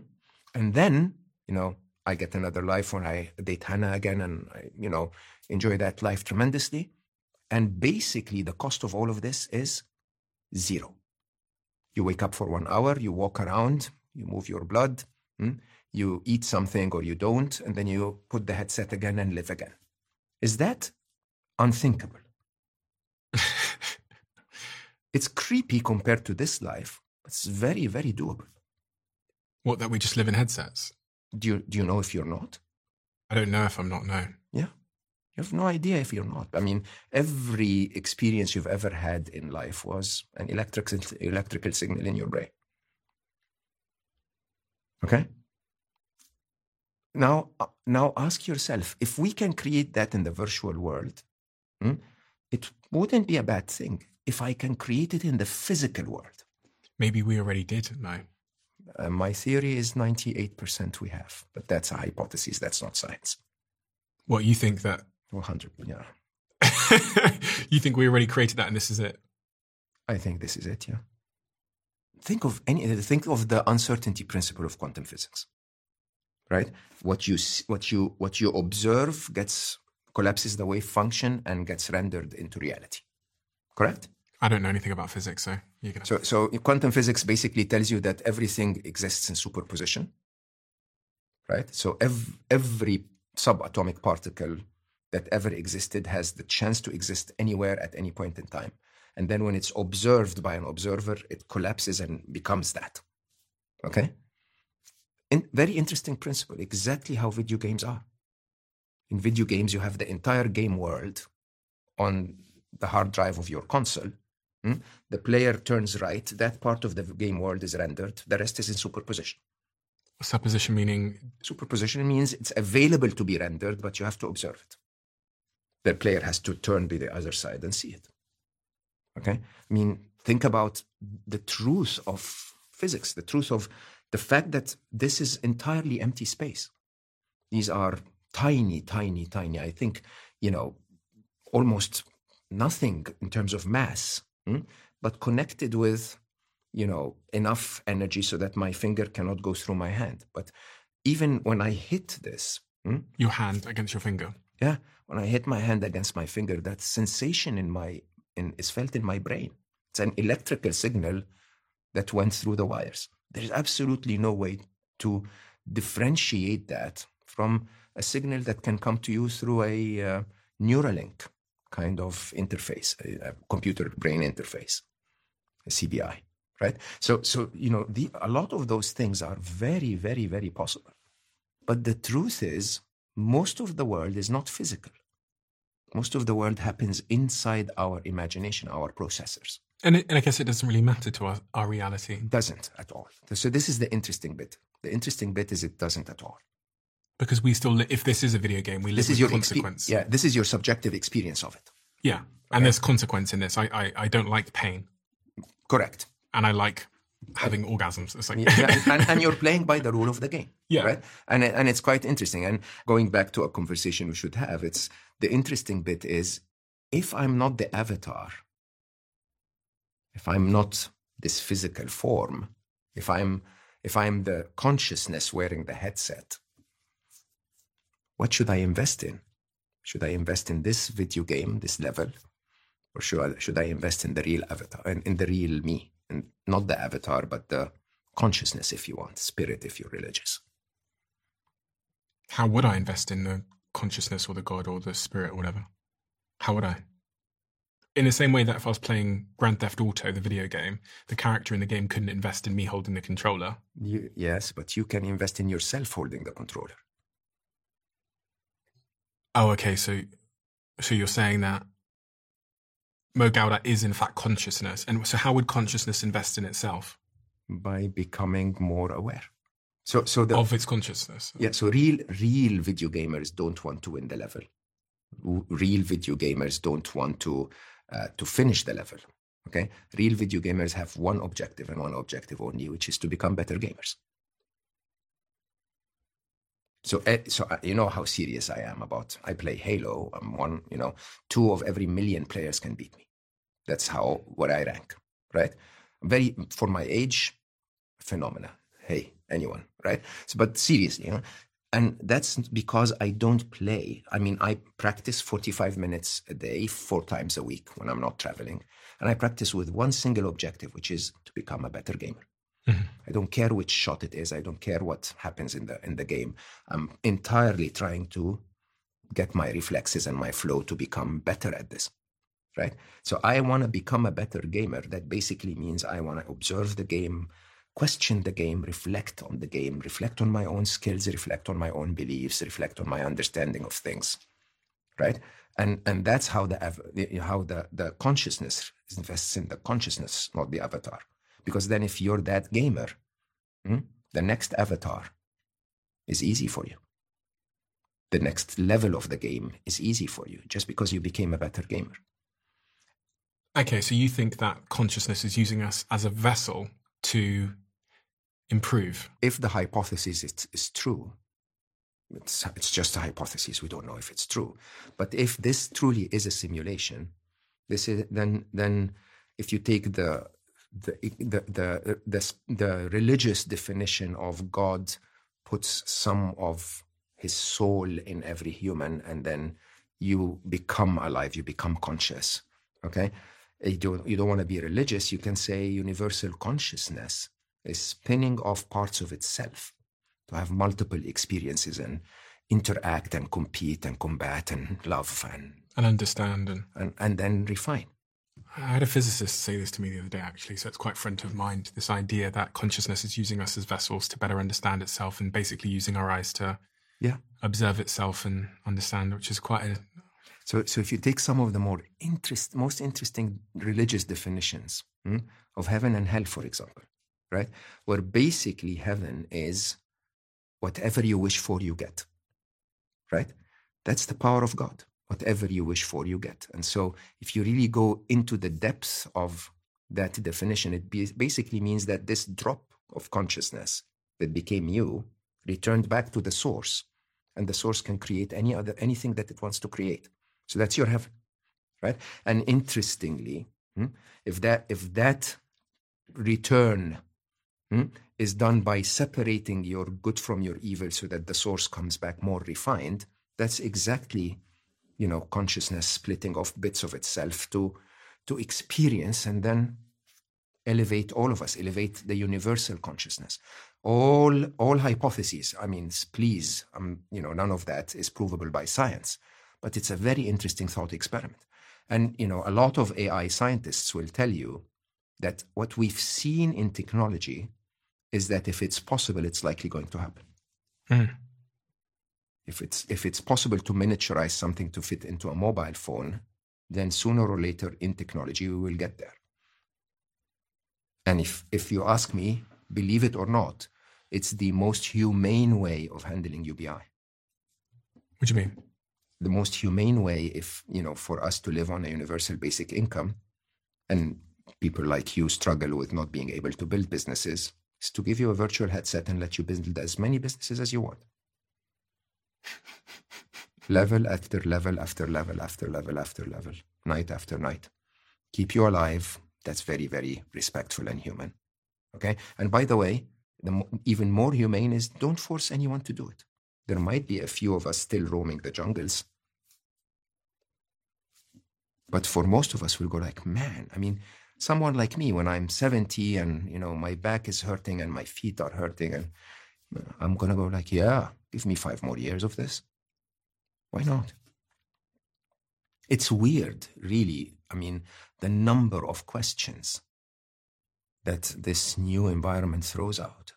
And then, you know, I get another life when I date Hannah again, and I, you know, enjoy that life tremendously. And basically, the cost of all of this is zero. You wake up for one hour, you walk around, you move your blood, hmm, you eat something or you don't, and then you put the headset again and live again. Is that unthinkable? it's creepy compared to this life. It's very, very doable. What, that we just live in headsets? Do you, do you know if you're not? I don't know if I'm not, no. Yeah. You have no idea if you're not. I mean, every experience you've ever had in life was an electric, electrical signal in your brain. Okay? Now, uh, now ask yourself if we can create that in the virtual world, hmm, it wouldn't be a bad thing if I can create it in the physical world. Maybe we already did, no. Uh, my theory is 98% we have, but that's a hypothesis, that's not science. What, you think that 100, yeah. you think we already created that and this is it? I think this is it, yeah. Think of any think of the uncertainty principle of quantum physics. Right? What you what you what you observe gets collapses the wave function and gets rendered into reality. Correct? I don't know anything about physics, so you can. So so quantum physics basically tells you that everything exists in superposition. Right? So ev- every subatomic particle that ever existed has the chance to exist anywhere at any point in time. And then when it's observed by an observer, it collapses and becomes that. Okay? In, very interesting principle, exactly how video games are. In video games, you have the entire game world on the hard drive of your console. Hmm? The player turns right, that part of the game world is rendered, the rest is in superposition. Supposition meaning Superposition means it's available to be rendered, but you have to observe it. The player has to turn to the other side and see it. Okay? I mean, think about the truth of physics, the truth of the fact that this is entirely empty space. These are tiny, tiny, tiny. I think, you know, almost nothing in terms of mass, but connected with, you know, enough energy so that my finger cannot go through my hand. But even when I hit this, hmm, your hand against your finger. yeah, when I hit my hand against my finger, that sensation in my in, is felt in my brain. It's an electrical signal that went through the wires. There's absolutely no way to differentiate that from a signal that can come to you through a uh, Neuralink kind of interface, a, a computer brain interface, a CBI, right? So, so you know, the, a lot of those things are very, very, very possible. But the truth is, most of the world is not physical. Most of the world happens inside our imagination, our processors. And, it, and I guess it doesn't really matter to our, our reality Doesn't at all. So this is the interesting bit. The interesting bit is it doesn't at all. Because we still, li- if this is a video game, we live This with is your consequence. expe- yeah. This is your subjective experience of it. Yeah. And there's consequence in this. I, I, I don't like pain Correct. and I like having orgasms. It's like, Yeah, and, and you're playing by the rule of the game. Yeah. Right. And and it's quite interesting. And going back to a conversation we should have, it's the interesting bit is if I'm not the avatar, if I'm not this physical form, if I'm if I'm the consciousness wearing the headset, what should I invest in? Should I invest in this video game, this level, or should I, should I invest in the real avatar, in, in the real me, and not the avatar, but the consciousness, if you want, spirit, if you're religious? how would I invest in the consciousness or the God or the spirit or whatever? How would I? In the same way that if I was playing Grand Theft Auto, the video game, the character in the game couldn't invest in me holding the controller. You, yes, but you can invest in yourself holding the controller. Oh, okay. So, so you're saying that Mo Gawdat is in fact consciousness, and so how would consciousness invest in itself by becoming more aware. So, so the of its consciousness? yeah, so real, real video gamers don't want to win the level. Real video gamers don't want to uh, to finish the level. Okay, real video gamers have one objective and one objective only, which is to become better gamers. So, eh, so uh, you know how serious I am about. I play Halo. I'm one. You know, two of every million players can beat me. That's how what I rank, right? Very for my age, phenomena. Hey, anyone, right? So, but seriously, you know, and that's because I don't play. I mean, I practice 45 minutes a day, four times a week when I'm not traveling, and I practice with one single objective, which is to become a better gamer. Mm-hmm. I don't care which shot it is. I don't care what happens in the in the game. I'm entirely trying to get my reflexes and my flow to become better at this. Right? So I want to become a better gamer. That basically means I want to observe the game, question the game, reflect on the game, reflect on my own skills, reflect on my own beliefs, reflect on my understanding of things. Right? And and that's how the- how the, the consciousness invests in the consciousness, not the avatar. Because then if you're that gamer, hmm, the next avatar is easy for you. The next level of the game is easy for you just because you became a better gamer. Okay, so you think that consciousness is using us as a vessel to improve? If the hypothesis is, is true, it's, it's just a hypothesis. We don't know if it's true. But if this truly is a simulation, this is then then if you take the the the the the, the religious definition of God puts some of his soul in every human and then you become alive you become conscious okay you don't you don't want to be religious you can say universal consciousness is spinning off parts of itself to have multiple experiences and interact and compete and combat and love and and understand. And and, and then refine I had a physicist say this to me the other day, actually, so it's quite front of mind. This idea that consciousness is using us as vessels to better understand itself and basically using our eyes to yeah observe itself and understand, which is quite a. So, so if you take some of the more interest, most interesting religious definitions hmm, of heaven and hell, for example, right, where basically heaven is whatever you wish for, you get, right? That's the power of God. Whatever you wish for, you get. And so, if you really go into the depths of that definition, it basically means that this drop of consciousness that became you returned back to the source, and the source can create any other anything that it wants to create. So that's your heaven, right? And interestingly, hmm, if that if that return hmm, is done by separating your good from your evil, so that the source comes back more refined, that's exactly, you know, consciousness splitting off bits of itself to to experience and then elevate all of us, elevate the universal consciousness. All all hypotheses. I mean, please, um, you know, none of that is provable by science, but it's a very interesting thought experiment. And you know, a lot of AI scientists will tell you that what we've seen in technology is that if it's possible, it's likely going to happen. Mm. If it's if it's possible to miniaturize something to fit into a mobile phone, then sooner or later in technology we will get there. And if if you ask me, believe it or not, it's the most humane way of handling UBI. What do you mean? The most humane way, if you know, for us to live on a universal basic income, and people like you struggle with not being able to build businesses, is to give you a virtual headset and let you build as many businesses as you want. Level after level after level after level after level, night after night. Keep you alive. That's very, very respectful and human. Okay. And by the way, the even more humane is don't force anyone to do it. There might be a few of us still roaming the jungles. But for most of us, we'll go like, man, I mean, someone like me, when I'm 70 and, you know, my back is hurting and my feet are hurting and I'm going to go like, yeah, give me five more years of this. Why not? It's weird, really. I mean, the number of questions that this new environment throws out.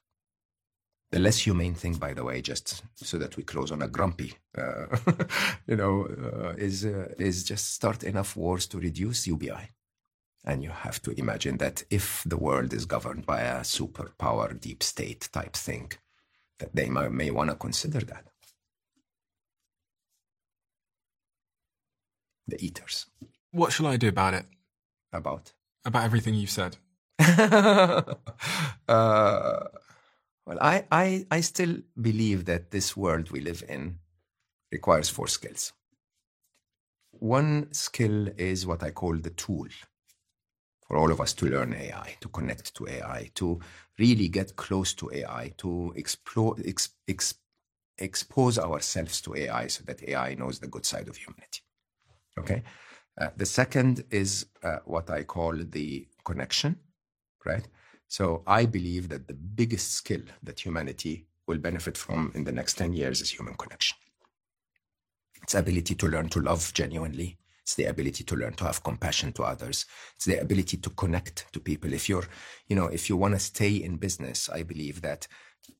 The less humane thing, by the way, just so that we close on a grumpy, uh, you know, uh, is uh, is just start enough wars to reduce UBI. And you have to imagine that if the world is governed by a superpower, deep state type thing, that they may, may want to consider that. The eaters. What shall I do about it? About. About everything you've said? uh, well, I, I, I still believe that this world we live in requires four skills. One skill is what I call the tool for all of us to learn AI, to connect to AI, to really get close to AI, to explore, ex, ex, expose ourselves to AI so that AI knows the good side of humanity. Okay. Uh, the second is uh, what I call the connection, right? So I believe that the biggest skill that humanity will benefit from in the next 10 years is human connection. Its ability to learn to love genuinely. It's the ability to learn to have compassion to others. It's the ability to connect to people. If you're, you know, if you want to stay in business, I believe that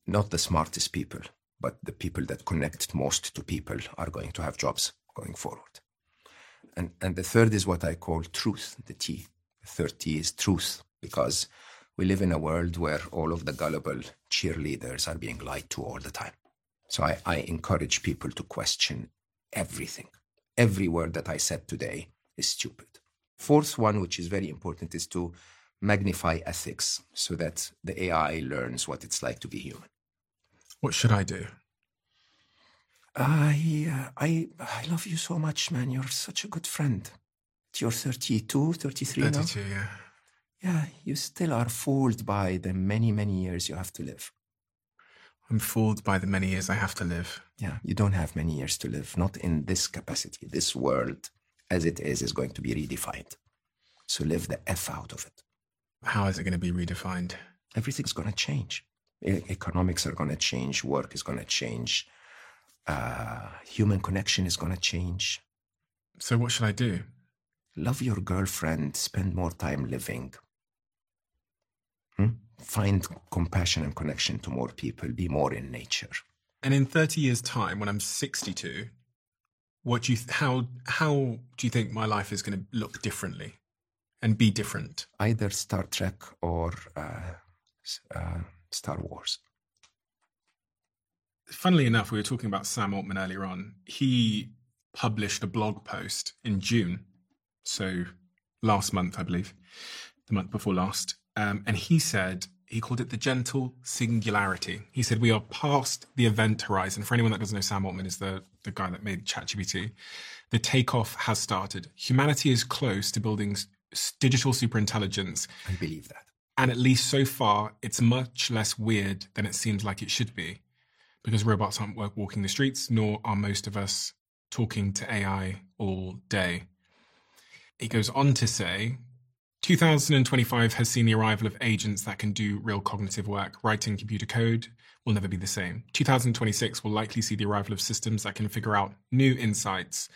not the smartest people, but the people that connect most to people are going to have jobs going forward. And, and the third is what I call truth, the T. The third T is truth, because we live in a world where all of the gullible cheerleaders are being lied to all the time. So I, I encourage people to question everything. Every word that I said today is stupid. Fourth one, which is very important, is to magnify ethics so that the AI learns what it's like to be human. What should I do? I, uh, I, I love you so much, man. You're such a good friend. You're 32, 33 now? 32, yeah. Yeah, you still are fooled by the many, many years you have to live. I'm fooled by the many years I have to live. Yeah, you don't have many years to live, not in this capacity. This world, as it is, is going to be redefined. So live the F out of it. How is it going to be redefined? Everything's going to change. E- economics are going to change. Work is going to change. Uh, human connection is going to change. So, what should I do? Love your girlfriend. Spend more time living. Hmm? Find compassion and connection to more people. Be more in nature. And in 30 years' time, when I'm 62, what do you th- how how do you think my life is going to look differently and be different? Either Star Trek or uh, uh, Star Wars. Funnily enough, we were talking about Sam Altman earlier on. He published a blog post in June, so last month, I believe, the month before last, um, and he said he called it the gentle singularity. He said we are past the event horizon. For anyone that doesn't know, Sam Altman is the the guy that made ChatGPT. The takeoff has started. Humanity is close to building digital superintelligence, I believe that. and at least so far, it's much less weird than it seems like it should be, because robots aren't walking the streets, nor are most of us talking to AI all day. He goes on to say 2025 has seen the arrival of agents that can do real cognitive work. Writing computer code will never be the same. 2026 will likely see the arrival of systems that can figure out new insights.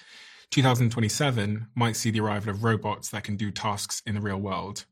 2027 might see the arrival of robots that can do tasks in the real world.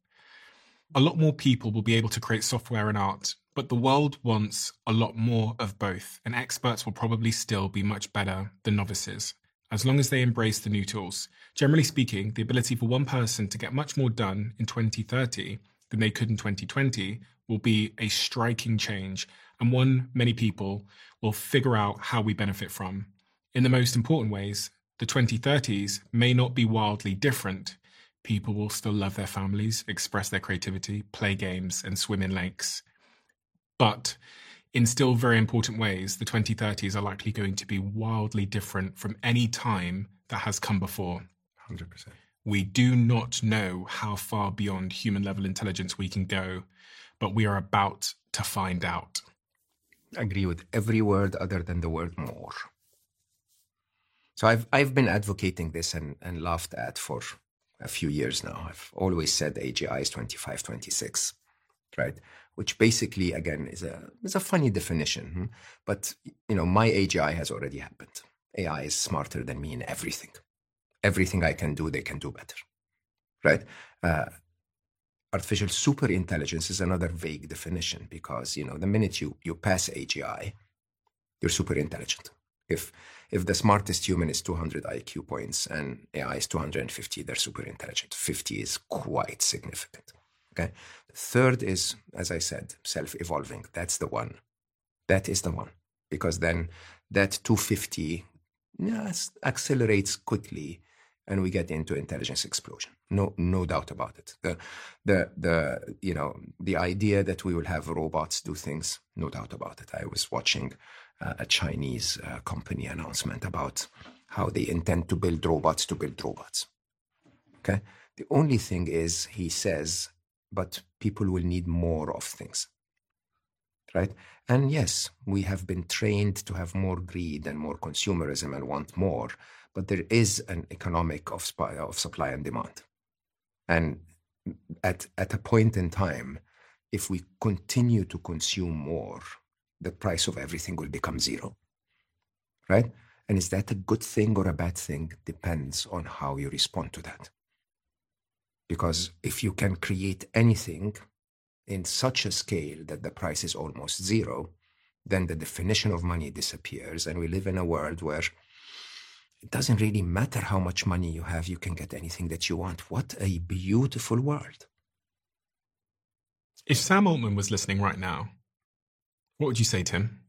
A lot more people will be able to create software and art, but the world wants a lot more of both, and experts will probably still be much better than novices, as long as they embrace the new tools. Generally speaking, the ability for one person to get much more done in 2030 than they could in 2020 will be a striking change, and one many people will figure out how we benefit from. In the most important ways, the 2030s may not be wildly different, people will still love their families, express their creativity, play games, and swim in lakes. But in still very important ways, the 2030s are likely going to be wildly different from any time that has come before. 100%. We do not know how far beyond human level intelligence we can go, but we are about to find out. I agree with every word other than the word more. So I've I've been advocating this and, and laughed at for a few years now. I've always said AGI is 25, 26, right? Which basically, again, is a is a funny definition. hmm? But you know, my AGI has already happened. AI is smarter than me in everything. Everything I can do, they can do better, right? Uh, artificial super intelligence is another vague definition because you know the minute you you pass AGI, you're super intelligent. If if the smartest human is 200 IQ points and AI is 250, they're super intelligent. 50 is quite significant. Okay. Third is, as I said, self-evolving. That's the one. That is the one. Because then that 250 yes, accelerates quickly and we get into intelligence explosion. No, no doubt about it. The, the, the, you know, the idea that we will have robots do things, no doubt about it. I was watching uh, a Chinese uh, company announcement about how they intend to build robots to build robots. Okay. The only thing is, he says, but people will need more of things. Right. And yes, we have been trained to have more greed and more consumerism and want more, but there is an economic of, supply, of supply and demand. And at, at a point in time, if we continue to consume more, the price of everything will become zero. Right? And is that a good thing or a bad thing? Depends on how you respond to that. Because if you can create anything in such a scale that the price is almost zero, then the definition of money disappears. And we live in a world where it doesn't really matter how much money you have, you can get anything that you want. What a beautiful world. If Sam Altman was listening right now, what would you say to him?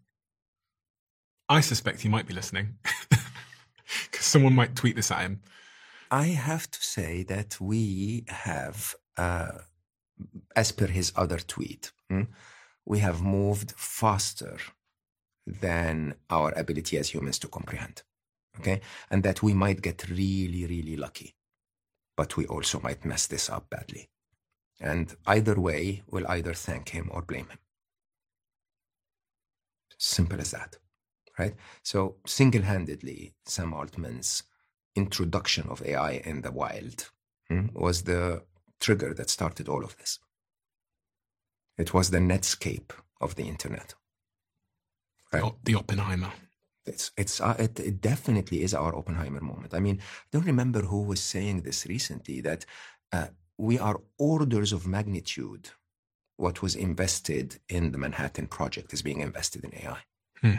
I suspect he might be listening because someone might tweet this at him. I have to say that we have, uh, as per his other tweet, hmm, we have moved faster than our ability as humans to comprehend. Okay. And that we might get really, really lucky, but we also might mess this up badly. And either way, we'll either thank him or blame him. Simple as that, right? So, single handedly, Sam Altman's introduction of AI in the wild hmm, was the trigger that started all of this. It was the netscape of the internet. The, the Oppenheimer. It's, it's, uh, it, it definitely is our Oppenheimer moment. I mean, I don't remember who was saying this recently that uh, we are orders of magnitude what was invested in the Manhattan Project is being invested in AI. Hmm.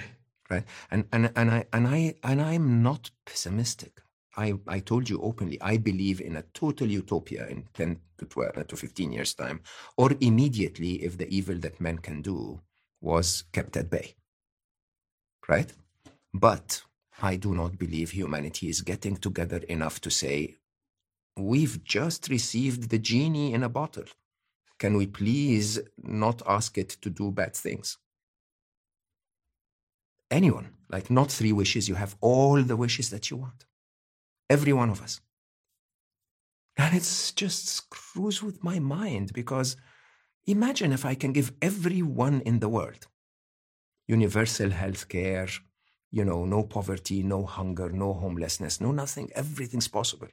Right? And, and, and, I, and, I, and I'm not pessimistic. I, I told you openly, I believe in a total utopia in 10 to 12 to 15 years' time, or immediately if the evil that men can do was kept at bay. Right? But I do not believe humanity is getting together enough to say, we've just received the genie in a bottle. Can we please not ask it to do bad things? Anyone, like not three wishes, you have all the wishes that you want. Every one of us. And it's just screws with my mind because imagine if I can give everyone in the world universal health care, you know, no poverty, no hunger, no homelessness, no nothing. Everything's possible.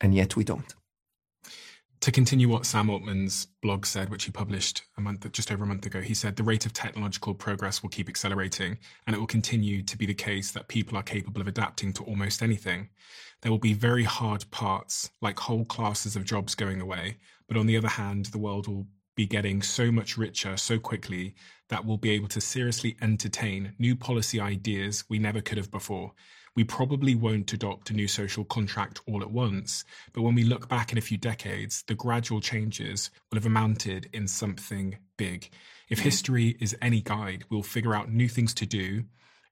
And yet we don't. To continue what Sam Altman's blog said, which he published a month, just over a month ago, he said the rate of technological progress will keep accelerating, and it will continue to be the case that people are capable of adapting to almost anything. There will be very hard parts, like whole classes of jobs going away, but on the other hand, the world will be getting so much richer so quickly that we'll be able to seriously entertain new policy ideas we never could have before. We probably won't adopt a new social contract all at once, but when we look back in a few decades, the gradual changes will have amounted in something big. If mm-hmm. history is any guide, we'll figure out new things to do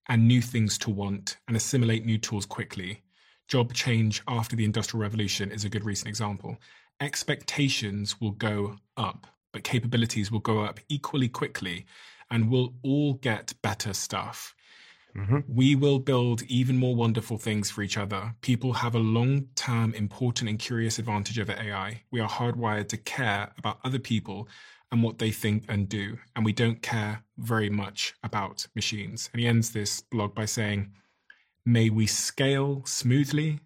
and new things to want and assimilate new tools quickly. Job change after the Industrial Revolution is a good recent example. Expectations will go up, but capabilities will go up equally quickly and we'll all get better stuff. Mm-hmm. We will build even more wonderful things for each other. People have a long term, important, and curious advantage over AI. We are hardwired to care about other people and what they think and do. And we don't care very much about machines. And he ends this blog by saying, May we scale smoothly,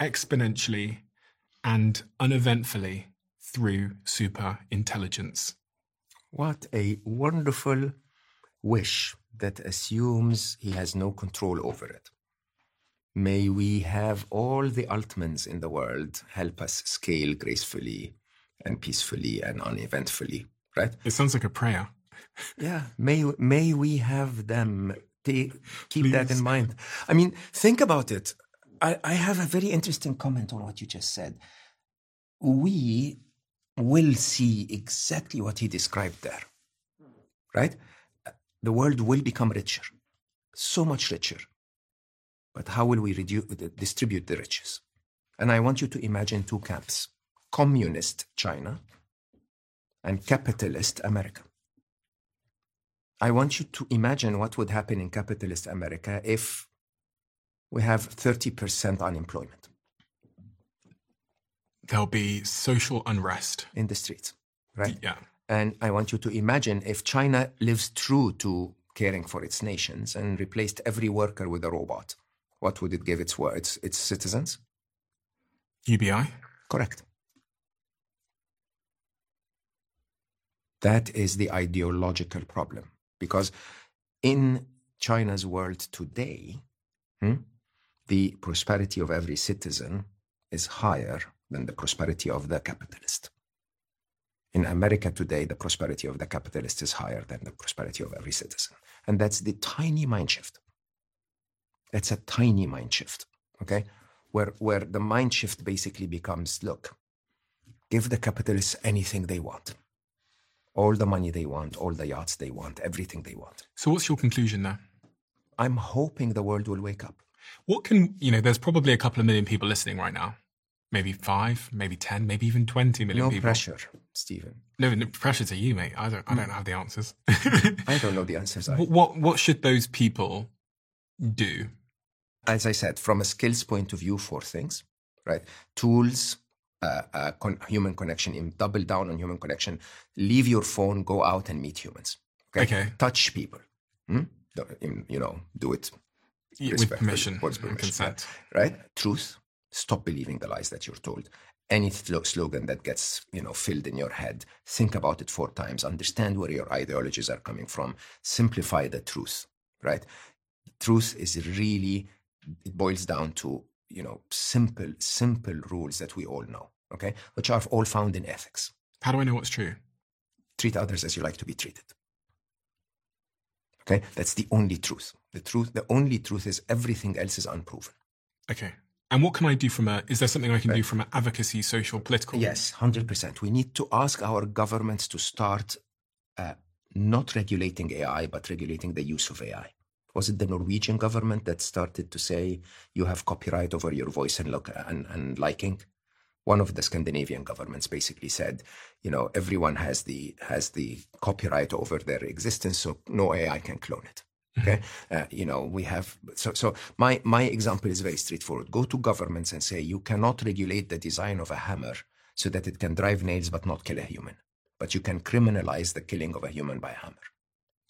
exponentially, and uneventfully through super intelligence. What a wonderful wish that assumes he has no control over it. May we have all the Altmans in the world help us scale gracefully and peacefully and uneventfully, right? It sounds like a prayer. yeah, may may we have them take, keep Please. that in mind. I mean, think about it. I, I have a very interesting comment on what you just said. We will see exactly what he described there, right? The world will become richer, so much richer. But how will we reduce, distribute the riches? And I want you to imagine two camps communist China and capitalist America. I want you to imagine what would happen in capitalist America if we have 30% unemployment. There'll be social unrest in the streets, right? Yeah. And I want you to imagine if China lives true to caring for its nations and replaced every worker with a robot, what would it give its, its, its citizens? UBI? Correct. That is the ideological problem. Because in China's world today, hmm, the prosperity of every citizen is higher than the prosperity of the capitalist. In America today, the prosperity of the capitalist is higher than the prosperity of every citizen. And that's the tiny mind shift. That's a tiny mind shift, okay? Where, where the mind shift basically becomes look, give the capitalists anything they want. All the money they want, all the yachts they want, everything they want. So, what's your conclusion now? I'm hoping the world will wake up. What can, you know, there's probably a couple of million people listening right now maybe five, maybe 10, maybe even 20 million no people. pressure, Steven. No, no pressure to you, mate. I don't, I don't have the answers. I don't know the answers. What, what, what should those people do? As I said, from a skills point of view, four things, right? Tools, uh, uh, con- human connection, double down on human connection. Leave your phone, go out and meet humans. Okay. okay. Touch people. Hmm? You know, do it with permission, with permission, consent. Right? Truth Stop believing the lies that you're told. Any slogan that gets you know filled in your head, think about it four times. Understand where your ideologies are coming from. Simplify the truth. Right? Truth is really it boils down to you know simple simple rules that we all know. Okay, which are all found in ethics. How do I know what's true? Treat others as you like to be treated. Okay, that's the only truth. The truth, the only truth is everything else is unproven. Okay. And what can I do from a, is there something I can do from an advocacy, social, political? Yes, 100%. We need to ask our governments to start uh, not regulating AI, but regulating the use of AI. Was it the Norwegian government that started to say you have copyright over your voice and look and, and liking? One of the Scandinavian governments basically said, you know, everyone has the has the copyright over their existence, so no AI can clone it. Okay, uh, you know we have so so my my example is very straightforward. Go to governments and say you cannot regulate the design of a hammer so that it can drive nails but not kill a human, but you can criminalize the killing of a human by a hammer.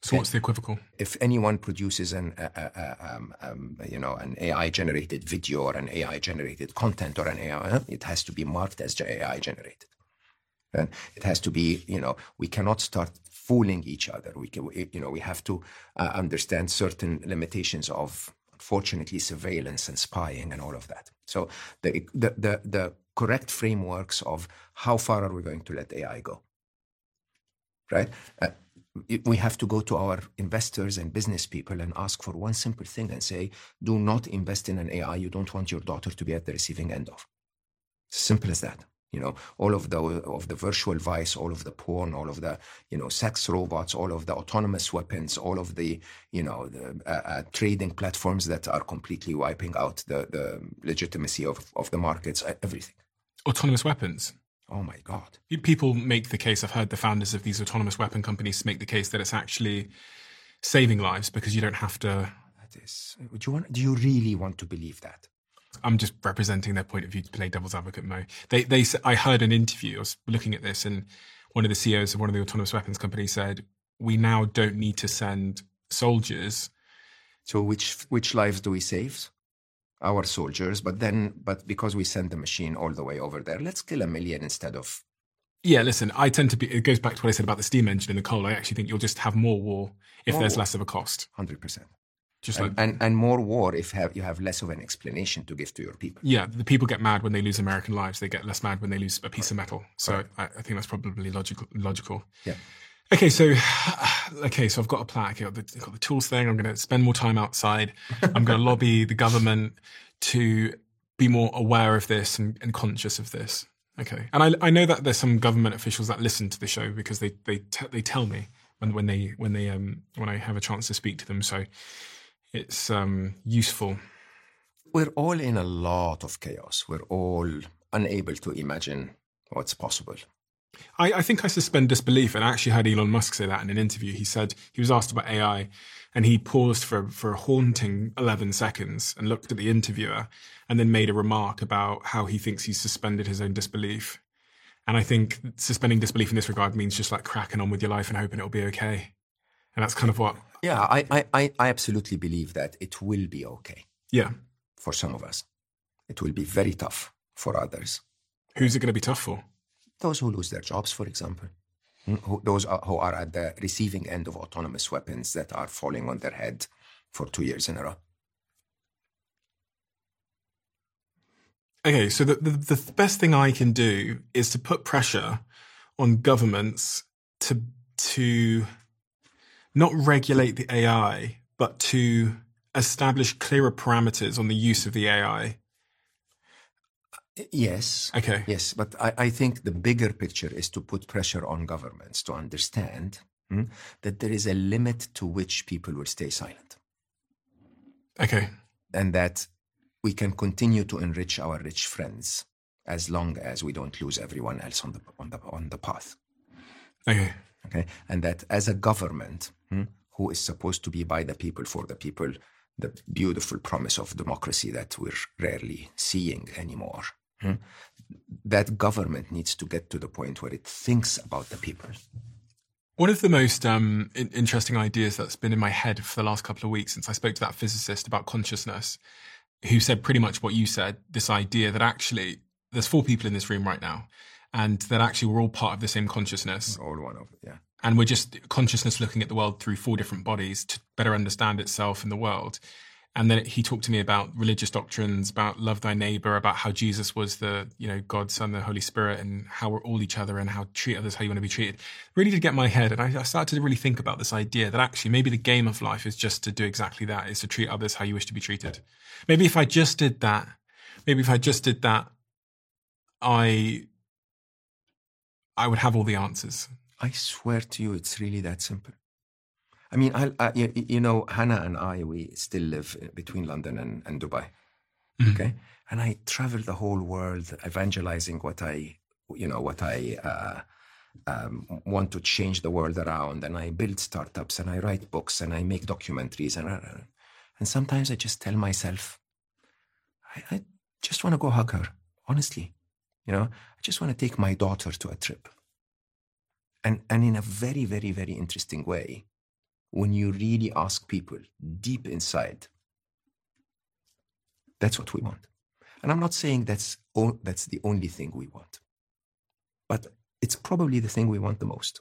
So what's the equivocal? If anyone produces an uh, uh, um, um, you know an AI generated video or an AI generated content or an AI, it has to be marked as AI generated. And it has to be, you know, we cannot start fooling each other. We can, you know, we have to uh, understand certain limitations of, unfortunately, surveillance and spying and all of that. So the, the, the, the correct frameworks of how far are we going to let AI go, right? Uh, we have to go to our investors and business people and ask for one simple thing and say, do not invest in an AI you don't want your daughter to be at the receiving end of. Simple as that. You know, all of the of the virtual vice, all of the porn, all of the you know sex robots, all of the autonomous weapons, all of the you know the uh, uh, trading platforms that are completely wiping out the the legitimacy of of the markets, everything. Autonomous weapons. Oh my God. People make the case, I've heard the founders of these autonomous weapon companies make the case that it's actually saving lives because you don't have to. That is. Do you, want, do you really want to believe that? I'm just representing their point of view to play devil's advocate, Mo. They, they, I heard an interview, I was looking at this, and one of the CEOs of one of the autonomous weapons companies said, We now don't need to send soldiers. So, which, which lives do we save? our soldiers, but then, but because we send the machine all the way over there, let's kill a million instead of. Yeah, listen, I tend to be, it goes back to what I said about the steam engine and the coal. I actually think you'll just have more war if More there's war. less of a cost. 100%. Just And, like, and, and more war if have, you have less of an explanation to give to your people. yeah, the people get mad when they lose American lives. They get less mad when they lose a piece of metal. So I, I think that's probably logical. Logical. Yeah. Okay, so okay, so I've got a plan. Okay, I've got the, I've got the tools thing. I'm going to spend more time outside. I'm going to lobby the government to be more aware of this and, and conscious of this. Okay, and I, I know that there's some government officials that listen to the show because they they te- they tell me when when they when they um when I have a chance to speak to them. So it's um useful. We're all in a lot of chaos. We're all unable to imagine what's possible. I, I think I suspend disbelief, and I actually heard Elon Musk say that in an interview. He said he was asked about AI, and he paused for for a haunting eleven seconds and looked at the interviewer, and then made a remark about how he thinks he's suspended his own disbelief. And I think suspending disbelief in this regard means just like cracking on with your life and hoping it'll be okay. And that's kind of what, Yeah, I, I, I, I absolutely believe that it will be okay yeah. for some of us. It will be very tough for others. Who's it going to be tough for? Those who lose their jobs, for example. Mm, Who, those are, who are at the receiving end of autonomous weapons that are falling on their head for two years in a row. Okay, so the, the, the best thing I can do is to put pressure on governments to to not regulate the AI, but to establish clearer parameters on the use of the AI. Yes. Okay. Yes, but I, I think the bigger picture is to put pressure on governments to understand mm, that there is a limit to which people will stay silent Okay. and that we can continue to enrich our rich friends as long as we don't lose everyone else on the, on the, on the path. Okay. Okay. And that as a government mm, who is supposed to be by the people, for the people, the beautiful promise of democracy that we're rarely seeing anymore. mm, That government needs to get to the point where it thinks about the people. One of the most um, interesting ideas that's been in my head for the last couple of weeks since I spoke to that physicist about consciousness, who said pretty much what you said this idea that actually there's four people in this room right now, and that actually we're all part of the same consciousness. All one of it, yeah. And we're just consciousness looking at the world through four different bodies to better understand itself and the world. And then he talked to me about religious doctrines, about love thy neighbor, about how Jesus was the, you know, God, Son, the Holy Spirit, and how we're all each other and how treat others how you want to be treated. Really did get my head. And I, I started to really think about this idea that actually maybe the game of life is just to do exactly that, is to treat others how you wish to be treated. Maybe if I just did that, maybe if I just did that, I I would have all the answers. I swear to you, it's really that simple. I mean, I, I, you, you know, Hannah and I, we still live between London and, and Dubai. Okay. And I travel the whole world evangelizing what I, you know, what I uh, um, want to change the world around. And I build startups and I write books and I make documentaries. And, uh, and sometimes I just tell myself, I, I just want to go hug her, honestly. You know, I just want to take my daughter to a trip. And, and in a very, very, very interesting way, when you really ask people deep inside, that's what we want. And I'm not saying that's, o- that's the only thing we want. But it's probably the thing we want the most.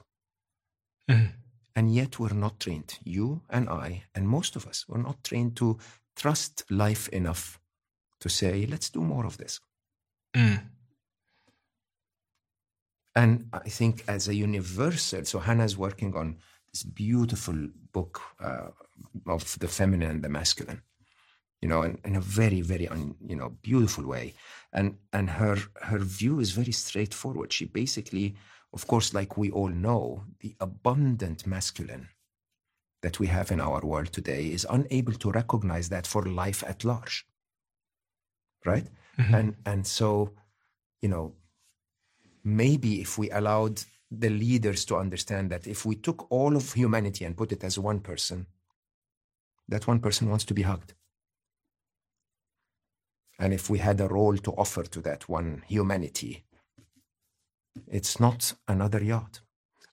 Mhm. And yet we're not trained. You and I, and most of us, we're not trained to trust life enough to say, let's do more of this. Mm. And I think as a universal, so Hannah's working on this beautiful book uh, of the feminine and the masculine, you know, in, in a very, very, un, you know, beautiful way. And and her her view is very straightforward. She basically, of course, like we all know, the abundant masculine that we have in our world today is unable to recognize that for life at large. Right? And and so, you know, maybe if we allowed the leaders to understand that if we took all of humanity and put it as one person, that one person wants to be hugged. And if we had a role to offer to that one humanity, it's not another yacht.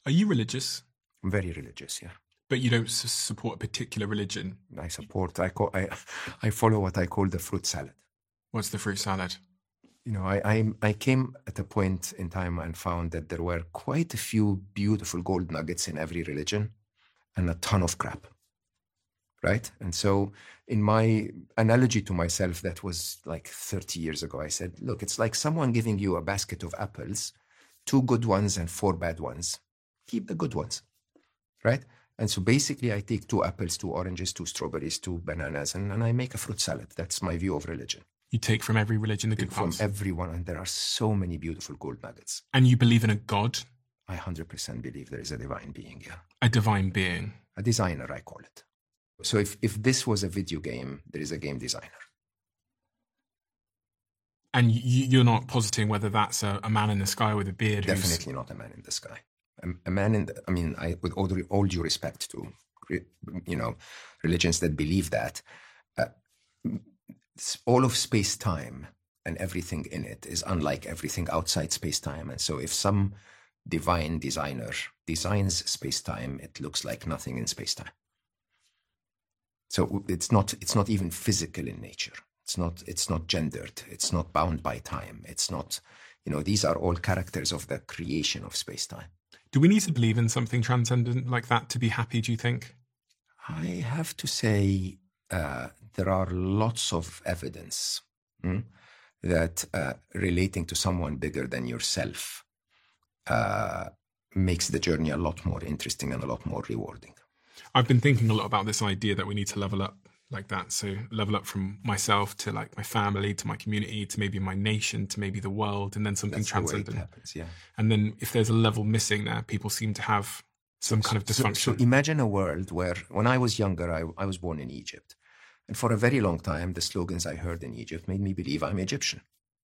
Are you religious? I'm very religious, yeah. But you don't s- support a particular religion. I support, I, call, I, I follow what I call the fruit salad. What's the fruit salad? You know, I, I, I came at a point in time and found that there were quite a few beautiful gold nuggets in every religion and a ton of crap. Right? And so, in my analogy to myself, that was like 30 years ago, I said, look, it's like someone giving you a basket of apples, two good ones and four bad ones. Keep the good ones. Right? And so basically, I take two apples, two oranges, two strawberries, two bananas, and, and I make a fruit salad. That's my view of religion You take from every religion the good from parts. everyone, and there are so many beautiful gold nuggets. and you believe in a God, I 100% believe there is a divine being, yeah. a divine being. A designer, I call it. So if, if this was a video game, there is a game designer. And you, you're not positing whether that's a, a man in the sky with a beard who's Definitely not a man in the sky. A, a man in the, I mean, I, with all, due- all due respect to, you know, religions that believe that, uh, all of space time and everything in it is unlike everything outside space time. And so if some divine designer designs space time, it looks like nothing in space time. So it's not it's not even physical in nature. It's not it's not gendered. It's not bound by time. It's not you know these are all characters of the creation of space time. Do we need to believe in something transcendent like that to be happy, do you think? I have to say uh, there are lots of evidence mm, that uh, relating to someone bigger than yourself uh, makes the journey a lot more interesting and a lot more rewarding. I've been thinking a lot about this idea that we need to level up like that. So level up from myself to like my family, to my community, to maybe my nation, to maybe the world, and then something That's the way it transcendent. happens. Yeah. And then if there's a level missing there, people seem to have some kind of So- dysfunction. So, imagine a world where, when I was younger, I, I was born in Egypt. And for a very long time, the slogans I heard in Egypt made me believe I'm Egyptian,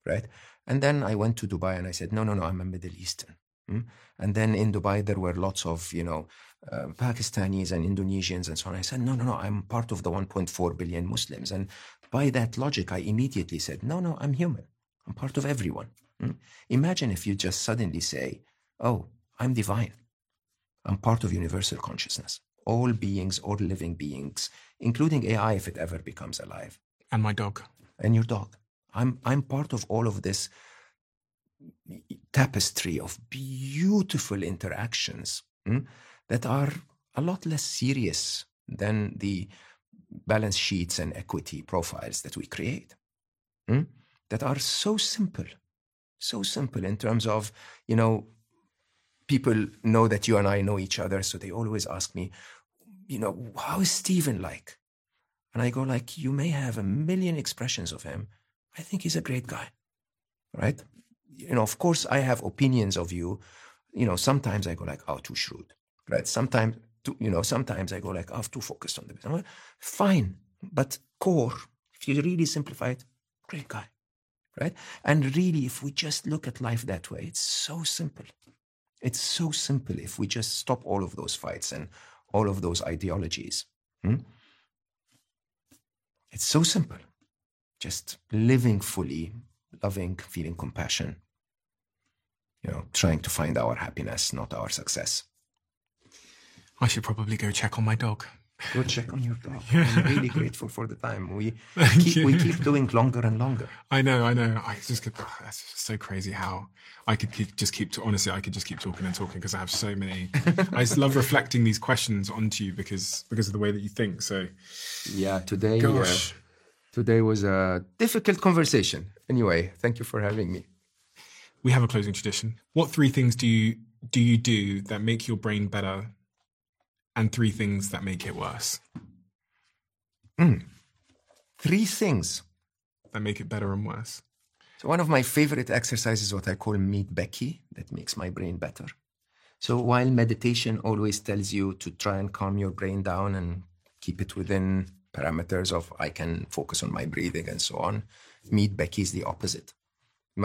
right? And then I went to Dubai and I said, no, no, no, I'm a Middle Eastern. mm? And then in Dubai, there were lots of, you know, uh, Pakistanis and Indonesians and so on. I said, no, no, no, I'm part of the 1.4 billion Muslims. And by that logic, I immediately said, no, no, I'm human. I'm part of everyone. mm? Imagine if you just suddenly say, oh, I'm divine. I'm part of universal consciousness. All beings, all living beings, including AI if it ever becomes alive, and my dog. and your dog. I'm, I'm part of all of this tapestry of beautiful interactions mm, that are a lot less serious than the balance sheets and equity profiles that we create, mm, that are so simple, so simple in terms of, you know, people know that you and I know each other, so they always ask me, you know, how is Steven like? And I go like, you may have a million expressions of him. I think he's a great guy, right? You know, of course, I have opinions of you. You know, sometimes I go like, oh, too shrewd, right? Sometimes, too, you know, sometimes I go like, oh, too focused on the business. Fine, but core, if you really simplify it, great guy, right? And really, if we just look at life that way, it's so simple. It's so simple if we just stop all of those fights and all of those ideologies. hmm? It's so simple. Just living fully, loving, feeling compassion. You know, trying to find our happiness, not our success. I should probably go check on my dog. Go check on your dog. I'm really grateful for the time. We keep, we keep doing longer and longer. I know, I know. I just get, oh, that's just so crazy how I could keep, just keep. Honestly, I could just keep talking and talking because I have so many. I just love reflecting these questions onto you because because of the way that you think. So, Yeah, today uh, gosh, today was a difficult conversation. Anyway, thank you for having me. we have a closing tradition. What three things do you do you do that make your brain better, and three things that make it worse? Hmm. Three things. That make it better and worse. So one of my favorite exercises what I call meet Becky. That makes my brain better. So while meditation always tells you to try and calm your brain down and keep it within parameters of I can focus on my breathing and so on, meet Becky is the opposite.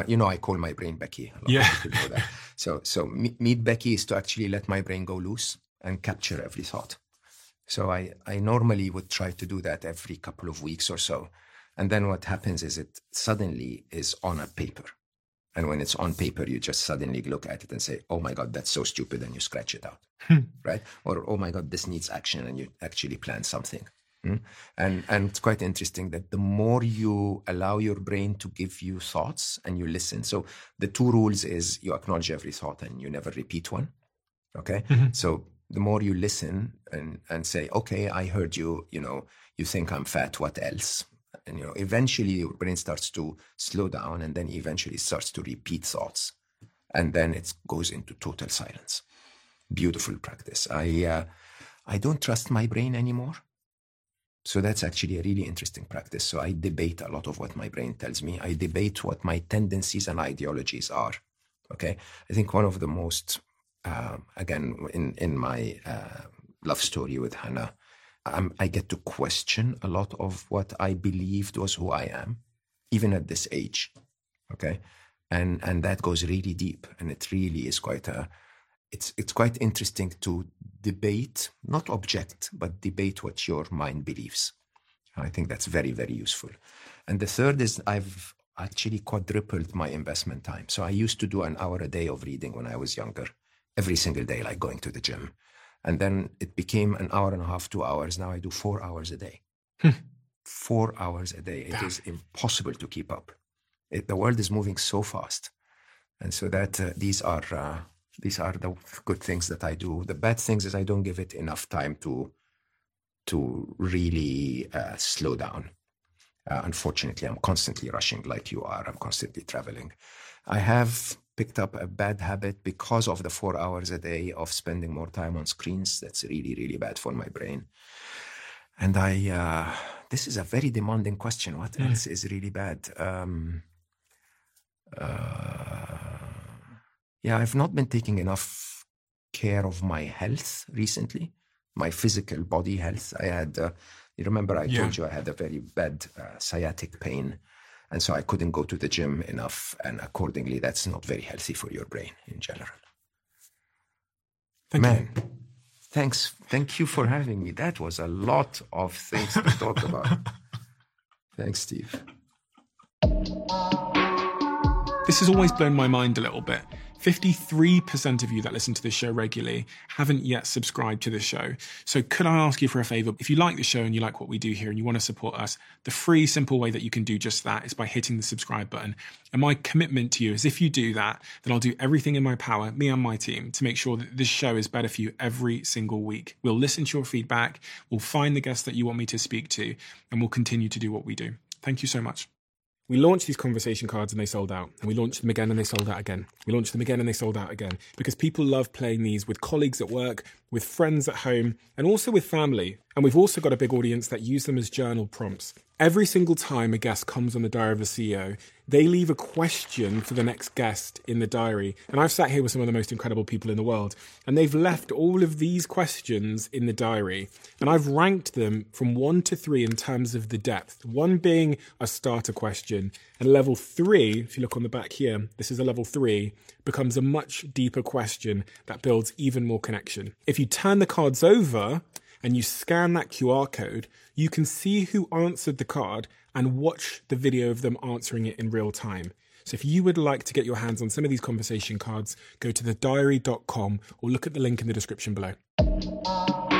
You know, I call my brain Becky. Yeah. of know that. So, so meet Becky is to actually let my brain go loose and capture every thought. So I, I normally would try to do that every couple of weeks or so. And then what happens is it suddenly is on a paper. And when it's on paper, you just suddenly look at it and say, oh my God, that's so stupid. And you scratch it out. right? Or, oh my God, this needs action. And you actually plan something. Mm? And, and it's quite interesting that the more you allow your brain to give you thoughts and you listen. So the two rules is you acknowledge every thought and you never repeat one. Okay. So the more you listen and, and say, okay, I heard you, you know, you think I'm fat, what else? And, you know, eventually your brain starts to slow down and then eventually starts to repeat thoughts. And then it goes into total silence. Beautiful practice. I, uh, I don't trust my brain anymore. So that's actually a really interesting practice. So I debate a lot of what my brain tells me. I debate what my tendencies and ideologies are. Okay. I think one of the most um, again in in my uh, love story with Hannah, um, I get to question a lot of what I believed was who I am, even at this age. Okay, and and that goes really deep, and it really is quite a. It's it's quite interesting to debate, not object, but debate what your mind believes. I think that's very very useful. And the third is I've actually quadrupled my investment time. So I used to do an hour a day of reading when I was younger every single day, like going to the gym. And then it became an hour and a half, two hours. Now I do four hours a day. four hours a day. It is impossible to keep up. It, the world is moving so fast. And so that uh, these are uh, these are the good things that I do. The bad things is I don't give it enough time to to really uh, slow down. Uh, unfortunately, I'm constantly rushing like you are. I'm constantly traveling. I have picked up a bad habit because of the four hours a day of spending more time on screens. That's really, really bad for my brain. And I, uh, this is a very demanding question. What else is really bad? Um, uh, yeah, I've not been taking enough care of my health recently, my physical body health. I had, uh, you remember, I Yeah. told you I had a very bad uh, sciatic pain. And so I couldn't go to the gym enough. And accordingly, that's not very healthy for your brain in general. Thank Man, you. thanks. Thank you for having me. That was a lot of things to talk about. Thanks, Steve. This has always blown my mind a little bit. 53% of you that listen to this show regularly haven't yet subscribed to the show. So, could I ask you for a favor? If you like the show and you like what we do here and you want to support us, the free, simple way that you can do just that is by hitting the subscribe button. And my commitment to you is if you do that, then I'll do everything in my power, me and my team, to make sure that this show is better for you every single week. We'll listen to your feedback, we'll find the guests that you want me to speak to, and we'll continue to do what we do. Thank you so much. We launched these conversation cards and they sold out. And we launched them again and they sold out again. We launched them again and they sold out again. Because people love playing these with colleagues at work, with friends at home, and also with family. And we've also got a big audience that use them as journal prompts. Every single time a guest comes on the Diary of a CEO, they leave a question for the next guest in the diary. And I've sat here with some of the most incredible people in the world, and they've left all of these questions in the diary. And I've ranked them from one to three in terms of the depth. One being a starter question, and level three, if you look on the back here, this is a level three, becomes a much deeper question that builds even more connection. If you turn the cards over, and you scan that QR code, you can see who answered the card and watch the video of them answering it in real time. So if you would like to get your hands on some of these conversation cards, go to thediary.com or look at the link in the description below.